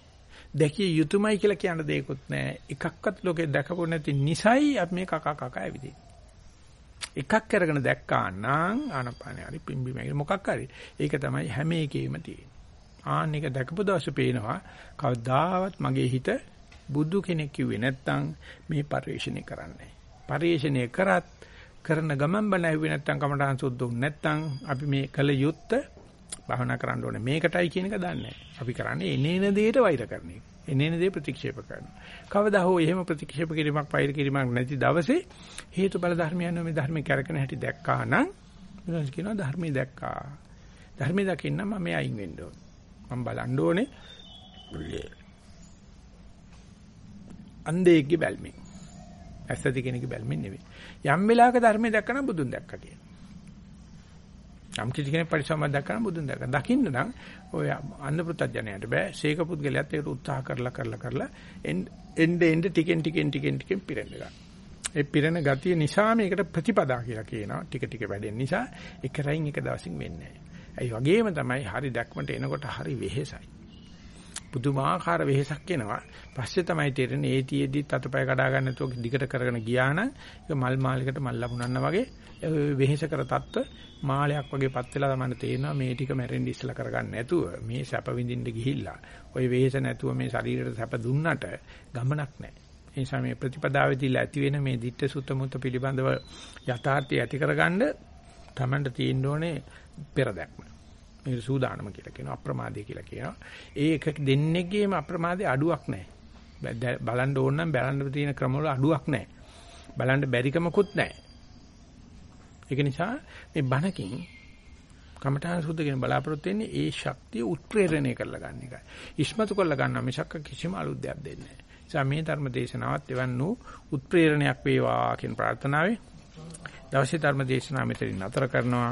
දැකිය යුතුයමයි කියලා කියන දෙයක්වත් නැහැ. එකක්වත් ලෝකේ දැකපො නැති නිසයි අපි මේ කකා කකා ඇවිදින්නේ. එකක් අරගෙන දැක්කා නම් ආනපානේ හරි පිම්බි මේක මොකක් හරි. ඒක තමයි හැම එකෙම තියෙන්නේ. ආන්න එක දැකපු දවසේ පේනවා කවදාවත් මගේ හිත බුදු කෙනෙක් කිව්වේ නැත්තම් මේ පරිශ්‍රණය කරන්නේ. පරිශ්‍රණය කරත් කරන ගමන් බණ ඇහුවේ නැත්තම් කමඨාන් සුද්ධුන් නැත්තම් අපි මේ කල යුත්තේ භාවනා කරන්න ඕනේ මේකටයි කියන එක දන්නේ අපි කරන්නේ එනේන දෙයට වෛර කරන එක. එනේන දේ ප්‍රතික්ෂේප කරනවා. කවදා හෝ එහෙම ප්‍රතික්ෂේප කිරීමක් වෛර කිරීමක් නැති දවසේ හේතු බල ධර්මයන් මේ ධර්මේ කරගෙන හැටි දැක්කා නම් ඊළඟට කියනවා ධර්මයේ දැක්කා. ධර්මයේ දකින්න මම මේ අයින් වෙන්න ඕනේ. මම බලන්න ඕනේ. අන්දේගේ බැල්මෙන්. ඇස්සති කෙනෙක්ගේ බැල්මෙන් නෙවෙයි. යම් වෙලාවක ධර්මයේ දැක්කම බුදුන් දැක්කා කියන. යම් කිසි කෙනෙක් පරිසම්බන්ධ දක්වන බුදුන් දැක්ක. දකින්න නම් ඔය අන්න පුත්‍ත්ජනයට බෑ. ශේක පුද්ගලයාත් ඒක උත්සාහ කරලා කරලා කරලා එන්න එන්න ටිකෙන් ටිකෙන් ටිකෙන් ටිකෙන් පිරෙන්න ගන්න. ඒ පිරෙන ගතිය නිසා මේකට ප්‍රතිපදා කියලා කියනවා. ටික ටික වැඩෙන නිසා එක රයින් එක දවසින් වෙන්නේ නැහැ. ඒ වගේම තමයි හරි දැක්මට එනකොට හරි වෙහෙසයි. පුදුමාකාර වෙහෙසක් එනවා. පස්සේ තමයි තේරෙන්නේ ඒතියෙදි තතපය කඩා ගන්න නැතුව දිගට කරගෙන ගියා නම් ඒක මල් මාලයකට මල් ලැබුණා වගේ වෙහෙස කර තත්ත්ව මාලයක් වගේ පත් වෙලා තමයි තේරෙනවා මේ ටික මැරෙන්න ඉස්සලා කරගන්න නැතුව මේ සැප විඳින්න ගිහිල්ලා ওই වෙහෙස නැතුව මේ ශරීරයට සැප දුන්නට ගමනක් නැහැ. ඒ නිසා මේ ප්‍රතිපදාවේදී ඇති වෙන මේ ditta sutta mutta පිළිබඳව යථාර්ථය ඇති කරගන්න තමන්ට තියෙන්න ඕනේ පෙරදැක්ම. මේ සූදානම කියලා කියනවා අප්‍රමාදය කියලා කියනවා. ඒ එක දෙන්නේගේම අප්‍රමාදයේ අඩුවක් නැහැ. බලන්න ඕන නම් බලන්න තියෙන ක්‍රමවල අඩුවක් නැහැ. බලන්න බැරිකමකුත් නැහැ. ඒක නිසා මේ බණකින් කමඨාන සුද්ධ කියන බලාපොරොත්තු වෙන්නේ ඒ ශක්තිය උත්ප්‍රේරණය කරලා ගන්න එකයි. ඉස්මතු කරලා ගන්න මිසක් කිසිම අලුත් දෙයක් දෙන්නේ නැහැ. නිසා මේ ධර්ම දේශනාවත් එවන් වූ උත්ප්‍රේරණයක් වේවා කියන ප්‍රාර්ථනාවෙන් දවසේ ධර්ම දේශනාව මෙතනින් නතර කරනවා.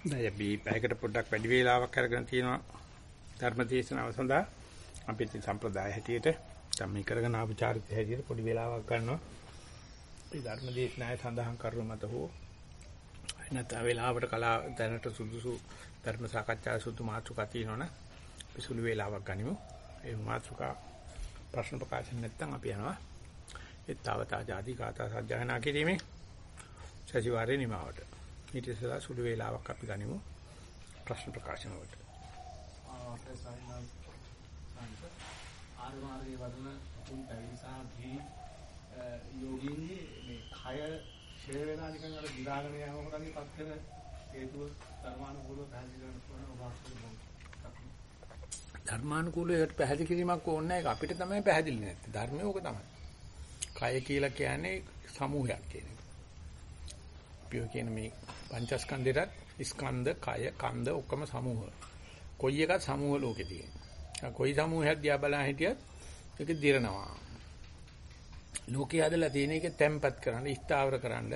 දැන් අපි පැයකට පොඩ්ඩක් වැඩි වේලාවක් අරගෙන තියෙනවා ධර්ම දේශනාව සඳහා අපි ඉතින් සම්ප්‍රදාය හැටියට දැන් මේ කරගෙන ආපු චාරිත්‍රය හැටියට පොඩි වේලාවක් ගන්නවා. මේ ධර්ම දේශනාවේ සඳහන් කරුණු මත හෝ නැත්නම් වේලාවට කලා දැනට සුදුසු ධර්ම සාකච්ඡා සුදු මාතෘකා තියෙනවනේ අපි සුළු වේලාවක් ගනිමු. ඒ මාතෘකා ප්‍රශ්න ප්‍රකාශන නැත්නම් අපි යනවා. ඒතාවතා ආදී කාතා සජ්ජායනා කිරීමේ සතිವಾರේ නිමාවට. ඊට ඉස්සෙල්ලා සුළු වේලාවක් අපි ගනිමු ප්‍රශ්න ප්‍රකාශන වලට. ආර්ය මාර්ගයේ වදන තුන් පැවිසාදී යෝගීන්ගේ මේ කය ෂේ වෙනා නිකන් අර දිලාගෙන යනකොට වගේ පත්තර හේතුව ධර්මානුකූලව පැහැදිලි කරන උපාසකයන් ධර්මානුකූලව පැහැදිලි කිරීමක් ඕනේ නැහැ අපිට තමයි පැහැදිලි නැත්තේ ධර්මය ඕක තමයි. කය කියලා කියන්නේ සමූහයක් කියන එක. අපි කියන මේ පංචස්කන්ධෙට ස්කන්ධ, කය, කන්ද ඔක්කොම සමූහ. කොයි එකත් සමූහ ලෝකේ තියෙනවා. කොයි සමූහයක් දිහා බලන හිටියත් ඒක දිරනවා. ලෝකයේ හදලා තියෙන එක තැම්පත් කරන්න, ස්ථාවර කරන්න,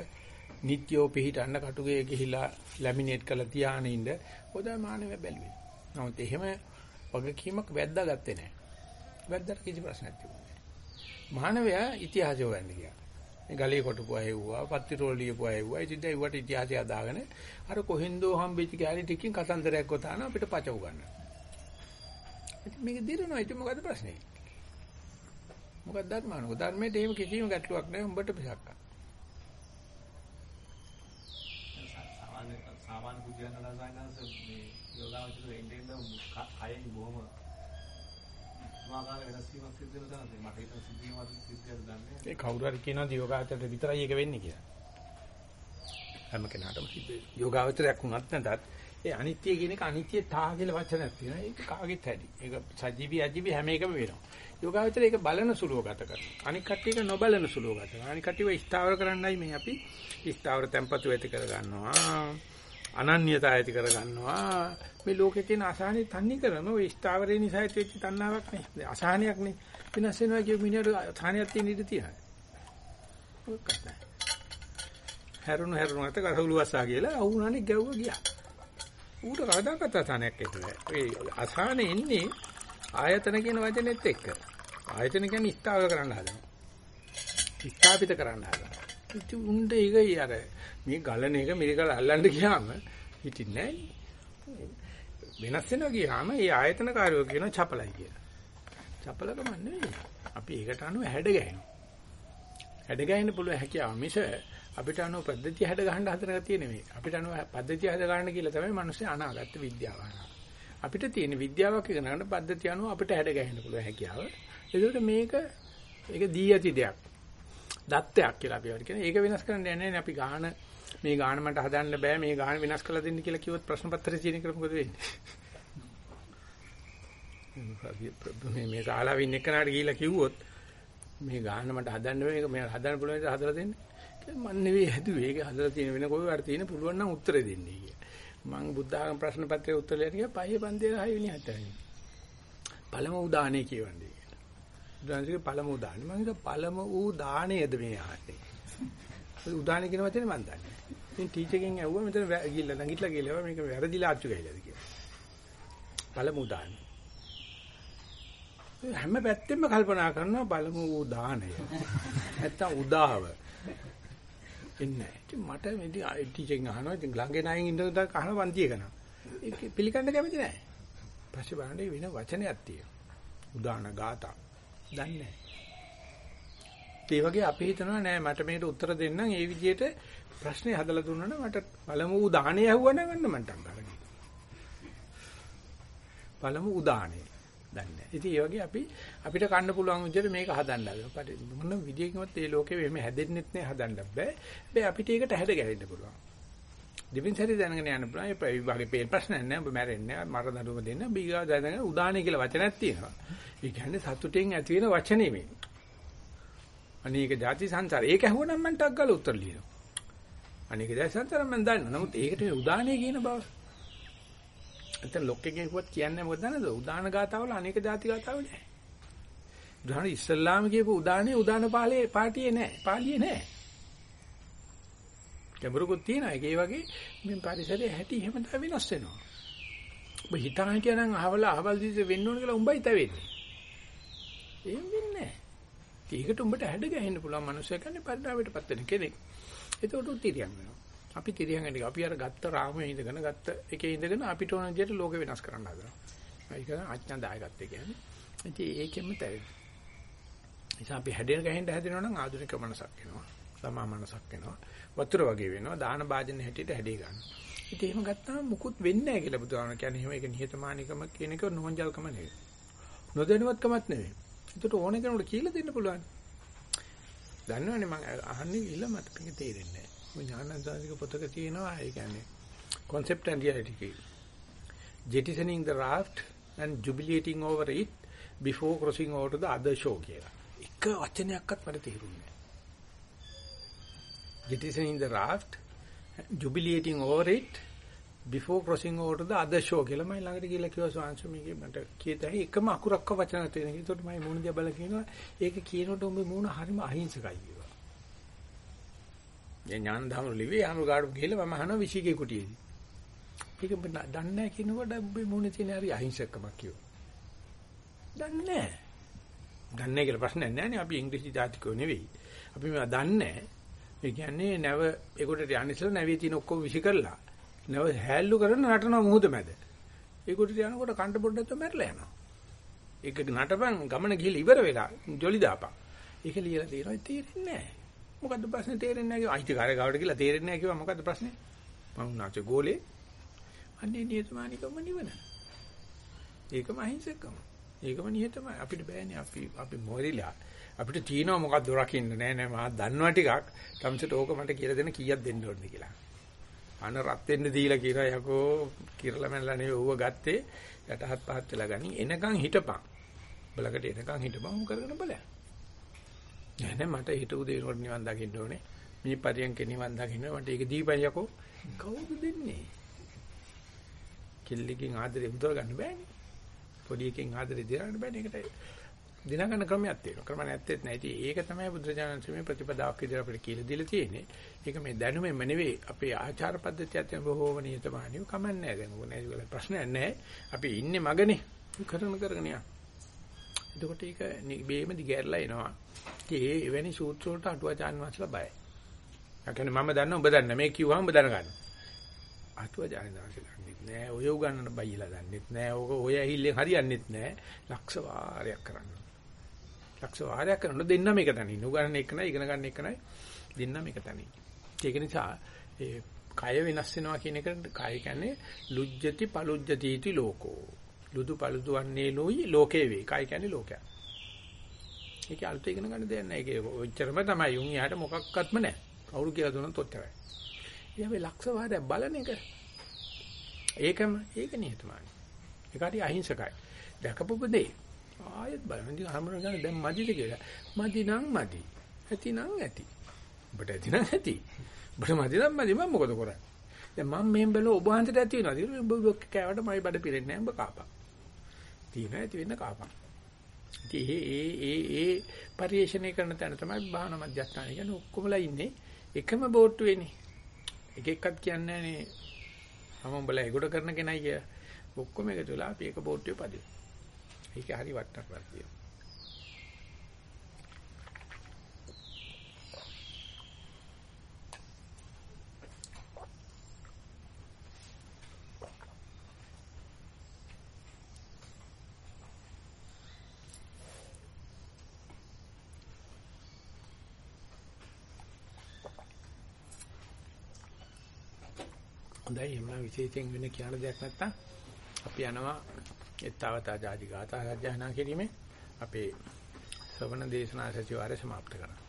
නිත්‍යෝ පිහිටන්න කටුගේ ගිහිලා ලැමිනේට් කරලා තියාගෙන ඉන්න ඔතන මානවය බැලුවේ. නමුත් එහෙම වගකීමක් වැද්දා ගත්තේ නැහැ. වැද්දාට කිසි ප්‍රශ්නයක් තිබුණේ නැහැ. මානවයා ඉතිහාසය හොයන්න ගියා. මේ ගලේ කොටපුවා හෙව්වා, පත්තිරෝල් ලියපුවා හෙව්වා. ඉතින් දැන් ඒවට ඉතිහාසය අදාගෙන අර කොහෙන්දෝ හම්බෙච්ච කැලේ ටිකකින් කතන්දරයක් ගොතාන අපිට පචව ගන්නවා. ඉතින් මේක දිරනවා. ඉතින් මොකද ප්‍රශ්නේ? මොකක්ද ධර්මානුක ධර්මයේ එහෙම කිසිම ගැටලුවක් නැහැ උඹට පිටක්ක. සාමාන්‍ය සාමාන්‍ය බුද්ධයන් වහන්සේනස මේ යෝගාවචර එන්නේ කයෙන් බොහොම ඒ කවුරු හරි කියනවා යෝගාවචරයට විතරයි ඒක වෙන්නේ කියලා. හැම කෙනාටම සිද්ධ වෙනවා. යෝගාවචරයක් වුණත් නැතත් ඒ අනිත්‍ය කියන එක අනිත්‍ය තා කියලා වචනයක් තියෙනවා. ඒක කාගෙත් හැටි. ඒක සජීවී අජීවී හැම එකම වෙනවා. යෝගාවචරය ඒක බලන සුලුව ගත කරනවා. අනික් කට්ටිය ඒක නොබලන සුලුව ගත කරනවා. අනික් කට්ටියව ස්ථාවර කරන්නයි මේ අපි ස්ථාවර tempatu ඇති කර ගන්නවා. අනන්‍යතාව ඇති කර ගන්නවා. මේ ලෝකේ තියෙන අසහනෙ තන්නේ කරන ඔය ස්ථාවරේ නිසා ඇති වෙච්ච තණ්හාවක් නේ. අසහනයක් නේ. වෙනස් වෙනවා කිය මිනිහට අසහනයක් තියෙන ඉඩ තියෙනවා. ඔක්කොත් හැරුණු හැරුණු අත කසුළු වස්සා කියලා අහුණානේ ගැව්ව ගියා. ඌට කවදාකවත් අසහනයක් එන්නේ ඒ අසහනෙ එන්නේ ආයතන කියන වචනේත් එක්ක. ආයතන කියන්නේ ස්ථාවර කරන්න හදනවා. ස්ථාපිත කරන්න හදනවා. ඉතින් උණ්ඩ ඒක අර මේ ගලන එක මිරිකල අල්ලන්න ගියාම හිටින්නේ නැහැ. වෙනස් වෙනවා ගියාම ඒ ආයතන කාර්යෝ කියන චපලයි කියලා. චපලකම නෙවෙයි. අපි ඒකට අනුව හැඩ ගැහෙනවා. හැඩ ගැහෙන්න පුළුවන් හැකියාව මිස අපිට අනුව පද්ධතිය හැඩ ගහන්න හදන ගතිය නෙවෙයි. අපිට අනුව පද්ධතිය හැඩ ගන්න කියලා තමයි මිනිස්සු අනාගත විද්‍යාව අපිට තියෙන විද්‍යාවක් ඉගෙන ගන්න පද්ධතිය අනුව අපිට හැඩ ගැහෙන්න පුළුවන් හැකියාව. ඒකට මේක ඒක දී ඇති දෙයක්. දත්තයක් කියලා අපි වරි කියන. ඒක වෙනස් කරන්න යන්නේ නැහැ අපි ගාන මේ ගාන මට හදන්න බෑ මේ ගාන වෙනස් කරලා දෙන්න කියලා කිව්වොත් ප්‍රශ්න පත්‍රය තියෙන කියලා මොකද වෙන්නේ? මේ ශාලාවේ ඉන්න කෙනාට ගිහිල්ලා කිව්වොත් මේ ගාන මට හදන්න බෑ මේක මම හදන්න පුළුවන් ඉතින් හදලා දෙන්න. මම නෙවෙයි හැදුවේ. ඒක හදලා තියෙන වෙන කොයි වර තියෙන පුළුවන් නම් උත්තර දෙන්නේ කිය. මම බුද්ධ ආගම ප්‍රශ්න පත්‍රයේ උත්තර දෙන්න ගියා පහේ පන්තියේ 6 වෙනි හතරයි. පළමු උදාහරණේ කියවන්නේ. උදාහරණේ පළමු උදාහරණේ. මම හිතුවා පළමු ඌ දාණයද මේ ආන්නේ. උදාහරණේ කියන වචනේ මම දන්නේ. ඉතින් ටීචර් කෙන් ඇහුවා මෙතන ගිහිල්ලා නැගිටලා ගිහලා මේක වැරදිලා අච්චු ගහලාද කියලා. පළමු උදාහරණේ. හැම පැත්තෙම කල්පනා කරනවා බලමු උදානය. නැත්තම් උදාව. එන්නේ. ඉතින් මට මේ ටීචර්ගෙන් අහනවා ඉතින් ළඟේ නායෙන් ඉඳලා දාක අහන පන්තිය කරනවා. ඒක පිළිගන්න කැමති නැහැ. පස්සේ බලන්නේ වෙන වචනයක් තියෙනවා. උදාන ගාතා. දන්නේ නැහැ. ඒ වගේ අපි හිතනවා නෑ මට මේකට උත්තර දෙන්නම් ඒ විදිහට ප්‍රශ්නේ හදලා දුන්නා නම් මට පළමු උදාහරණය ඇහුවා නම් මට අංගරගෙන. පළමු උදාහරණය. දන්නේ. ඉතින් ඒ වගේ අපි අපිට කන්න පුළුවන් විදිහට මේක හදන්න හදනවා. මොන විදියකින්වත් මේ ලෝකෙ මෙහෙම හැදෙන්නෙත් නෑ හදන්න බෑ. හැබැයි අපිට ඒකට හැඩ ගැහෙන්න පුළුවන්. දෙවෙනි සැරේ දැනගෙන යන්න පුළුවන්. ඒ විභාගේ පේන ප්‍රශ්නයක් නෑ. ඔබ මැරෙන්නේ නෑ. මර දඬුවම දෙන්න. බීගා දැනගෙන උදානේ කියලා වචනයක් තියෙනවා. ඒ කියන්නේ සතුටෙන් ඇති වෙන වචනේ මේ. අනේක ಜಾති සංසාරය. ඒක ඇහුවනම් මම ටක් ගාලා උත්තර ලියනවා. අනේක ಜಾති සංසාරය මම දන්නවා. නමුත් ඒකට මේ උදානේ කියන බව. ඇත්ත ලොක්කෙක්ගේ කිව්වත් කියන්නේ මොකද නේද? උදාන ගාතාවල අනේක ಜಾති ගාතාවල නෑ. උදාන ඉස්ලාම් කියපු උදානේ උදාන පාළේ පාටියේ නෑ. පාළියේ නෑ. ගැඹුරුකුත් තියෙනවා. ඒක ඒ වගේ මේ පරිසරයේ හැටි එහෙම තමයි වෙනස් වෙනවා. ඔබ හිතාන කියනනම් අහවල අහවල් දිහේ වෙන්න ඕන කියලා උඹයි තවෙන්නේ. එහෙම වෙන්නේ නෑ. ඒකට උඹට හැඩ ගැහෙන්න පුළුවන් මනුස්සයෙක් කියන්නේ පරිණාමයටපත් වෙන කෙනෙක්. ඒකට උත්තිරියක් වෙනවා. අපි තිරියන් එක අපි අර ගත්ත රාමයේ ඉඳගෙන ගත්ත එකේ ඉඳගෙන අපිට ඕන විදිහට ලෝකෙ වෙනස් කරන්න හදනවා. ඒක අඥා දායකත්වය කියන්නේ. ඉතින් ඒකෙම තැවෙන. නිසා අපි හැදෙන ගහින්න හැදෙනවා නම් ආධුනික මනසක් වෙනවා. සමා මනසක් වෙනවා. වතුර වගේ වෙනවා. දාන භාජන හැටියට හැදී ගන්නවා. ඉතින් එහෙම ගත්තාම මුකුත් වෙන්නේ නැහැ කියලා බුදුහාම කියන්නේ. එහෙම ඒක නිහතමානීකම කියන එක නෝන්ජල්කම නෙවෙයි. නොදැනුවත්කමක් නෙවෙයි. ඒකට ඕන කෙනෙකුට කියලා දෙන්න පුළුවන්. දන්නවනේ මම අහන්නේ ඉල්ල මට මේක තේරෙන්නේ නැහැ. මේ ඥානසාරික පොතක තියෙනවා ඒ කියන්නේ concept and reality jettisoning the raft and jubilating over it before crossing over to the other shore කියලා. එක වචනයක්වත් මට තේරුන්නේ නැහැ. Jettisoning the raft jubilating over it before crossing over to the other shore කියලා මම ළඟට ගිහලා කිව්වා ස්වාංශ මේකේ මට කියත හැකි එකම අකුරක්ක වචන තියෙනවා. ඒකට මම මූණ දිහා බලලා කියනවා ඒක කියනකොට උඹේ මූණ හරිම අහිංසකයි. මේ ඥාන දහම ලිවි අනු ගාඩු ගිහලා මම අහනවා විශේෂකේ කුටියේදී. ඒක දන්නේ නැහැ කියනකොට ඔබේ මොනේ තියෙන හරි අහිංසකමක් කියෝ. දන්නේ නැහැ. දන්නේ කියලා ප්‍රශ්නයක් නැහැ නේ අපි ඉංග්‍රීසි ජාතිකයෝ නෙවෙයි. අපි මේවා දන්නේ ඒ කියන්නේ නැව ඒකට යන්න ඉස්සෙල්ලා නැවේ තියෙන ඔක්කොම විසි කරලා නැව හැල්ලු කරන නටන මුහුද මැද. ඒකට යනකොට කණ්ඩ පොඩ්ඩක් තමයි මැරලා යනවා. ඒක නටපන් ගමන ගිහලා ඉවර වෙලා ජොලි දාපන්. ඒක ලියලා තියෙනවා තේරෙන්නේ නැහැ. මොකද්ද ප්‍රශ්නේ තේරෙන්නේ නැහැ කිව්වා. අයිතිකාරය ගාවට ගිහලා තේරෙන්නේ නැහැ කිව්වා. මොකද්ද ප්‍රශ්නේ? මම උනාච ගෝලේ. අන්නේ නියතමානිකම නිවන. ඒකම අහිංසකම. ඒකම නියතමයි. අපිට බෑනේ අපි අපි මොරිලා. අපිට තියෙනවා මොකක්ද රකින්න නෑ නෑ මම දන්නවා ටිකක්. තමසට ඕක මට කියලා දෙන්න කීයක් දෙන්න ඕනද කියලා. අන රත් වෙන්න දීලා කියලා යකෝ කිරලා මැනලා නෙවෙයි ඌව ගත්තේ යටහත් පහත් වෙලා ගනි එනකන් හිටපන්. බලකට එනකන් හිටපන් උන් කරගෙන බලන්න. නෑ නෑ මට හිත උදේ වෙනකොට නිවන් දකින්න ඕනේ. මේ පරියන්ක නිවන් දකින්න මට ඒක දීපන් යකෝ. කවුද දෙන්නේ? කෙල්ලකින් ආදරේ උදව ගන්න බෑනේ. පොඩි එකෙන් ආදරේ දිරන්න බෑනේ. ඒකට දින ගන්න ක්‍රමයක් තියෙනවා. ක්‍රම නැත්තේත් නෑ. ඉතින් ඒක තමයි බුදුරජාණන් ශ්‍රමේ ප්‍රතිපදාවක් විදිහට අපිට කියලා දීලා තියෙන්නේ. ඒක මේ දැනුමෙම නෙවෙයි අපේ ආචාර පද්ධතියත් බොහෝම නියතමානීව කමන්නේ දැන් මොකද නෑ ප්‍රශ්නයක් නෑ. අපි ඉන්නේ මගනේ. කරන කරගෙන යන්න. එතකොට ඒක බේම දිගහැරලා එනවා. ඉතින් ඒ එවැනි සූත්‍ර වලට අටුවාචාන් වහන්සේලා බයයි. ඒ කියන්නේ මම දන්නා ඔබ දන්නා මේ කිව්වම ඔබ දැනගන්න. අටුවාචාන් වහන්සේලා දන්නෙත් නෑ ඔය උගන්නන බයිලා දන්නෙත් නෑ ඕක ඔය ඇහිල්ලෙන් හරියන්නෙත් නෑ ලක්ෂ වාරයක් කරන්න. ලක්ෂ වාරයක් කරනොත් දෙන්නම එක තනින්. උගන්නන එක නයි ඉගෙන ගන්න එක නයි දෙන්නම එක තනින්. ඒක නිසා ඒ කය වෙනස් වෙනවා කියන එක කය කියන්නේ ලුජ්ජති පලුජ්ජති ලෝකෝ. ලුදු පළුදු වන්නේ ලෝයි ලෝකේ වේ. කයි කියන්නේ ලෝකයක්. ඒක අලුත් ඉගෙන ගන්න දෙයක් නැහැ. ඒක ඔච්චරම තමයි. උන් යාට මොකක්වත්ම නැහැ. කවුරු කියලා දුන්නත් ඔච්චරයි. ඊයේ ලක්ෂ වාරයක් බලන එක. ඒකම ඒක නියතමානයි. ඒක හරි අහිංසකයි. දැකපු දේ ආයෙත් බලන්න. ඉතින් හම්බුන ගන්න දැන් මදිද කියලා. මදි නම් මදි. ඇති නම් ඇති. ඔබට ඇති නම් ඇති. ඔබට මදි නම් මදි මම මොකද කරන්නේ? දැන් මම මෙහෙම බැලුවා ඔබ වහන්සේට ඇති වෙනවා. ඔබ කෑවට මයි බඩ පිරෙන්නේ නැහැ. ඔබ කාපා. තියෙනවා ඇති වෙන්න කාපන්. ඉතින් ඒ ඒ ඒ ඒ පරිශ්‍රණය කරන තැන තමයි භාවනා මධ්‍යස්ථාන කියන්නේ ඔක්කොමලා ඉන්නේ එකම බෝට්ටුවේනේ. එක එකක්වත් කියන්නේ නැහැ නේ. මම උඹලා ඒකට කරන කෙනයි කිය. ඔක්කොම එකතු වෙලා අපි එක බෝට්ටුවේ පදිනවා. ඒක හරි වටනක් තියෙනවා. හොඳයි එහෙනම් විශේෂයෙන් වෙන කියන දෙයක් නැත්තම් අපි යනවා එත්තවතා ජාති ගාථා රජයනා කිරීමේ අපේ ශ්‍රවණ දේශනා සතිවාරය સમાપ્ત කරනවා.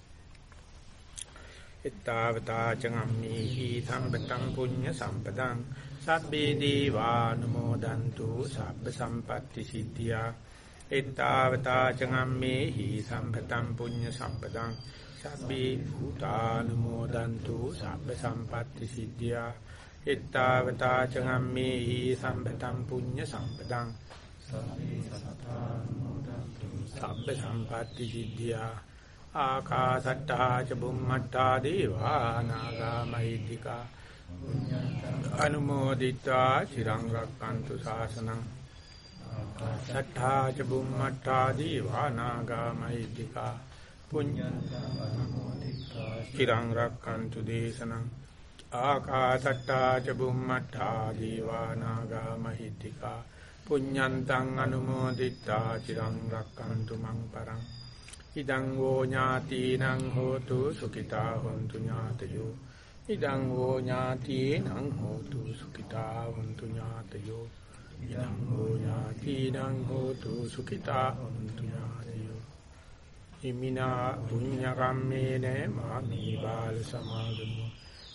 එත්තවතා චම්මේහි සම්පතං පුඤ්ඤ සම්පතං සබ්බේ දීවානුමෝදන්තු සබ්බ සම්පatti සිද්ධියා එත්තවතා චම්මේහි සම්පතං පුඤ්ඤ සම්පතං සබ්බේ භූතානුමෝදන්තු සබ්බ සම්පatti සිද්ධියා එත්තාවතා චගම්මේහි සම්පතම් පුඤ්ඤ සම්පතං සබ්බ සම්පatti සිද්ධියා ආකාසට්ටා ච බුම්මට්ටා දේවා නාගා මහිත්‍තිකා අනුමෝදිතා චිරං රක්칸තු ශාසනං ආකාසට්ටා ච බුම්මට්ටා දේවා නාගා මහිත්‍තිකා පුඤ්ඤන්තං අනුමෝදිතා චිරං රක්칸තු දේශනං ආකාසට්ටා ච බුම්මට්ටා දීවානාගා මහිත්‍තිකා පුඤ්ඤන්තං අනුමෝදිත්තා චිරං රක්칸තු මං පරං ඉදං වූ ඥාතිනං හෝතු සුඛිතා හොන්තු ඥාතයෝ ඉදං වූ ඥාතිනං හෝතු සුඛිතා හොන්තු ඥාතයෝ ඉදං වූ ඥාතිනං හෝතු සුඛිතා හොන්තු ඥාතයෝ ඉමිනා පුඤ්ඤ කම්මේන මාමි බාල සමාගමෝ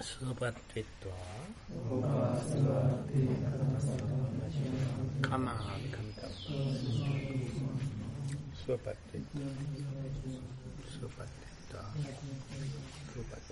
සුවපත් වෙත්වා. කමාකන්ත සුවපත් වෙත්වා. සුවපත් වෙත්වා. සුවපත් වෙත්වා.